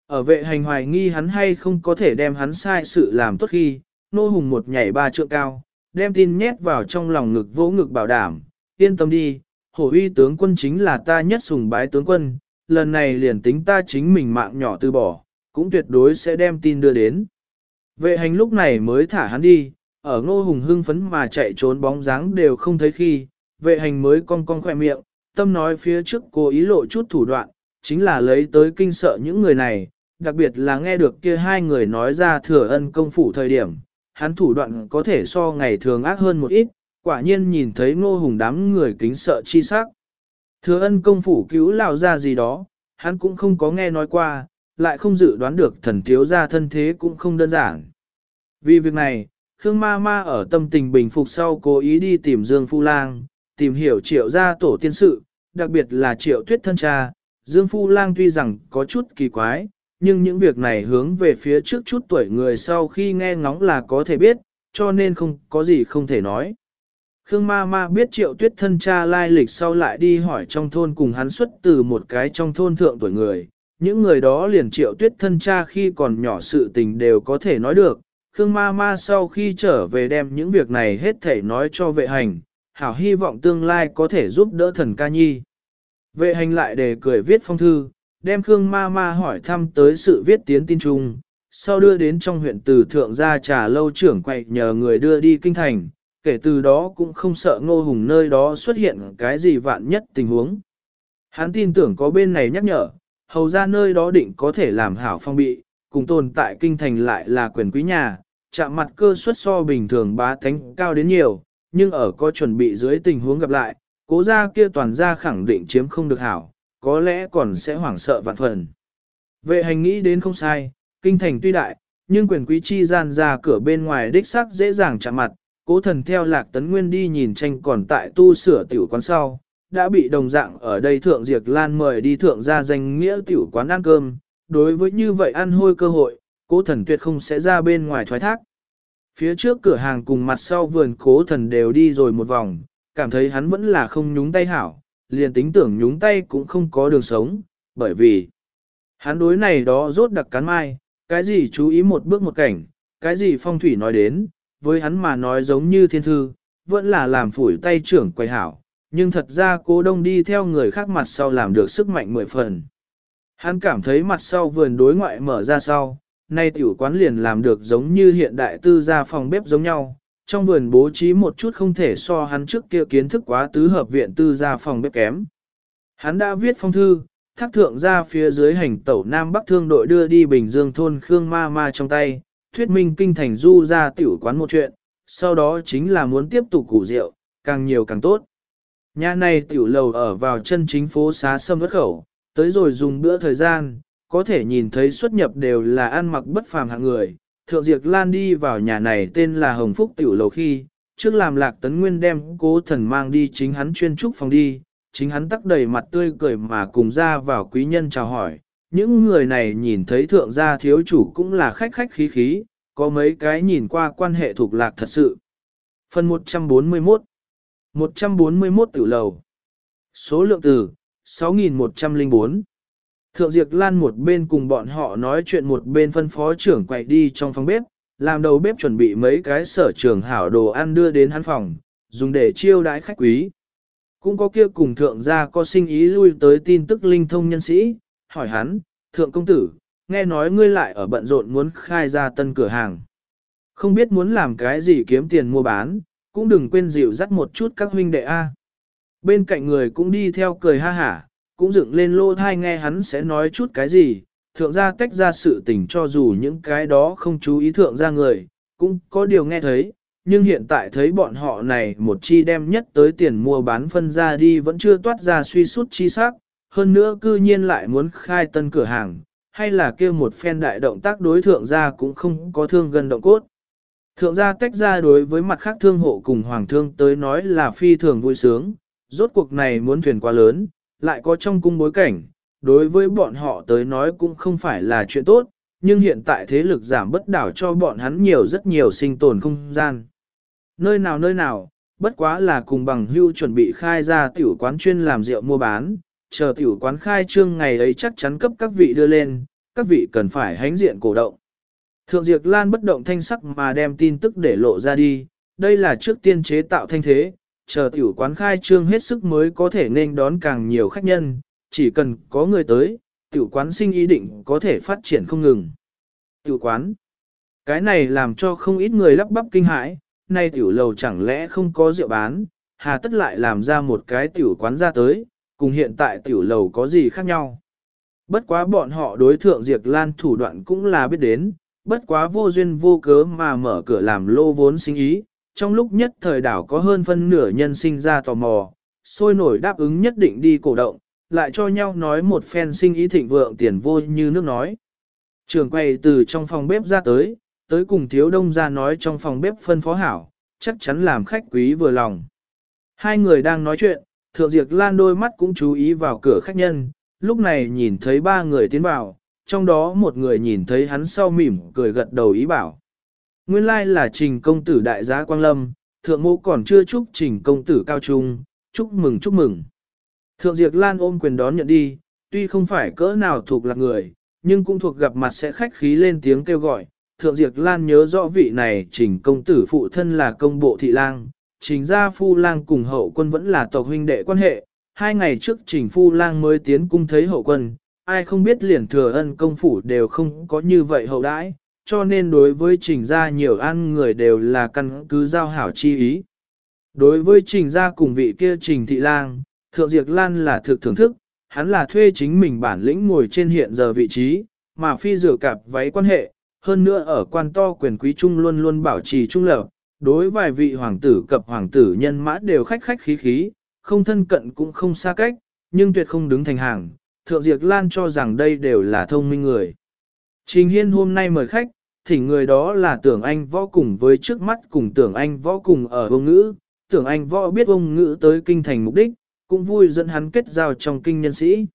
Ở vệ hành hoài nghi hắn hay không có thể đem hắn sai sự làm tốt khi, nô hùng một nhảy ba trượng cao, đem tin nhét vào trong lòng ngực vỗ ngực bảo đảm, yên tâm đi, hổ uy tướng quân chính là ta nhất sùng bái tướng quân, lần này liền tính ta chính mình mạng nhỏ từ bỏ, cũng tuyệt đối sẽ đem tin đưa đến. Vệ hành lúc này mới thả hắn đi, ở ngô hùng hưng phấn mà chạy trốn bóng dáng đều không thấy khi, vệ hành mới cong cong khỏe miệng, tâm nói phía trước cố ý lộ chút thủ đoạn, chính là lấy tới kinh sợ những người này, đặc biệt là nghe được kia hai người nói ra thừa ân công phủ thời điểm, hắn thủ đoạn có thể so ngày thường ác hơn một ít, quả nhiên nhìn thấy ngô hùng đám người kính sợ chi sắc. Thừa ân công phủ cứu lão ra gì đó, hắn cũng không có nghe nói qua, lại không dự đoán được thần thiếu gia thân thế cũng không đơn giản. Vì việc này, Khương Ma Ma ở tâm tình bình phục sau cố ý đi tìm Dương Phu Lang, tìm hiểu triệu gia tổ tiên sự, đặc biệt là triệu tuyết thân cha. Dương Phu Lang tuy rằng có chút kỳ quái, nhưng những việc này hướng về phía trước chút tuổi người sau khi nghe ngóng là có thể biết, cho nên không có gì không thể nói. Khương ma ma biết triệu tuyết thân cha lai lịch sau lại đi hỏi trong thôn cùng hắn xuất từ một cái trong thôn thượng tuổi người. Những người đó liền triệu tuyết thân cha khi còn nhỏ sự tình đều có thể nói được. Khương ma ma sau khi trở về đem những việc này hết thể nói cho vệ hành, hảo hy vọng tương lai có thể giúp đỡ thần ca nhi. Vệ hành lại để cười viết phong thư, đem Khương ma ma hỏi thăm tới sự viết tiến tin chung, sau đưa đến trong huyện từ thượng gia trà lâu trưởng quậy nhờ người đưa đi kinh thành, kể từ đó cũng không sợ ngô hùng nơi đó xuất hiện cái gì vạn nhất tình huống. Hắn tin tưởng có bên này nhắc nhở, hầu ra nơi đó định có thể làm hảo phong bị, cùng tồn tại kinh thành lại là quyền quý nhà, chạm mặt cơ suất so bình thường bá thánh cao đến nhiều, nhưng ở có chuẩn bị dưới tình huống gặp lại, cố gia kia toàn gia khẳng định chiếm không được hảo, có lẽ còn sẽ hoảng sợ vạn phần. Vệ hành nghĩ đến không sai, kinh thành tuy đại, nhưng quyền quý chi gian ra cửa bên ngoài đích xác dễ dàng chạm mặt, cố thần theo lạc tấn nguyên đi nhìn tranh còn tại tu sửa tiểu quán sau, đã bị đồng dạng ở đây thượng diệt lan mời đi thượng ra danh nghĩa tiểu quán ăn cơm, đối với như vậy ăn hôi cơ hội, cố thần tuyệt không sẽ ra bên ngoài thoái thác. Phía trước cửa hàng cùng mặt sau vườn cố thần đều đi rồi một vòng, cảm thấy hắn vẫn là không nhúng tay hảo, liền tính tưởng nhúng tay cũng không có đường sống, bởi vì hắn đối này đó rốt đặc cắn mai, cái gì chú ý một bước một cảnh, cái gì phong thủy nói đến, với hắn mà nói giống như thiên thư, vẫn là làm phủi tay trưởng quầy hảo, nhưng thật ra cố đông đi theo người khác mặt sau làm được sức mạnh mười phần. Hắn cảm thấy mặt sau vườn đối ngoại mở ra sau, nay tiểu quán liền làm được giống như hiện đại tư gia phòng bếp giống nhau, trong vườn bố trí một chút không thể so hắn trước kia kiến thức quá tứ hợp viện tư gia phòng bếp kém. Hắn đã viết phong thư, thác thượng ra phía dưới hành tẩu Nam Bắc thương đội đưa đi Bình Dương thôn Khương Ma Ma trong tay, thuyết minh kinh thành du ra tiểu quán một chuyện, sau đó chính là muốn tiếp tục củ rượu, càng nhiều càng tốt. Nhà này tiểu lầu ở vào chân chính phố xá sâm đất khẩu, tới rồi dùng bữa thời gian, có thể nhìn thấy xuất nhập đều là ăn mặc bất phàm hạng người. Thượng Diệp Lan đi vào nhà này tên là Hồng Phúc Tiểu Lầu khi, trước làm lạc tấn nguyên đem cố thần mang đi chính hắn chuyên trúc phòng đi, chính hắn tắc đầy mặt tươi cười mà cùng ra vào quý nhân chào hỏi. Những người này nhìn thấy thượng gia thiếu chủ cũng là khách khách khí khí, có mấy cái nhìn qua quan hệ thuộc lạc thật sự. Phần 141 141 tiểu lầu Số lượng từ 6.104 Thượng Diệp Lan một bên cùng bọn họ nói chuyện một bên phân phó trưởng quậy đi trong phòng bếp, làm đầu bếp chuẩn bị mấy cái sở trường hảo đồ ăn đưa đến hắn phòng, dùng để chiêu đãi khách quý. Cũng có kia cùng thượng gia có sinh ý lui tới tin tức linh thông nhân sĩ, hỏi hắn, thượng công tử, nghe nói ngươi lại ở bận rộn muốn khai ra tân cửa hàng. Không biết muốn làm cái gì kiếm tiền mua bán, cũng đừng quên dịu dắt một chút các huynh đệ A. Bên cạnh người cũng đi theo cười ha hả, cũng dựng lên lô thai nghe hắn sẽ nói chút cái gì, thượng gia tách ra sự tình cho dù những cái đó không chú ý thượng gia người, cũng có điều nghe thấy, nhưng hiện tại thấy bọn họ này một chi đem nhất tới tiền mua bán phân ra đi vẫn chưa toát ra suy sút chi sắc, hơn nữa cư nhiên lại muốn khai tân cửa hàng, hay là kia một phen đại động tác đối thượng gia cũng không có thương gần động cốt. Thượng gia tách ra đối với mặt khác thương hộ cùng hoàng thương tới nói là phi thường vui sướng, rốt cuộc này muốn thuyền quá lớn, lại có trong cung bối cảnh, đối với bọn họ tới nói cũng không phải là chuyện tốt, nhưng hiện tại thế lực giảm bất đảo cho bọn hắn nhiều rất nhiều sinh tồn không gian. Nơi nào nơi nào, bất quá là cùng bằng hưu chuẩn bị khai ra tiểu quán chuyên làm rượu mua bán, chờ tiểu quán khai trương ngày ấy chắc chắn cấp các vị đưa lên, các vị cần phải hánh diện cổ động. Thượng Diệp Lan bất động thanh sắc mà đem tin tức để lộ ra đi, đây là trước tiên chế tạo thanh thế, chờ tiểu quán khai trương hết sức mới có thể nên đón càng nhiều khách nhân, chỉ cần có người tới, tiểu quán sinh ý định có thể phát triển không ngừng. Tiểu quán, cái này làm cho không ít người lắp bắp kinh hãi, nay tiểu lầu chẳng lẽ không có rượu bán, hà tất lại làm ra một cái tiểu quán ra tới, cùng hiện tại tiểu lầu có gì khác nhau. Bất quá bọn họ đối thượng Diệp Lan thủ đoạn cũng là biết đến, bất quá vô duyên vô cớ mà mở cửa làm lô vốn sinh ý, trong lúc nhất thời đảo có hơn phân nửa nhân sinh ra tò mò, sôi nổi đáp ứng nhất định đi cổ động, lại cho nhau nói một phen sinh ý thịnh vượng tiền vô như nước nói. Trường quay từ trong phòng bếp ra tới, tới cùng thiếu đông ra nói trong phòng bếp phân phó hảo, chắc chắn làm khách quý vừa lòng. Hai người đang nói chuyện, thượng diệt lan đôi mắt cũng chú ý vào cửa khách nhân, lúc này nhìn thấy ba người tiến vào, trong đó một người nhìn thấy hắn sau mỉm cười gật đầu ý bảo. Nguyên lai là trình công tử đại gia Quang Lâm, thượng mô còn chưa chúc trình công tử cao trung, chúc mừng chúc mừng. Thượng Diệp Lan ôm quyền đón nhận đi, tuy không phải cỡ nào thuộc lạc người, nhưng cũng thuộc gặp mặt sẽ khách khí lên tiếng kêu gọi. Thượng Diệp Lan nhớ rõ vị này trình công tử phụ thân là công bộ thị lang, trình gia phu lang cùng hậu quân vẫn là tộc huynh đệ quan hệ. Hai ngày trước trình phu lang mới tiến cung thấy hậu quân, ai không biết liền thừa ân công phủ đều không có như vậy hậu đãi, cho nên đối với trình gia nhiều ăn người đều là căn cứ giao hảo chi ý. Đối với trình gia cùng vị kia trình thị lang, thượng diệt lan là thực thưởng thức, hắn là thuê chính mình bản lĩnh ngồi trên hiện giờ vị trí, mà phi rửa cặp váy quan hệ, hơn nữa ở quan to quyền quý trung luôn luôn bảo trì trung lập, đối vài vị hoàng tử cập hoàng tử nhân mã đều khách khách khí khí, không thân cận cũng không xa cách, nhưng tuyệt không đứng thành hàng, thượng diệt lan cho rằng đây đều là thông minh người. Trình Hiên hôm nay mời khách, thỉnh người đó là tưởng anh võ cùng với trước mắt cùng tưởng anh võ cùng ở ông ngữ, tưởng anh võ biết ông ngữ tới kinh thành mục đích, cũng vui dẫn hắn kết giao trong kinh nhân sĩ.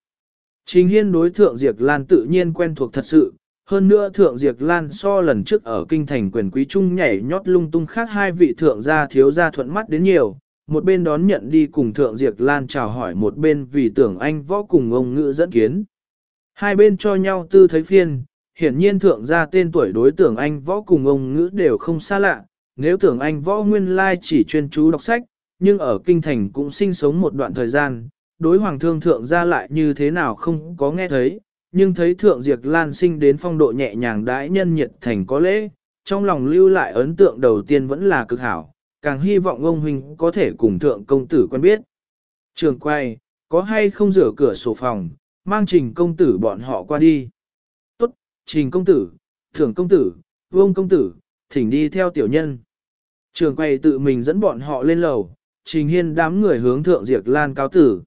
Trình Hiên đối thượng Diệp Lan tự nhiên quen thuộc thật sự, hơn nữa thượng Diệp Lan so lần trước ở kinh thành quyền quý trung nhảy nhót lung tung khác hai vị thượng gia thiếu gia thuận mắt đến nhiều, một bên đón nhận đi cùng thượng Diệp Lan chào hỏi một bên vì tưởng anh võ cùng ông ngữ dẫn kiến. Hai bên cho nhau tư thấy phiên, hiển nhiên thượng gia tên tuổi đối tưởng anh võ cùng ông ngữ đều không xa lạ, nếu tưởng anh võ nguyên lai chỉ chuyên chú đọc sách, nhưng ở kinh thành cũng sinh sống một đoạn thời gian, đối hoàng thương thượng ra lại như thế nào không có nghe thấy, nhưng thấy thượng diệt lan sinh đến phong độ nhẹ nhàng đãi nhân nhiệt thành có lễ, trong lòng lưu lại ấn tượng đầu tiên vẫn là cực hảo, càng hy vọng ông huynh có thể cùng thượng công tử quen biết. Trường quay, có hay không rửa cửa sổ phòng, mang trình công tử bọn họ qua đi. Trình công tử, thưởng công tử, vương công tử, thỉnh đi theo tiểu nhân. Trường quay tự mình dẫn bọn họ lên lầu, trình hiên đám người hướng thượng diệt lan cáo tử.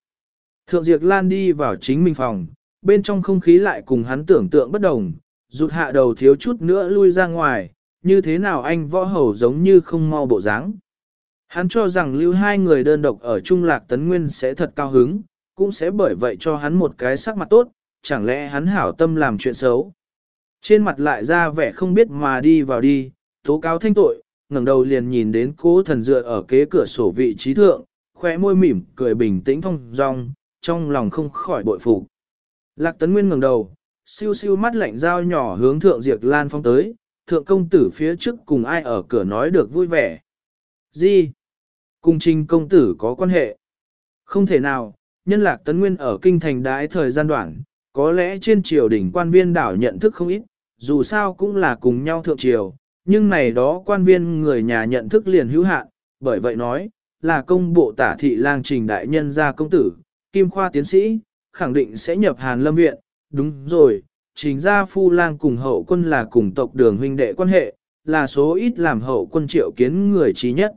Thượng diệt lan đi vào chính mình phòng, bên trong không khí lại cùng hắn tưởng tượng bất đồng, rụt hạ đầu thiếu chút nữa lui ra ngoài, như thế nào anh võ hầu giống như không mau bộ dáng. Hắn cho rằng lưu hai người đơn độc ở Trung Lạc Tấn Nguyên sẽ thật cao hứng, cũng sẽ bởi vậy cho hắn một cái sắc mặt tốt, chẳng lẽ hắn hảo tâm làm chuyện xấu. Trên mặt lại ra vẻ không biết mà đi vào đi, tố cáo thanh tội, ngẩng đầu liền nhìn đến cố thần dựa ở kế cửa sổ vị trí thượng, khóe môi mỉm, cười bình tĩnh thong dong, trong lòng không khỏi bội phục. Lạc Tấn Nguyên ngẩng đầu, siêu siêu mắt lạnh dao nhỏ hướng thượng Diệp Lan phong tới, thượng công tử phía trước cùng ai ở cửa nói được vui vẻ. Gì? Cùng trình công tử có quan hệ? Không thể nào, nhân lạc Tấn Nguyên ở kinh thành đái thời gian đoạn, có lẽ trên triều đỉnh quan viên đảo nhận thức không ít, dù sao cũng là cùng nhau thượng triều, nhưng này đó quan viên người nhà nhận thức liền hữu hạn, bởi vậy nói, là công bộ tả thị lang trình đại nhân gia công tử, kim khoa tiến sĩ, khẳng định sẽ nhập Hàn Lâm Viện, đúng rồi, trình gia phu lang cùng hậu quân là cùng tộc đường huynh đệ quan hệ, là số ít làm hậu quân triệu kiến người trí nhất.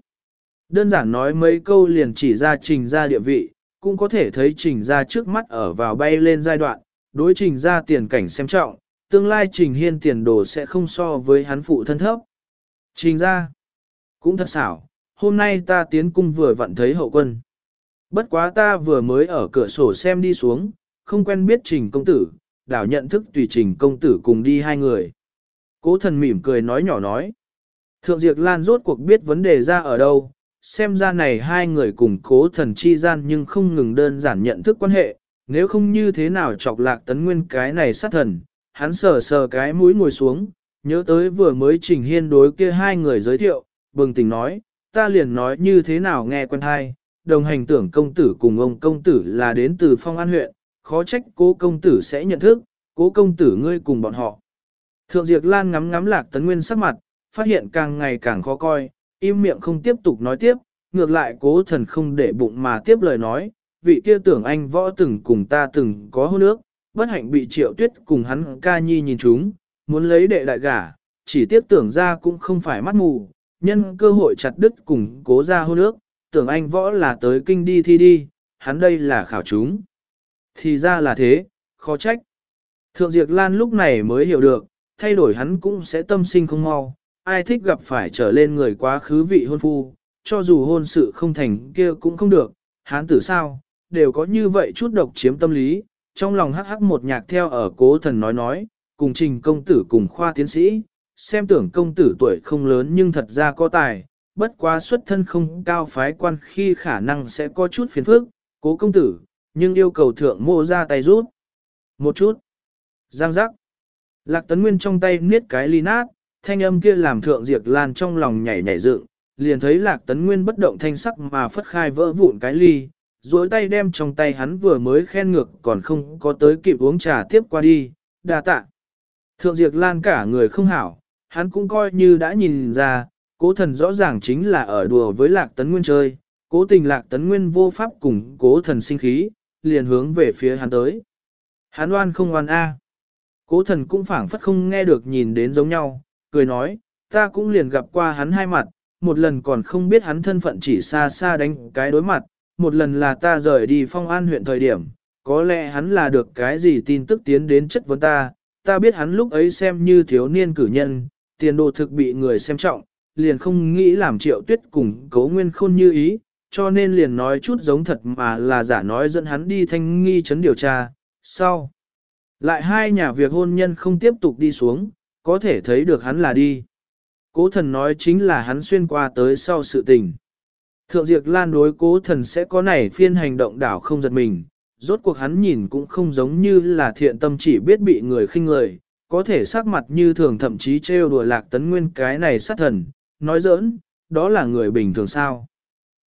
Đơn giản nói mấy câu liền chỉ ra trình gia địa vị, cũng có thể thấy trình gia trước mắt ở vào bay lên giai đoạn, đối trình gia tiền cảnh xem trọng, tương lai trình hiên tiền đồ sẽ không so với hắn phụ thân thấp. Trình gia, cũng thật xảo, hôm nay ta tiến cung vừa vặn thấy hậu quân. Bất quá ta vừa mới ở cửa sổ xem đi xuống, không quen biết trình công tử, đảo nhận thức tùy trình công tử cùng đi hai người. Cố thần mỉm cười nói nhỏ nói. Thượng Diệp Lan rốt cuộc biết vấn đề ra ở đâu, xem ra này hai người cùng cố thần chi gian nhưng không ngừng đơn giản nhận thức quan hệ, nếu không như thế nào chọc lạc tấn nguyên cái này sát thần, hắn sờ sờ cái mũi ngồi xuống, nhớ tới vừa mới trình hiên đối kia hai người giới thiệu, bừng tỉnh nói, ta liền nói như thế nào nghe quen hai, đồng hành tưởng công tử cùng ông công tử là đến từ phong an huyện, khó trách cố công tử sẽ nhận thức, cố công tử ngươi cùng bọn họ. Thượng Diệp Lan ngắm ngắm lạc tấn nguyên sắc mặt, phát hiện càng ngày càng khó coi, im miệng không tiếp tục nói tiếp, ngược lại cố thần không để bụng mà tiếp lời nói, vị kia tưởng anh võ từng cùng ta từng có hôn ước, bất hạnh bị triệu tuyết cùng hắn ca nhi nhìn chúng, muốn lấy đệ đại gả, chỉ tiếp tưởng ra cũng không phải mắt mù, nhân cơ hội chặt đứt cùng cố ra hôn ước, tưởng anh võ là tới kinh đi thi đi, hắn đây là khảo chúng. Thì ra là thế, khó trách. Thượng Diệp Lan lúc này mới hiểu được, thay đổi hắn cũng sẽ tâm sinh không mau, ai thích gặp phải trở lên người quá khứ vị hôn phu, cho dù hôn sự không thành kia cũng không được, hắn tử sao, đều có như vậy chút độc chiếm tâm lý, trong lòng hắc hắc một nhạc theo ở cố thần nói nói, cùng trình công tử cùng khoa tiến sĩ, xem tưởng công tử tuổi không lớn nhưng thật ra có tài, bất quá xuất thân không cao phái quan khi khả năng sẽ có chút phiền phức, cố công tử, nhưng yêu cầu thượng mô ra tay rút. Một chút. Giang giác. Lạc tấn nguyên trong tay niết cái ly nát, thanh âm kia làm thượng diệt lan trong lòng nhảy nhảy dựng, liền thấy lạc tấn nguyên bất động thanh sắc mà phất khai vỡ vụn cái ly, duỗi tay đem trong tay hắn vừa mới khen ngược còn không có tới kịp uống trà tiếp qua đi, đa tạ. Thượng diệt lan cả người không hảo, hắn cũng coi như đã nhìn ra, cố thần rõ ràng chính là ở đùa với lạc tấn nguyên chơi, cố tình lạc tấn nguyên vô pháp cùng cố thần sinh khí, liền hướng về phía hắn tới. Hắn oan không oan a. Cố thần cũng phảng phất không nghe được nhìn đến giống nhau, cười nói, ta cũng liền gặp qua hắn hai mặt, một lần còn không biết hắn thân phận chỉ xa xa đánh cái đối mặt, một lần là ta rời đi phong an huyện thời điểm, có lẽ hắn là được cái gì tin tức tiến đến chất vấn ta, ta biết hắn lúc ấy xem như thiếu niên cử nhân, tiền đồ thực bị người xem trọng, liền không nghĩ làm triệu tuyết cùng cấu nguyên khôn như ý, cho nên liền nói chút giống thật mà là giả nói dẫn hắn đi thanh nghi chấn điều tra, sau. Lại hai nhà việc hôn nhân không tiếp tục đi xuống, có thể thấy được hắn là đi. Cố thần nói chính là hắn xuyên qua tới sau sự tình. Thượng Diệp Lan đối cố thần sẽ có này phiên hành động đảo không giật mình, rốt cuộc hắn nhìn cũng không giống như là thiện tâm chỉ biết bị người khinh người, có thể sắc mặt như thường thậm chí trêu đùa lạc tấn nguyên cái này sát thần, nói giỡn, đó là người bình thường sao.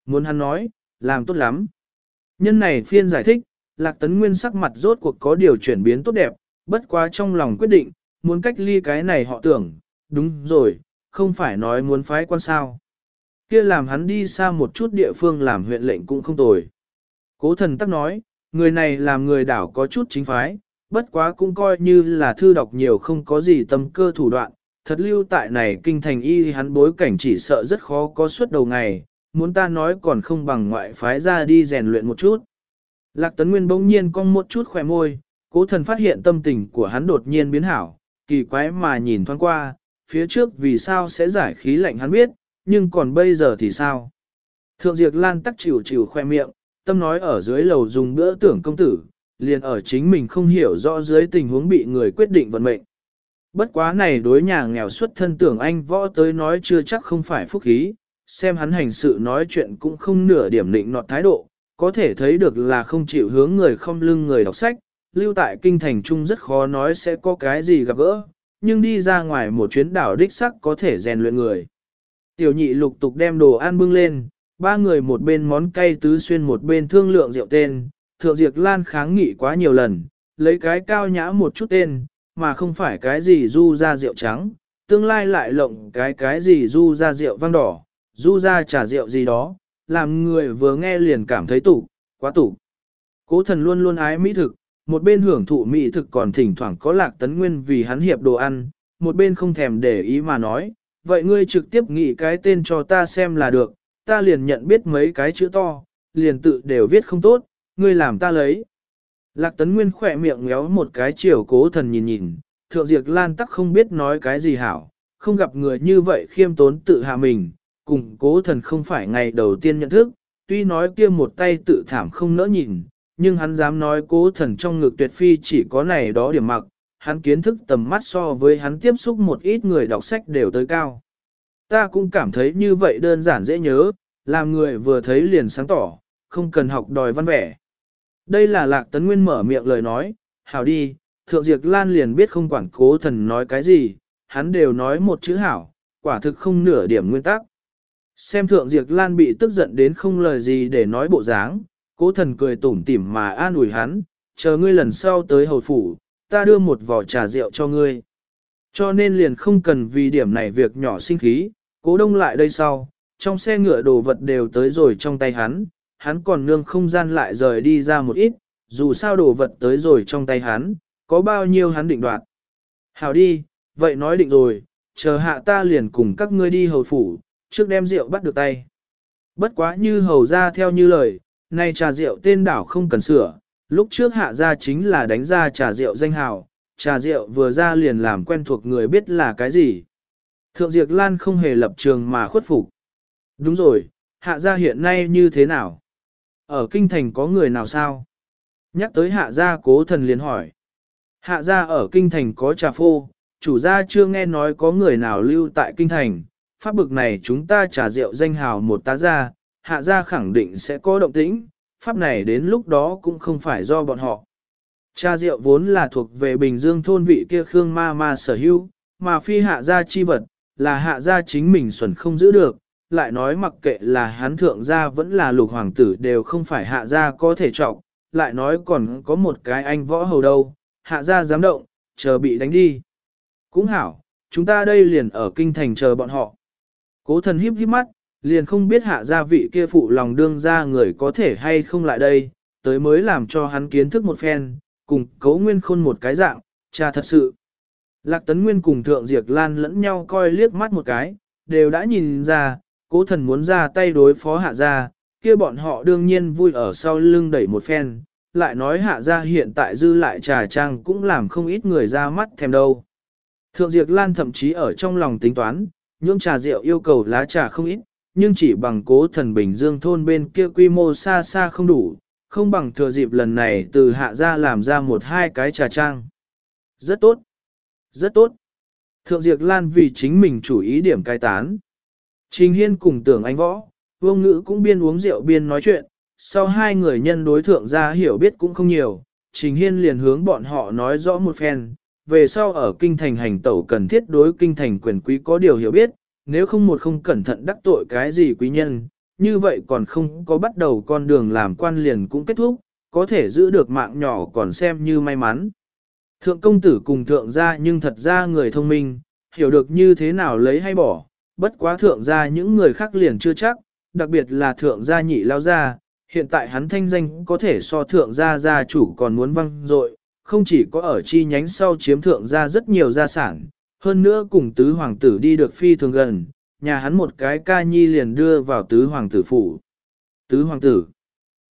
Muốn hắn nói, làm tốt lắm. Nhân này phiên giải thích, Lạc Tấn Nguyên sắc mặt rốt cuộc có điều chuyển biến tốt đẹp, bất quá trong lòng quyết định, muốn cách ly cái này họ tưởng, đúng rồi, không phải nói muốn phái quan sao. Kia làm hắn đi xa một chút địa phương làm huyện lệnh cũng không tồi. Cố thần tắc nói, người này làm người đảo có chút chính phái, bất quá cũng coi như là thư đọc nhiều không có gì tâm cơ thủ đoạn, thật lưu tại này kinh thành y hắn bối cảnh chỉ sợ rất khó có suốt đầu ngày, muốn ta nói còn không bằng ngoại phái ra đi rèn luyện một chút. Lạc Tấn Nguyên bỗng nhiên cong một chút khỏe môi, cố thần phát hiện tâm tình của hắn đột nhiên biến hảo, kỳ quái mà nhìn thoáng qua, phía trước vì sao sẽ giải khí lạnh hắn biết, nhưng còn bây giờ thì sao? Thượng Diệp Lan tắc chịu chịu khoe miệng, tâm nói ở dưới lầu dùng bữa tưởng công tử, liền ở chính mình không hiểu rõ dưới tình huống bị người quyết định vận mệnh. Bất quá này đối nhà nghèo xuất thân tưởng anh võ tới nói chưa chắc không phải phúc khí, xem hắn hành sự nói chuyện cũng không nửa điểm định nọt thái độ, có thể thấy được là không chịu hướng người không lưng người đọc sách, lưu tại kinh thành trung rất khó nói sẽ có cái gì gặp gỡ, nhưng đi ra ngoài một chuyến đảo đích sắc có thể rèn luyện người. Tiểu nhị lục tục đem đồ ăn bưng lên, ba người một bên món cay tứ xuyên một bên thương lượng rượu tên, thượng diệt lan kháng nghị quá nhiều lần, lấy cái cao nhã một chút tên, mà không phải cái gì du ra rượu trắng, tương lai lại lộng cái cái gì du ra rượu vang đỏ, du ra trà rượu gì đó, làm người vừa nghe liền cảm thấy tủ, quá tủ. Cố thần luôn luôn ái mỹ thực, một bên hưởng thụ mỹ thực còn thỉnh thoảng có lạc tấn nguyên vì hắn hiệp đồ ăn, một bên không thèm để ý mà nói, vậy ngươi trực tiếp nghĩ cái tên cho ta xem là được, ta liền nhận biết mấy cái chữ to, liền tự đều viết không tốt, ngươi làm ta lấy. Lạc tấn nguyên khỏe miệng méo một cái chiều cố thần nhìn nhìn, thượng diệt lan tắc không biết nói cái gì hảo, không gặp người như vậy khiêm tốn tự hạ mình, cùng cố thần không phải ngày đầu tiên nhận thức, tuy nói kia một tay tự thảm không nỡ nhìn, nhưng hắn dám nói cố thần trong ngực tuyệt phi chỉ có này đó điểm mặc, hắn kiến thức tầm mắt so với hắn tiếp xúc một ít người đọc sách đều tới cao. Ta cũng cảm thấy như vậy đơn giản dễ nhớ, làm người vừa thấy liền sáng tỏ, không cần học đòi văn vẻ. Đây là lạc tấn nguyên mở miệng lời nói, hảo đi, thượng diệt lan liền biết không quản cố thần nói cái gì, hắn đều nói một chữ hảo, quả thực không nửa điểm nguyên tắc. Xem thượng diệt lan bị tức giận đến không lời gì để nói bộ dáng, cố thần cười tủm tỉm mà an ủi hắn, chờ ngươi lần sau tới hầu phủ, ta đưa một vỏ trà rượu cho ngươi. Cho nên liền không cần vì điểm này việc nhỏ sinh khí, cố đông lại đây sau, trong xe ngựa đồ vật đều tới rồi trong tay hắn, hắn còn nương không gian lại rời đi ra một ít, dù sao đồ vật tới rồi trong tay hắn, có bao nhiêu hắn định đoạt. Hảo đi, vậy nói định rồi, chờ hạ ta liền cùng các ngươi đi hầu phủ, trước đem rượu bắt được tay. Bất quá như hầu ra theo như lời, nay trà rượu tên đảo không cần sửa, lúc trước hạ ra chính là đánh ra trà rượu danh hào, trà rượu vừa ra liền làm quen thuộc người biết là cái gì. Thượng Diệp Lan không hề lập trường mà khuất phục. Đúng rồi, hạ gia hiện nay như thế nào? Ở kinh thành có người nào sao? Nhắc tới hạ gia cố thần liền hỏi. Hạ gia ở kinh thành có trà phô, chủ gia chưa nghe nói có người nào lưu tại kinh thành. Pháp bực này chúng ta trà rượu danh hào một tá gia, hạ gia khẳng định sẽ có động tĩnh, pháp này đến lúc đó cũng không phải do bọn họ. Cha rượu vốn là thuộc về Bình Dương thôn vị kia Khương Ma Ma sở hữu, mà phi hạ gia chi vật, là hạ gia chính mình xuẩn không giữ được, lại nói mặc kệ là hắn thượng gia vẫn là lục hoàng tử đều không phải hạ gia có thể trọng, lại nói còn có một cái anh võ hầu đâu, hạ gia dám động, chờ bị đánh đi. Cũng hảo, chúng ta đây liền ở kinh thành chờ bọn họ. Cố thần híp híp mắt, liền không biết hạ gia vị kia phụ lòng đương ra người có thể hay không lại đây, tới mới làm cho hắn kiến thức một phen, cùng cấu nguyên khôn một cái dạng, cha thật sự. Lạc Tấn Nguyên cùng Thượng Diệp Lan lẫn nhau coi liếc mắt một cái, đều đã nhìn ra, cố thần muốn ra tay đối phó hạ gia, kia bọn họ đương nhiên vui ở sau lưng đẩy một phen, lại nói hạ gia hiện tại dư lại trà trang cũng làm không ít người ra mắt thèm đâu. Thượng Diệp Lan thậm chí ở trong lòng tính toán, những trà rượu yêu cầu lá trà không ít, nhưng chỉ bằng cố thần Bình Dương thôn bên kia quy mô xa xa không đủ, không bằng thừa dịp lần này từ hạ ra làm ra một hai cái trà trang. Rất tốt, rất tốt. Thượng Diệp Lan vì chính mình chủ ý điểm cai tán. Trình Hiên cùng tưởng anh võ, vương ngữ cũng biên uống rượu biên nói chuyện, sau hai người nhân đối thượng ra hiểu biết cũng không nhiều, Trình Hiên liền hướng bọn họ nói rõ một phen, về sau ở kinh thành hành tẩu cần thiết đối kinh thành quyền quý có điều hiểu biết, nếu không một không cẩn thận đắc tội cái gì quý nhân, như vậy còn không có bắt đầu con đường làm quan liền cũng kết thúc, có thể giữ được mạng nhỏ còn xem như may mắn. Thượng công tử cùng thượng gia nhưng thật ra người thông minh, hiểu được như thế nào lấy hay bỏ, bất quá thượng gia những người khác liền chưa chắc, đặc biệt là thượng gia nhị lao gia, hiện tại hắn thanh danh có thể so thượng gia gia chủ còn muốn văng dội, không chỉ có ở chi nhánh sau chiếm thượng gia rất nhiều gia sản, hơn nữa cùng tứ hoàng tử đi được phi thường gần, nhà hắn một cái ca nhi liền đưa vào tứ hoàng tử phủ. Tứ hoàng tử.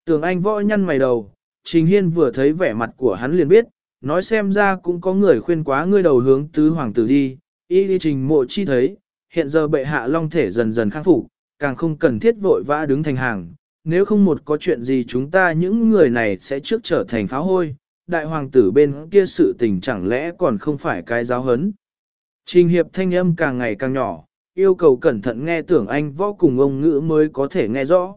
Tường anh võ nhăn mày đầu, Trình Hiên vừa thấy vẻ mặt của hắn liền biết, nói xem ra cũng có người khuyên quá ngươi đầu hướng tứ hoàng tử đi, y đi trình mộ chi thấy, hiện giờ bệ hạ long thể dần dần khắc phục, càng không cần thiết vội vã đứng thành hàng, nếu không một có chuyện gì chúng ta những người này sẽ trước trở thành pháo hôi, đại hoàng tử bên kia sự tình chẳng lẽ còn không phải cái giáo hấn. Trình hiệp thanh âm càng ngày càng nhỏ, yêu cầu cẩn thận nghe tưởng anh võ cùng ông ngữ mới có thể nghe rõ.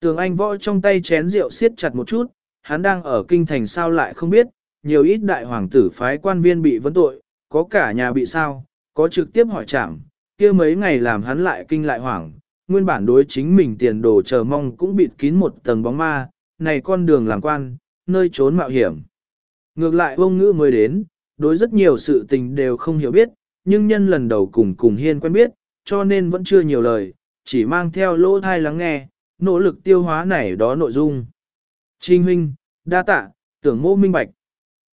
Tưởng anh võ trong tay chén rượu siết chặt một chút, hắn đang ở kinh thành sao lại không biết, nhiều ít đại hoàng tử phái quan viên bị vấn tội, có cả nhà bị sao, có trực tiếp hỏi chẳng, kia mấy ngày làm hắn lại kinh lại hoảng, nguyên bản đối chính mình tiền đồ chờ mong cũng bịt kín một tầng bóng ma, này con đường làm quan, nơi trốn mạo hiểm. Ngược lại ông ngữ mới đến, đối rất nhiều sự tình đều không hiểu biết, nhưng nhân lần đầu cùng cùng hiên quen biết, cho nên vẫn chưa nhiều lời, chỉ mang theo lỗ thai lắng nghe, nỗ lực tiêu hóa này đó nội dung. Trinh huynh, đa tạ, tưởng mô minh bạch.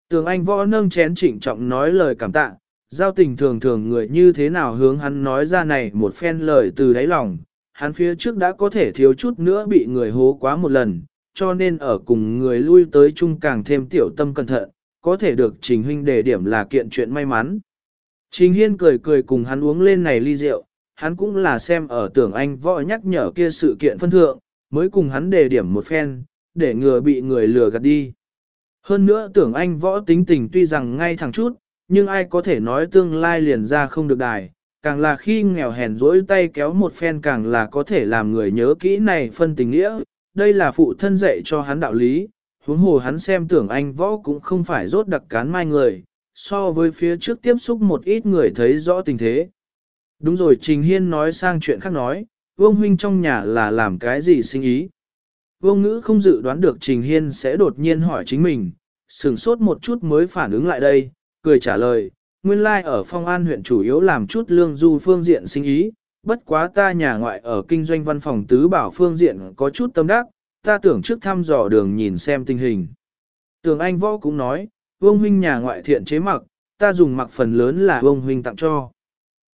Tưởng anh võ nâng chén trịnh trọng nói lời cảm tạ, giao tình thường thường người như thế nào hướng hắn nói ra này một phen lời từ đáy lòng, hắn phía trước đã có thể thiếu chút nữa bị người hố quá một lần, cho nên ở cùng người lui tới chung càng thêm tiểu tâm cẩn thận, có thể được trình huynh đề điểm là kiện chuyện may mắn. Trình Hiên cười cười cùng hắn uống lên này ly rượu, hắn cũng là xem ở tưởng anh võ nhắc nhở kia sự kiện phân thượng, mới cùng hắn đề điểm một phen, để ngừa bị người lừa gạt đi. Hơn nữa tưởng anh võ tính tình tuy rằng ngay thẳng chút, nhưng ai có thể nói tương lai liền ra không được đài, càng là khi nghèo hèn dỗi tay kéo một phen càng là có thể làm người nhớ kỹ này phân tình nghĩa, đây là phụ thân dạy cho hắn đạo lý, huống hồ hắn xem tưởng anh võ cũng không phải rốt đặc cán mai người, so với phía trước tiếp xúc một ít người thấy rõ tình thế. Đúng rồi Trình Hiên nói sang chuyện khác nói, Vương Huynh trong nhà là làm cái gì sinh ý. Vương Ngữ không dự đoán được Trình Hiên sẽ đột nhiên hỏi chính mình, sửng sốt một chút mới phản ứng lại đây, cười trả lời, nguyên lai like ở Phong An huyện chủ yếu làm chút lương du phương diện sinh ý, bất quá ta nhà ngoại ở kinh doanh văn phòng tứ bảo phương diện có chút tâm đắc, ta tưởng trước thăm dò đường nhìn xem tình hình. Tường Anh Võ cũng nói, Vương Huynh nhà ngoại thiện chế mặc, ta dùng mặc phần lớn là Vương Huynh tặng cho.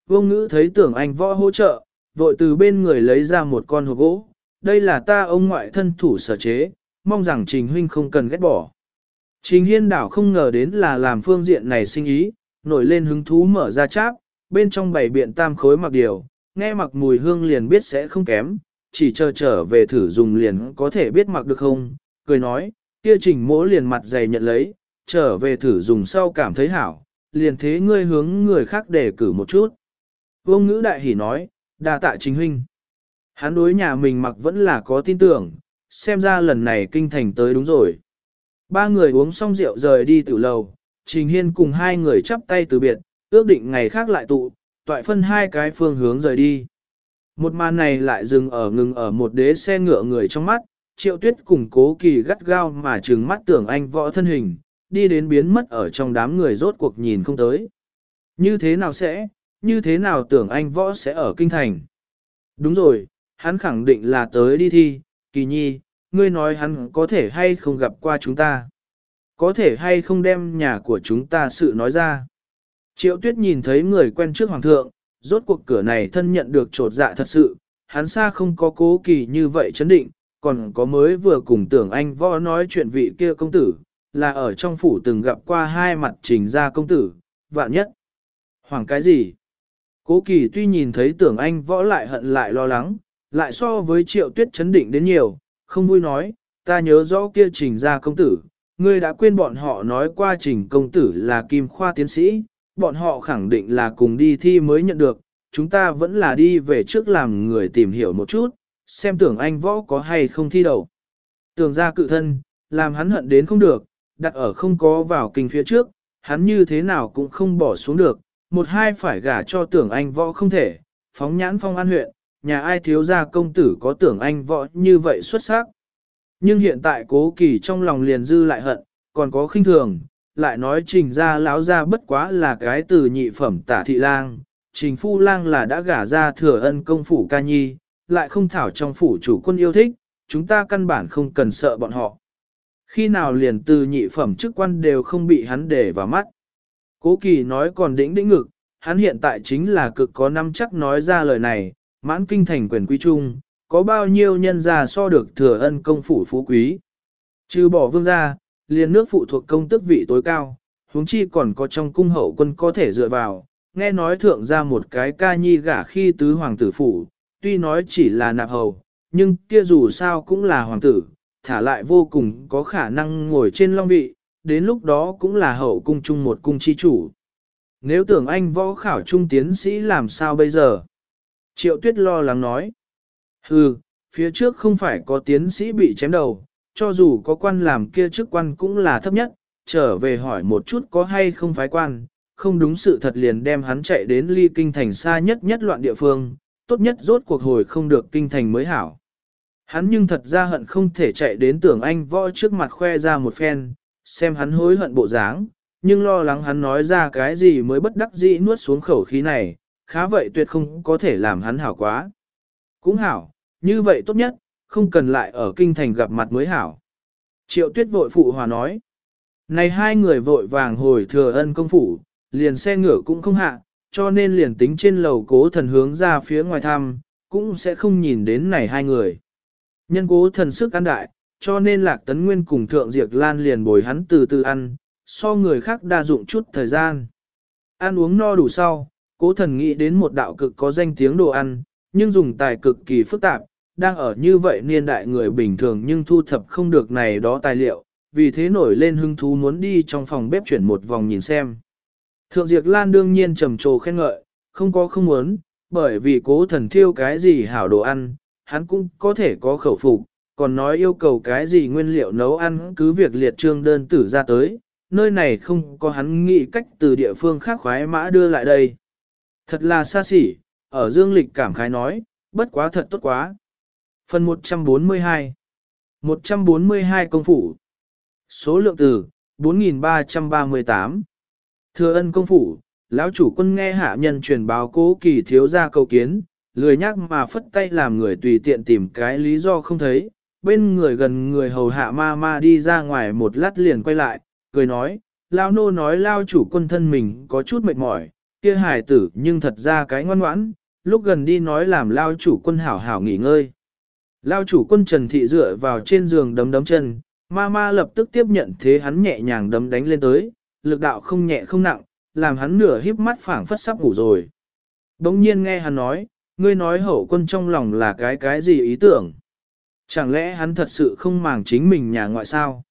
Vương Ngữ thấy tưởng Anh Võ hỗ trợ, vội từ bên người lấy ra một con hộp gỗ, đây là ta ông ngoại thân thủ sở chế, mong rằng Trình Huynh không cần ghét bỏ. Trình Hiên đảo không ngờ đến là làm phương diện này sinh ý, nổi lên hứng thú mở ra cháp, bên trong bảy biện tam khối mặc điều, nghe mặc mùi hương liền biết sẽ không kém, chỉ chờ trở về thử dùng liền có thể biết mặc được không, cười nói, kia trình mỗ liền mặt dày nhận lấy, trở về thử dùng sau cảm thấy hảo, liền thế ngươi hướng người khác để cử một chút. Vông ngữ đại hỉ nói, đa tạ chính huynh. Hắn đối nhà mình mặc vẫn là có tin tưởng, xem ra lần này kinh thành tới đúng rồi. Ba người uống xong rượu rời đi từ lầu, Trình Hiên cùng hai người chắp tay từ biệt, ước định ngày khác lại tụ, toại phân hai cái phương hướng rời đi. Một màn này lại dừng ở ngừng ở một đế xe ngựa người trong mắt, triệu tuyết cùng cố kỳ gắt gao mà trừng mắt tưởng anh võ thân hình, đi đến biến mất ở trong đám người rốt cuộc nhìn không tới. Như thế nào sẽ, như thế nào tưởng anh võ sẽ ở kinh thành? Đúng rồi, hắn khẳng định là tới đi thi, kỳ nhi, ngươi nói hắn có thể hay không gặp qua chúng ta. Có thể hay không đem nhà của chúng ta sự nói ra. Triệu tuyết nhìn thấy người quen trước hoàng thượng, rốt cuộc cửa này thân nhận được trột dạ thật sự, hắn xa không có cố kỳ như vậy chấn định, còn có mới vừa cùng tưởng anh võ nói chuyện vị kia công tử, là ở trong phủ từng gặp qua hai mặt trình gia công tử, vạn nhất. Hoàng cái gì? Cố kỳ tuy nhìn thấy tưởng anh võ lại hận lại lo lắng, lại so với triệu tuyết chấn định đến nhiều, không vui nói, ta nhớ rõ kia trình gia công tử, ngươi đã quên bọn họ nói qua trình công tử là kim khoa tiến sĩ, bọn họ khẳng định là cùng đi thi mới nhận được, chúng ta vẫn là đi về trước làm người tìm hiểu một chút, xem tưởng anh võ có hay không thi đầu. Tưởng ra cự thân, làm hắn hận đến không được, đặt ở không có vào kinh phía trước, hắn như thế nào cũng không bỏ xuống được, một hai phải gả cho tưởng anh võ không thể, phóng nhãn phong an huyện, nhà ai thiếu gia công tử có tưởng anh võ như vậy xuất sắc. Nhưng hiện tại cố kỳ trong lòng liền dư lại hận, còn có khinh thường, lại nói trình ra lão ra bất quá là cái từ nhị phẩm tả thị lang, trình phu lang là đã gả ra thừa ân công phủ ca nhi, lại không thảo trong phủ chủ quân yêu thích, chúng ta căn bản không cần sợ bọn họ. Khi nào liền từ nhị phẩm chức quan đều không bị hắn để vào mắt. Cố kỳ nói còn đĩnh đĩnh ngực, hắn hiện tại chính là cực có năm chắc nói ra lời này, mãn kinh thành quyền quý trung, có bao nhiêu nhân gia so được thừa ân công phủ phú quý. Trừ bỏ vương gia, liền nước phụ thuộc công tước vị tối cao, huống chi còn có trong cung hậu quân có thể dựa vào, nghe nói thượng ra một cái ca nhi gả khi tứ hoàng tử phủ, tuy nói chỉ là nạp hầu, nhưng kia dù sao cũng là hoàng tử, thả lại vô cùng có khả năng ngồi trên long vị, đến lúc đó cũng là hậu cung chung một cung chi chủ. Nếu tưởng anh võ khảo trung tiến sĩ làm sao bây giờ? Triệu tuyết lo lắng nói. Hừ, phía trước không phải có tiến sĩ bị chém đầu, cho dù có quan làm kia chức quan cũng là thấp nhất, trở về hỏi một chút có hay không phái quan, không đúng sự thật liền đem hắn chạy đến ly kinh thành xa nhất nhất loạn địa phương, tốt nhất rốt cuộc hồi không được kinh thành mới hảo. Hắn nhưng thật ra hận không thể chạy đến tưởng anh võ trước mặt khoe ra một phen, xem hắn hối hận bộ dáng, nhưng lo lắng hắn nói ra cái gì mới bất đắc dĩ nuốt xuống khẩu khí này, khá vậy tuyệt không có thể làm hắn hảo quá. Cũng hảo, như vậy tốt nhất, không cần lại ở kinh thành gặp mặt mới hảo. Triệu tuyết vội phụ hòa nói. Này hai người vội vàng hồi thừa ân công phủ, liền xe ngựa cũng không hạ, cho nên liền tính trên lầu cố thần hướng ra phía ngoài thăm, cũng sẽ không nhìn đến này hai người. Nhân cố thần sức ăn đại, cho nên lạc tấn nguyên cùng thượng diệt lan liền bồi hắn từ từ ăn, so người khác đa dụng chút thời gian. Ăn uống no đủ sau, cố thần nghĩ đến một đạo cực có danh tiếng đồ ăn, nhưng dùng tài cực kỳ phức tạp, đang ở như vậy niên đại người bình thường nhưng thu thập không được này đó tài liệu, vì thế nổi lên hứng thú muốn đi trong phòng bếp chuyển một vòng nhìn xem. Thượng Diệp Lan đương nhiên trầm trồ khen ngợi, không có không muốn, bởi vì cố thần thiêu cái gì hảo đồ ăn, hắn cũng có thể có khẩu phục, còn nói yêu cầu cái gì nguyên liệu nấu ăn cứ việc liệt trương đơn tử ra tới, nơi này không có hắn nghĩ cách từ địa phương khác khoái mã đưa lại đây. Thật là xa xỉ, ở dương lịch cảm khái nói, bất quá thật tốt quá. Phần 142 142 công phủ Số lượng từ 4.338 Thừa ân công phủ, lão chủ quân nghe hạ nhân truyền báo cố kỳ thiếu ra cầu kiến, lười nhắc mà phất tay làm người tùy tiện tìm cái lý do không thấy, bên người gần người hầu hạ ma ma đi ra ngoài một lát liền quay lại, cười nói, lao nô nói lao chủ quân thân mình có chút mệt mỏi, kia hài tử nhưng thật ra cái ngoan ngoãn, lúc gần đi nói làm lao chủ quân hảo hảo nghỉ ngơi. Lao chủ quân Trần Thị dựa vào trên giường đấm đấm chân, ma ma lập tức tiếp nhận thế hắn nhẹ nhàng đấm đánh lên tới, lực đạo không nhẹ không nặng, làm hắn nửa híp mắt phảng phất sắp ngủ rồi. Đống nhiên nghe hắn nói, ngươi nói hậu quân trong lòng là cái cái gì ý tưởng. Chẳng lẽ hắn thật sự không màng chính mình nhà ngoại sao?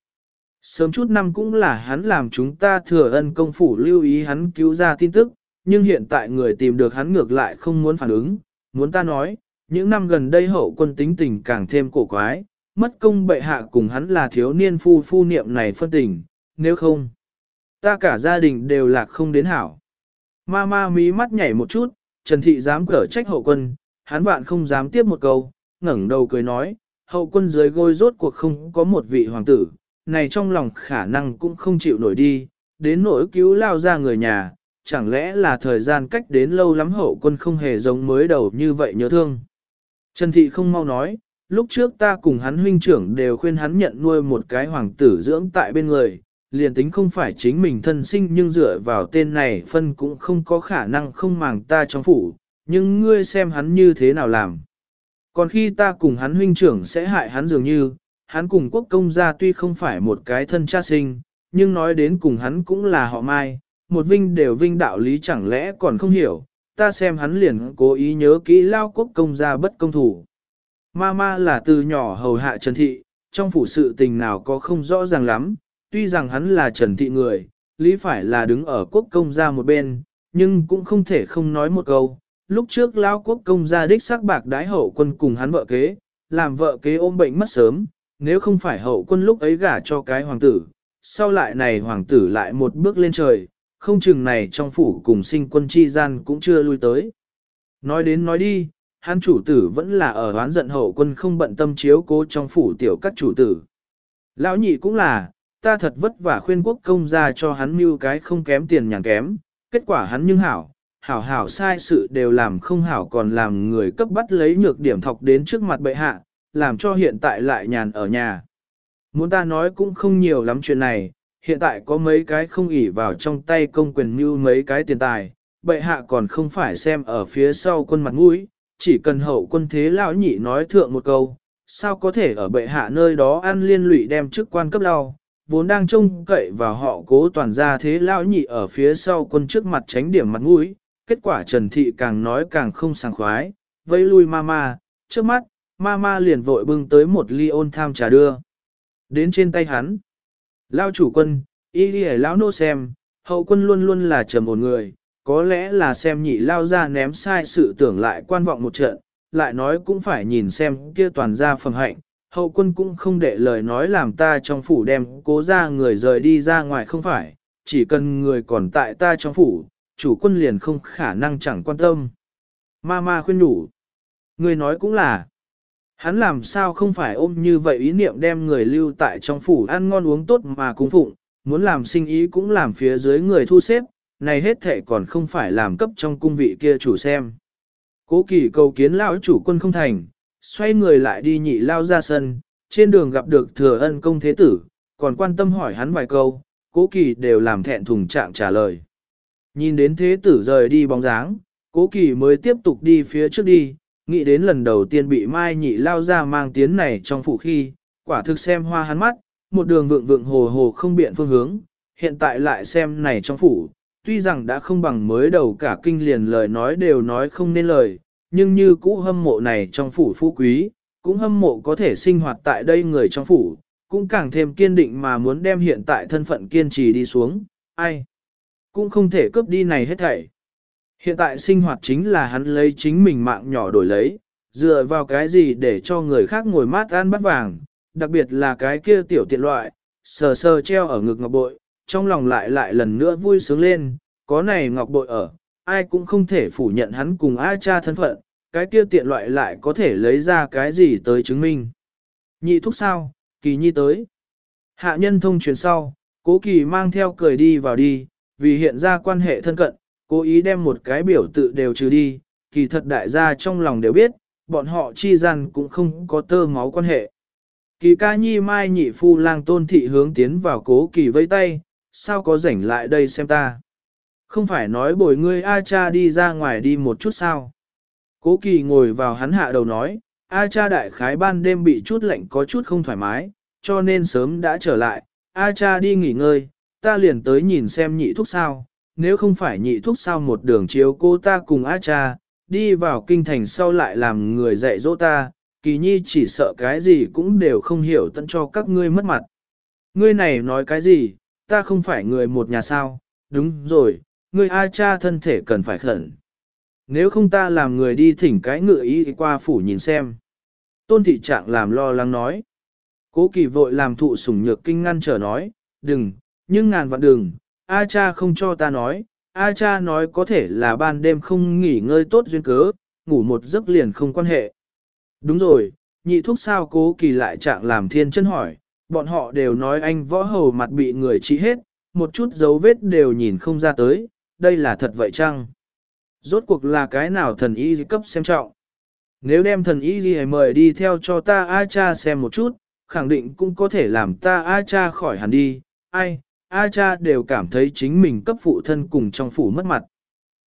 Sớm chút năm cũng là hắn làm chúng ta thừa ân công phủ lưu ý hắn cứu ra tin tức, nhưng hiện tại người tìm được hắn ngược lại không muốn phản ứng, muốn ta nói, những năm gần đây hậu quân tính tình càng thêm cổ quái, mất công bệ hạ cùng hắn là thiếu niên phu phu niệm này phân tình, nếu không, ta cả gia đình đều lạc không đến hảo. Ma ma mí mắt nhảy một chút, Trần Thị dám cở trách hậu quân, hắn vạn không dám tiếp một câu, ngẩng đầu cười nói, hậu quân dưới gôi rốt cuộc không có một vị hoàng tử, này trong lòng khả năng cũng không chịu nổi đi, đến nỗi cứu lao ra người nhà, chẳng lẽ là thời gian cách đến lâu lắm hậu quân không hề giống mới đầu như vậy nhớ thương. Trần Thị không mau nói, lúc trước ta cùng hắn huynh trưởng đều khuyên hắn nhận nuôi một cái hoàng tử dưỡng tại bên người, liền tính không phải chính mình thân sinh nhưng dựa vào tên này phân cũng không có khả năng không màng ta trong phủ, nhưng ngươi xem hắn như thế nào làm. Còn khi ta cùng hắn huynh trưởng sẽ hại hắn dường như, hắn cùng quốc công gia tuy không phải một cái thân cha sinh, nhưng nói đến cùng hắn cũng là họ mai, một vinh đều vinh đạo lý chẳng lẽ còn không hiểu, ta xem hắn liền cố ý nhớ kỹ lao quốc công gia bất công thủ. Ma ma là từ nhỏ hầu hạ Trần Thị, trong phủ sự tình nào có không rõ ràng lắm, tuy rằng hắn là Trần Thị người, lý phải là đứng ở quốc công gia một bên, nhưng cũng không thể không nói một câu. Lúc trước Lão quốc công gia đích xác bạc đái hậu quân cùng hắn vợ kế, làm vợ kế ôm bệnh mất sớm, nếu không phải hậu quân lúc ấy gả cho cái hoàng tử, sau lại này hoàng tử lại một bước lên trời, không chừng này trong phủ cùng sinh quân chi gian cũng chưa lui tới. Nói đến nói đi, hắn chủ tử vẫn là ở hoán giận hậu quân không bận tâm chiếu cố trong phủ tiểu các chủ tử. Lão nhị cũng là, ta thật vất vả khuyên quốc công ra cho hắn mưu cái không kém tiền nhàn kém, kết quả hắn nhưng hảo, hảo hảo sai sự đều làm không hảo còn làm người cấp bắt lấy nhược điểm thọc đến trước mặt bệ hạ, làm cho hiện tại lại nhàn ở nhà. Muốn ta nói cũng không nhiều lắm chuyện này, hiện tại có mấy cái không ỉ vào trong tay công quyền mưu mấy cái tiền tài, bệ hạ còn không phải xem ở phía sau quân mặt mũi, chỉ cần hậu quân thế lão nhị nói thượng một câu, sao có thể ở bệ hạ nơi đó ăn liên lụy đem chức quan cấp lao, vốn đang trông cậy vào họ cố toàn ra thế lão nhị ở phía sau quân trước mặt tránh điểm mặt mũi, kết quả Trần Thị càng nói càng không sảng khoái, vây lui mama, trước mắt, mama liền vội bưng tới một ly ôn tham trà đưa. Đến trên tay hắn, lao chủ quân, y đi lão nô xem, hậu quân luôn luôn là trầm một người, có lẽ là xem nhị lao ra ném sai sự tưởng lại quan vọng một trận, lại nói cũng phải nhìn xem kia toàn ra phần hạnh, hậu quân cũng không để lời nói làm ta trong phủ đem cố ra người rời đi ra ngoài không phải, chỉ cần người còn tại ta trong phủ, chủ quân liền không khả năng chẳng quan tâm. Ma ma khuyên nhủ, người nói cũng là, hắn làm sao không phải ôm như vậy ý niệm đem người lưu tại trong phủ ăn ngon uống tốt mà cung phụng, muốn làm sinh ý cũng làm phía dưới người thu xếp, này hết thể còn không phải làm cấp trong cung vị kia chủ xem. Cố kỳ cầu kiến lão chủ quân không thành, xoay người lại đi nhị lao ra sân, trên đường gặp được thừa ân công thế tử, còn quan tâm hỏi hắn vài câu, cố kỳ đều làm thẹn thùng trạng trả lời. Nhìn đến thế tử rời đi bóng dáng, cố kỳ mới tiếp tục đi phía trước đi, nghĩ đến lần đầu tiên bị mai nhị lao ra mang tiến này trong phủ khi, quả thực xem hoa hắn mắt, một đường vượng vượng hồ hồ không biện phương hướng, hiện tại lại xem này trong phủ, tuy rằng đã không bằng mới đầu cả kinh liền lời nói đều nói không nên lời, nhưng như cũ hâm mộ này trong phủ phú quý, cũng hâm mộ có thể sinh hoạt tại đây người trong phủ, cũng càng thêm kiên định mà muốn đem hiện tại thân phận kiên trì đi xuống, ai cũng không thể cướp đi này hết thảy. Hiện tại sinh hoạt chính là hắn lấy chính mình mạng nhỏ đổi lấy, dựa vào cái gì để cho người khác ngồi mát ăn bát vàng, đặc biệt là cái kia tiểu tiện loại, sờ sờ treo ở ngực ngọc bội, trong lòng lại lại lần nữa vui sướng lên, có này ngọc bội ở, ai cũng không thể phủ nhận hắn cùng A cha thân phận, cái kia tiện loại lại có thể lấy ra cái gì tới chứng minh. Nhị thúc sao, kỳ nhi tới. Hạ nhân thông truyền sau, cố kỳ mang theo cười đi vào đi, vì hiện ra quan hệ thân cận, cố ý đem một cái biểu tự đều trừ đi, kỳ thật đại gia trong lòng đều biết, bọn họ chi gian cũng không có tơ máu quan hệ. Kỳ ca nhi mai nhị phu lang tôn thị hướng tiến vào cố kỳ vây tay, sao có rảnh lại đây xem ta. Không phải nói bồi ngươi A cha đi ra ngoài đi một chút sao. Cố kỳ ngồi vào hắn hạ đầu nói, A cha đại khái ban đêm bị chút lạnh có chút không thoải mái, cho nên sớm đã trở lại, A cha đi nghỉ ngơi, ta liền tới nhìn xem nhị thuốc sao, nếu không phải nhị thuốc sao một đường chiếu cô ta cùng A cha, đi vào kinh thành sau lại làm người dạy dỗ ta, kỳ nhi chỉ sợ cái gì cũng đều không hiểu tận cho các ngươi mất mặt. Ngươi này nói cái gì, ta không phải người một nhà sao, đúng rồi, ngươi A cha thân thể cần phải khẩn. Nếu không ta làm người đi thỉnh cái ngựa ý qua phủ nhìn xem. Tôn thị trạng làm lo lắng nói. Cố kỳ vội làm thụ sủng nhược kinh ngăn trở nói, đừng, nhưng ngàn vạn đừng, A cha không cho ta nói, A cha nói có thể là ban đêm không nghỉ ngơi tốt duyên cớ, ngủ một giấc liền không quan hệ. Đúng rồi, nhị thuốc sao cố kỳ lại trạng làm thiên chân hỏi, bọn họ đều nói anh võ hầu mặt bị người trị hết, một chút dấu vết đều nhìn không ra tới, đây là thật vậy chăng? Rốt cuộc là cái nào thần y cấp xem trọng? Nếu đem thần y gì mời đi theo cho ta A cha xem một chút, khẳng định cũng có thể làm ta A cha khỏi hẳn đi, ai, A cha đều cảm thấy chính mình cấp phụ thân cùng trong phủ mất mặt.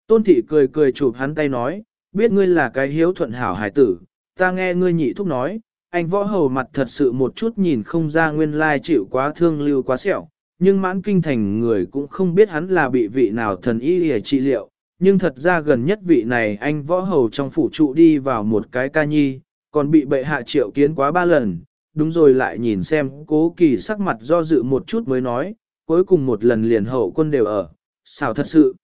Tôn thị cười cười chụp hắn tay nói, biết ngươi là cái hiếu thuận hảo hải tử, ta nghe ngươi nhị thúc nói, anh võ hầu mặt thật sự một chút nhìn không ra nguyên lai chịu quá thương lưu quá sẹo, nhưng mãn kinh thành người cũng không biết hắn là bị vị nào thần y để trị liệu, nhưng thật ra gần nhất vị này anh võ hầu trong phủ trụ đi vào một cái ca nhi, còn bị bệ hạ triệu kiến quá ba lần, đúng rồi lại nhìn xem cố kỳ sắc mặt do dự một chút mới nói, cuối cùng một lần liền hậu quân đều ở, sao thật sự.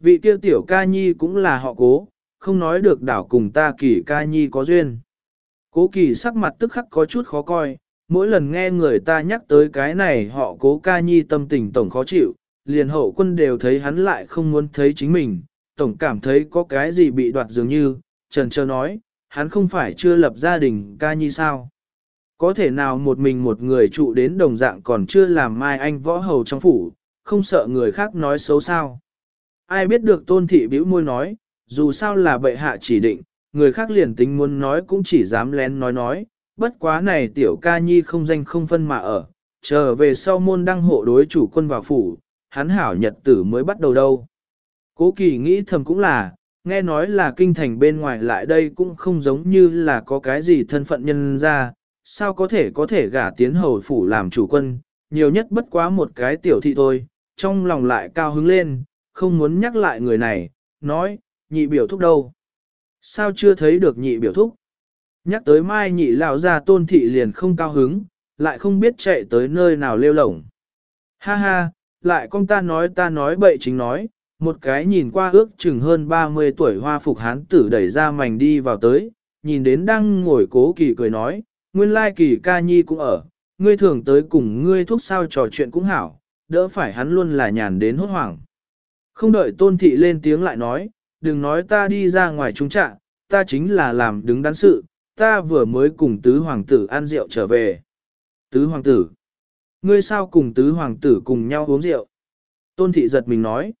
Vị tiêu tiểu ca nhi cũng là họ cố, không nói được đảo cùng ta kỳ ca nhi có duyên. Cố kỳ sắc mặt tức khắc có chút khó coi, mỗi lần nghe người ta nhắc tới cái này họ cố ca nhi tâm tình tổng khó chịu, liền hậu quân đều thấy hắn lại không muốn thấy chính mình, tổng cảm thấy có cái gì bị đoạt dường như, trần trơ nói, hắn không phải chưa lập gia đình ca nhi sao. Có thể nào một mình một người trụ đến đồng dạng còn chưa làm mai anh võ hầu trong phủ, không sợ người khác nói xấu sao. Ai biết được tôn thị bĩu môi nói, dù sao là bệ hạ chỉ định, người khác liền tính muốn nói cũng chỉ dám lén nói nói, bất quá này tiểu ca nhi không danh không phân mà ở, chờ về sau môn đăng hộ đối chủ quân vào phủ, hắn hảo nhật tử mới bắt đầu đâu. Cố kỳ nghĩ thầm cũng là, nghe nói là kinh thành bên ngoài lại đây cũng không giống như là có cái gì thân phận nhân ra, sao có thể có thể gả tiến hầu phủ làm chủ quân, nhiều nhất bất quá một cái tiểu thị thôi, trong lòng lại cao hứng lên, không muốn nhắc lại người này, nói, nhị biểu thúc đâu. Sao chưa thấy được nhị biểu thúc? Nhắc tới mai nhị lão ra tôn thị liền không cao hứng, lại không biết chạy tới nơi nào lêu lổng. Ha ha, lại con ta nói ta nói bậy chính nói, một cái nhìn qua ước chừng hơn 30 tuổi hoa phục hán tử đẩy ra mảnh đi vào tới, nhìn đến đang ngồi cố kỳ cười nói, nguyên lai kỳ ca nhi cũng ở, ngươi thường tới cùng ngươi thúc sao trò chuyện cũng hảo, đỡ phải hắn luôn là nhàn đến hốt hoảng. Không đợi tôn thị lên tiếng lại nói, đừng nói ta đi ra ngoài trung trạng, ta chính là làm đứng đắn sự, ta vừa mới cùng tứ hoàng tử ăn rượu trở về. Tứ hoàng tử, ngươi sao cùng tứ hoàng tử cùng nhau uống rượu? Tôn thị giật mình nói,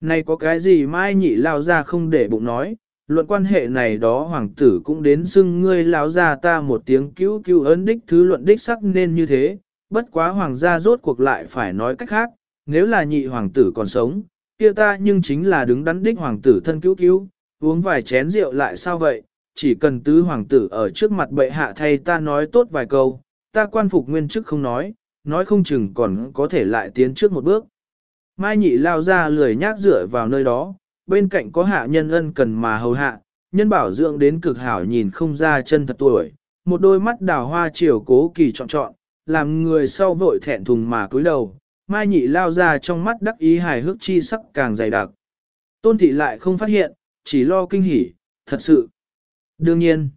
này có cái gì mai nhị lao ra không để bụng nói, luận quan hệ này đó hoàng tử cũng đến xưng ngươi lao ra ta một tiếng cứu cứu ấn đích thứ luận đích sắc nên như thế, bất quá hoàng gia rốt cuộc lại phải nói cách khác, nếu là nhị hoàng tử còn sống, kia ta nhưng chính là đứng đắn đích hoàng tử thân cứu cứu, uống vài chén rượu lại sao vậy, chỉ cần tứ hoàng tử ở trước mặt bệ hạ thay ta nói tốt vài câu, ta quan phục nguyên chức không nói, nói không chừng còn có thể lại tiến trước một bước. Mai nhị lao ra lười nhác dựa vào nơi đó, bên cạnh có hạ nhân ân cần mà hầu hạ, nhân bảo dưỡng đến cực hảo nhìn không ra chân thật tuổi, một đôi mắt đào hoa chiều cố kỳ trọn trọn làm người sau vội thẹn thùng mà cúi đầu, mai nhị lao ra trong mắt đắc ý hài hước chi sắc càng dày đặc. Tôn thị lại không phát hiện, chỉ lo kinh hỉ, thật sự. Đương nhiên,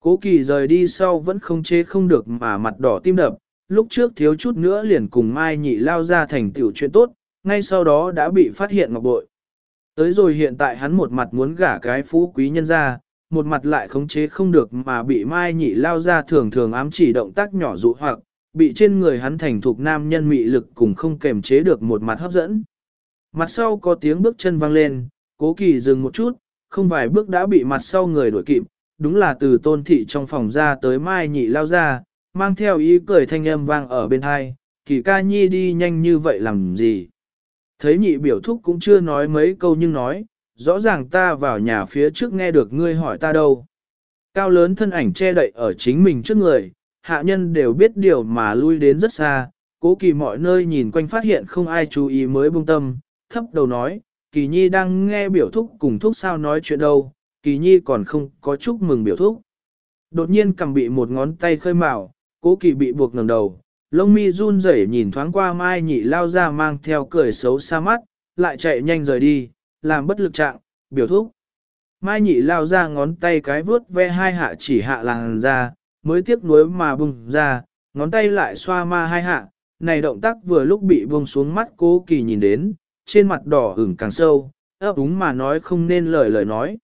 cố kỳ rời đi sau vẫn không chế không được mà mặt đỏ tim đập, lúc trước thiếu chút nữa liền cùng mai nhị lao ra thành tiểu chuyện tốt, ngay sau đó đã bị phát hiện ngọc bội. Tới rồi hiện tại hắn một mặt muốn gả cái phú quý nhân ra, một mặt lại khống chế không được mà bị mai nhị lao ra thường thường ám chỉ động tác nhỏ dụ hoặc, bị trên người hắn thành thục nam nhân mị lực cùng không kềm chế được một mặt hấp dẫn. Mặt sau có tiếng bước chân vang lên, cố kỳ dừng một chút, không vài bước đã bị mặt sau người đuổi kịp, đúng là từ tôn thị trong phòng ra tới mai nhị lao ra, mang theo ý cười thanh âm vang ở bên hai, kỳ ca nhi đi nhanh như vậy làm gì. Thấy nhị biểu thúc cũng chưa nói mấy câu nhưng nói, rõ ràng ta vào nhà phía trước nghe được ngươi hỏi ta đâu. Cao lớn thân ảnh che đậy ở chính mình trước người, hạ nhân đều biết điều mà lui đến rất xa, cố kỳ mọi nơi nhìn quanh phát hiện không ai chú ý mới buông tâm, thấp đầu nói, kỳ nhi đang nghe biểu thúc cùng thúc sao nói chuyện đâu, kỳ nhi còn không có chúc mừng biểu thúc. Đột nhiên cầm bị một ngón tay khơi mào, cố kỳ bị buộc ngẩng đầu, lông mi run rẩy nhìn thoáng qua mai nhị lao ra mang theo cười xấu xa mắt, lại chạy nhanh rời đi, làm bất lực trạng, biểu thúc. Mai nhị lao ra ngón tay cái vướt ve hai hạ chỉ hạ làng ra, mới tiếc nuối mà bùng ra, ngón tay lại xoa ma hai hạ, này động tác vừa lúc bị buông xuống mắt cố kỳ nhìn đến, trên mặt đỏ ửng càng sâu, ấp úng mà nói không nên lời lời nói,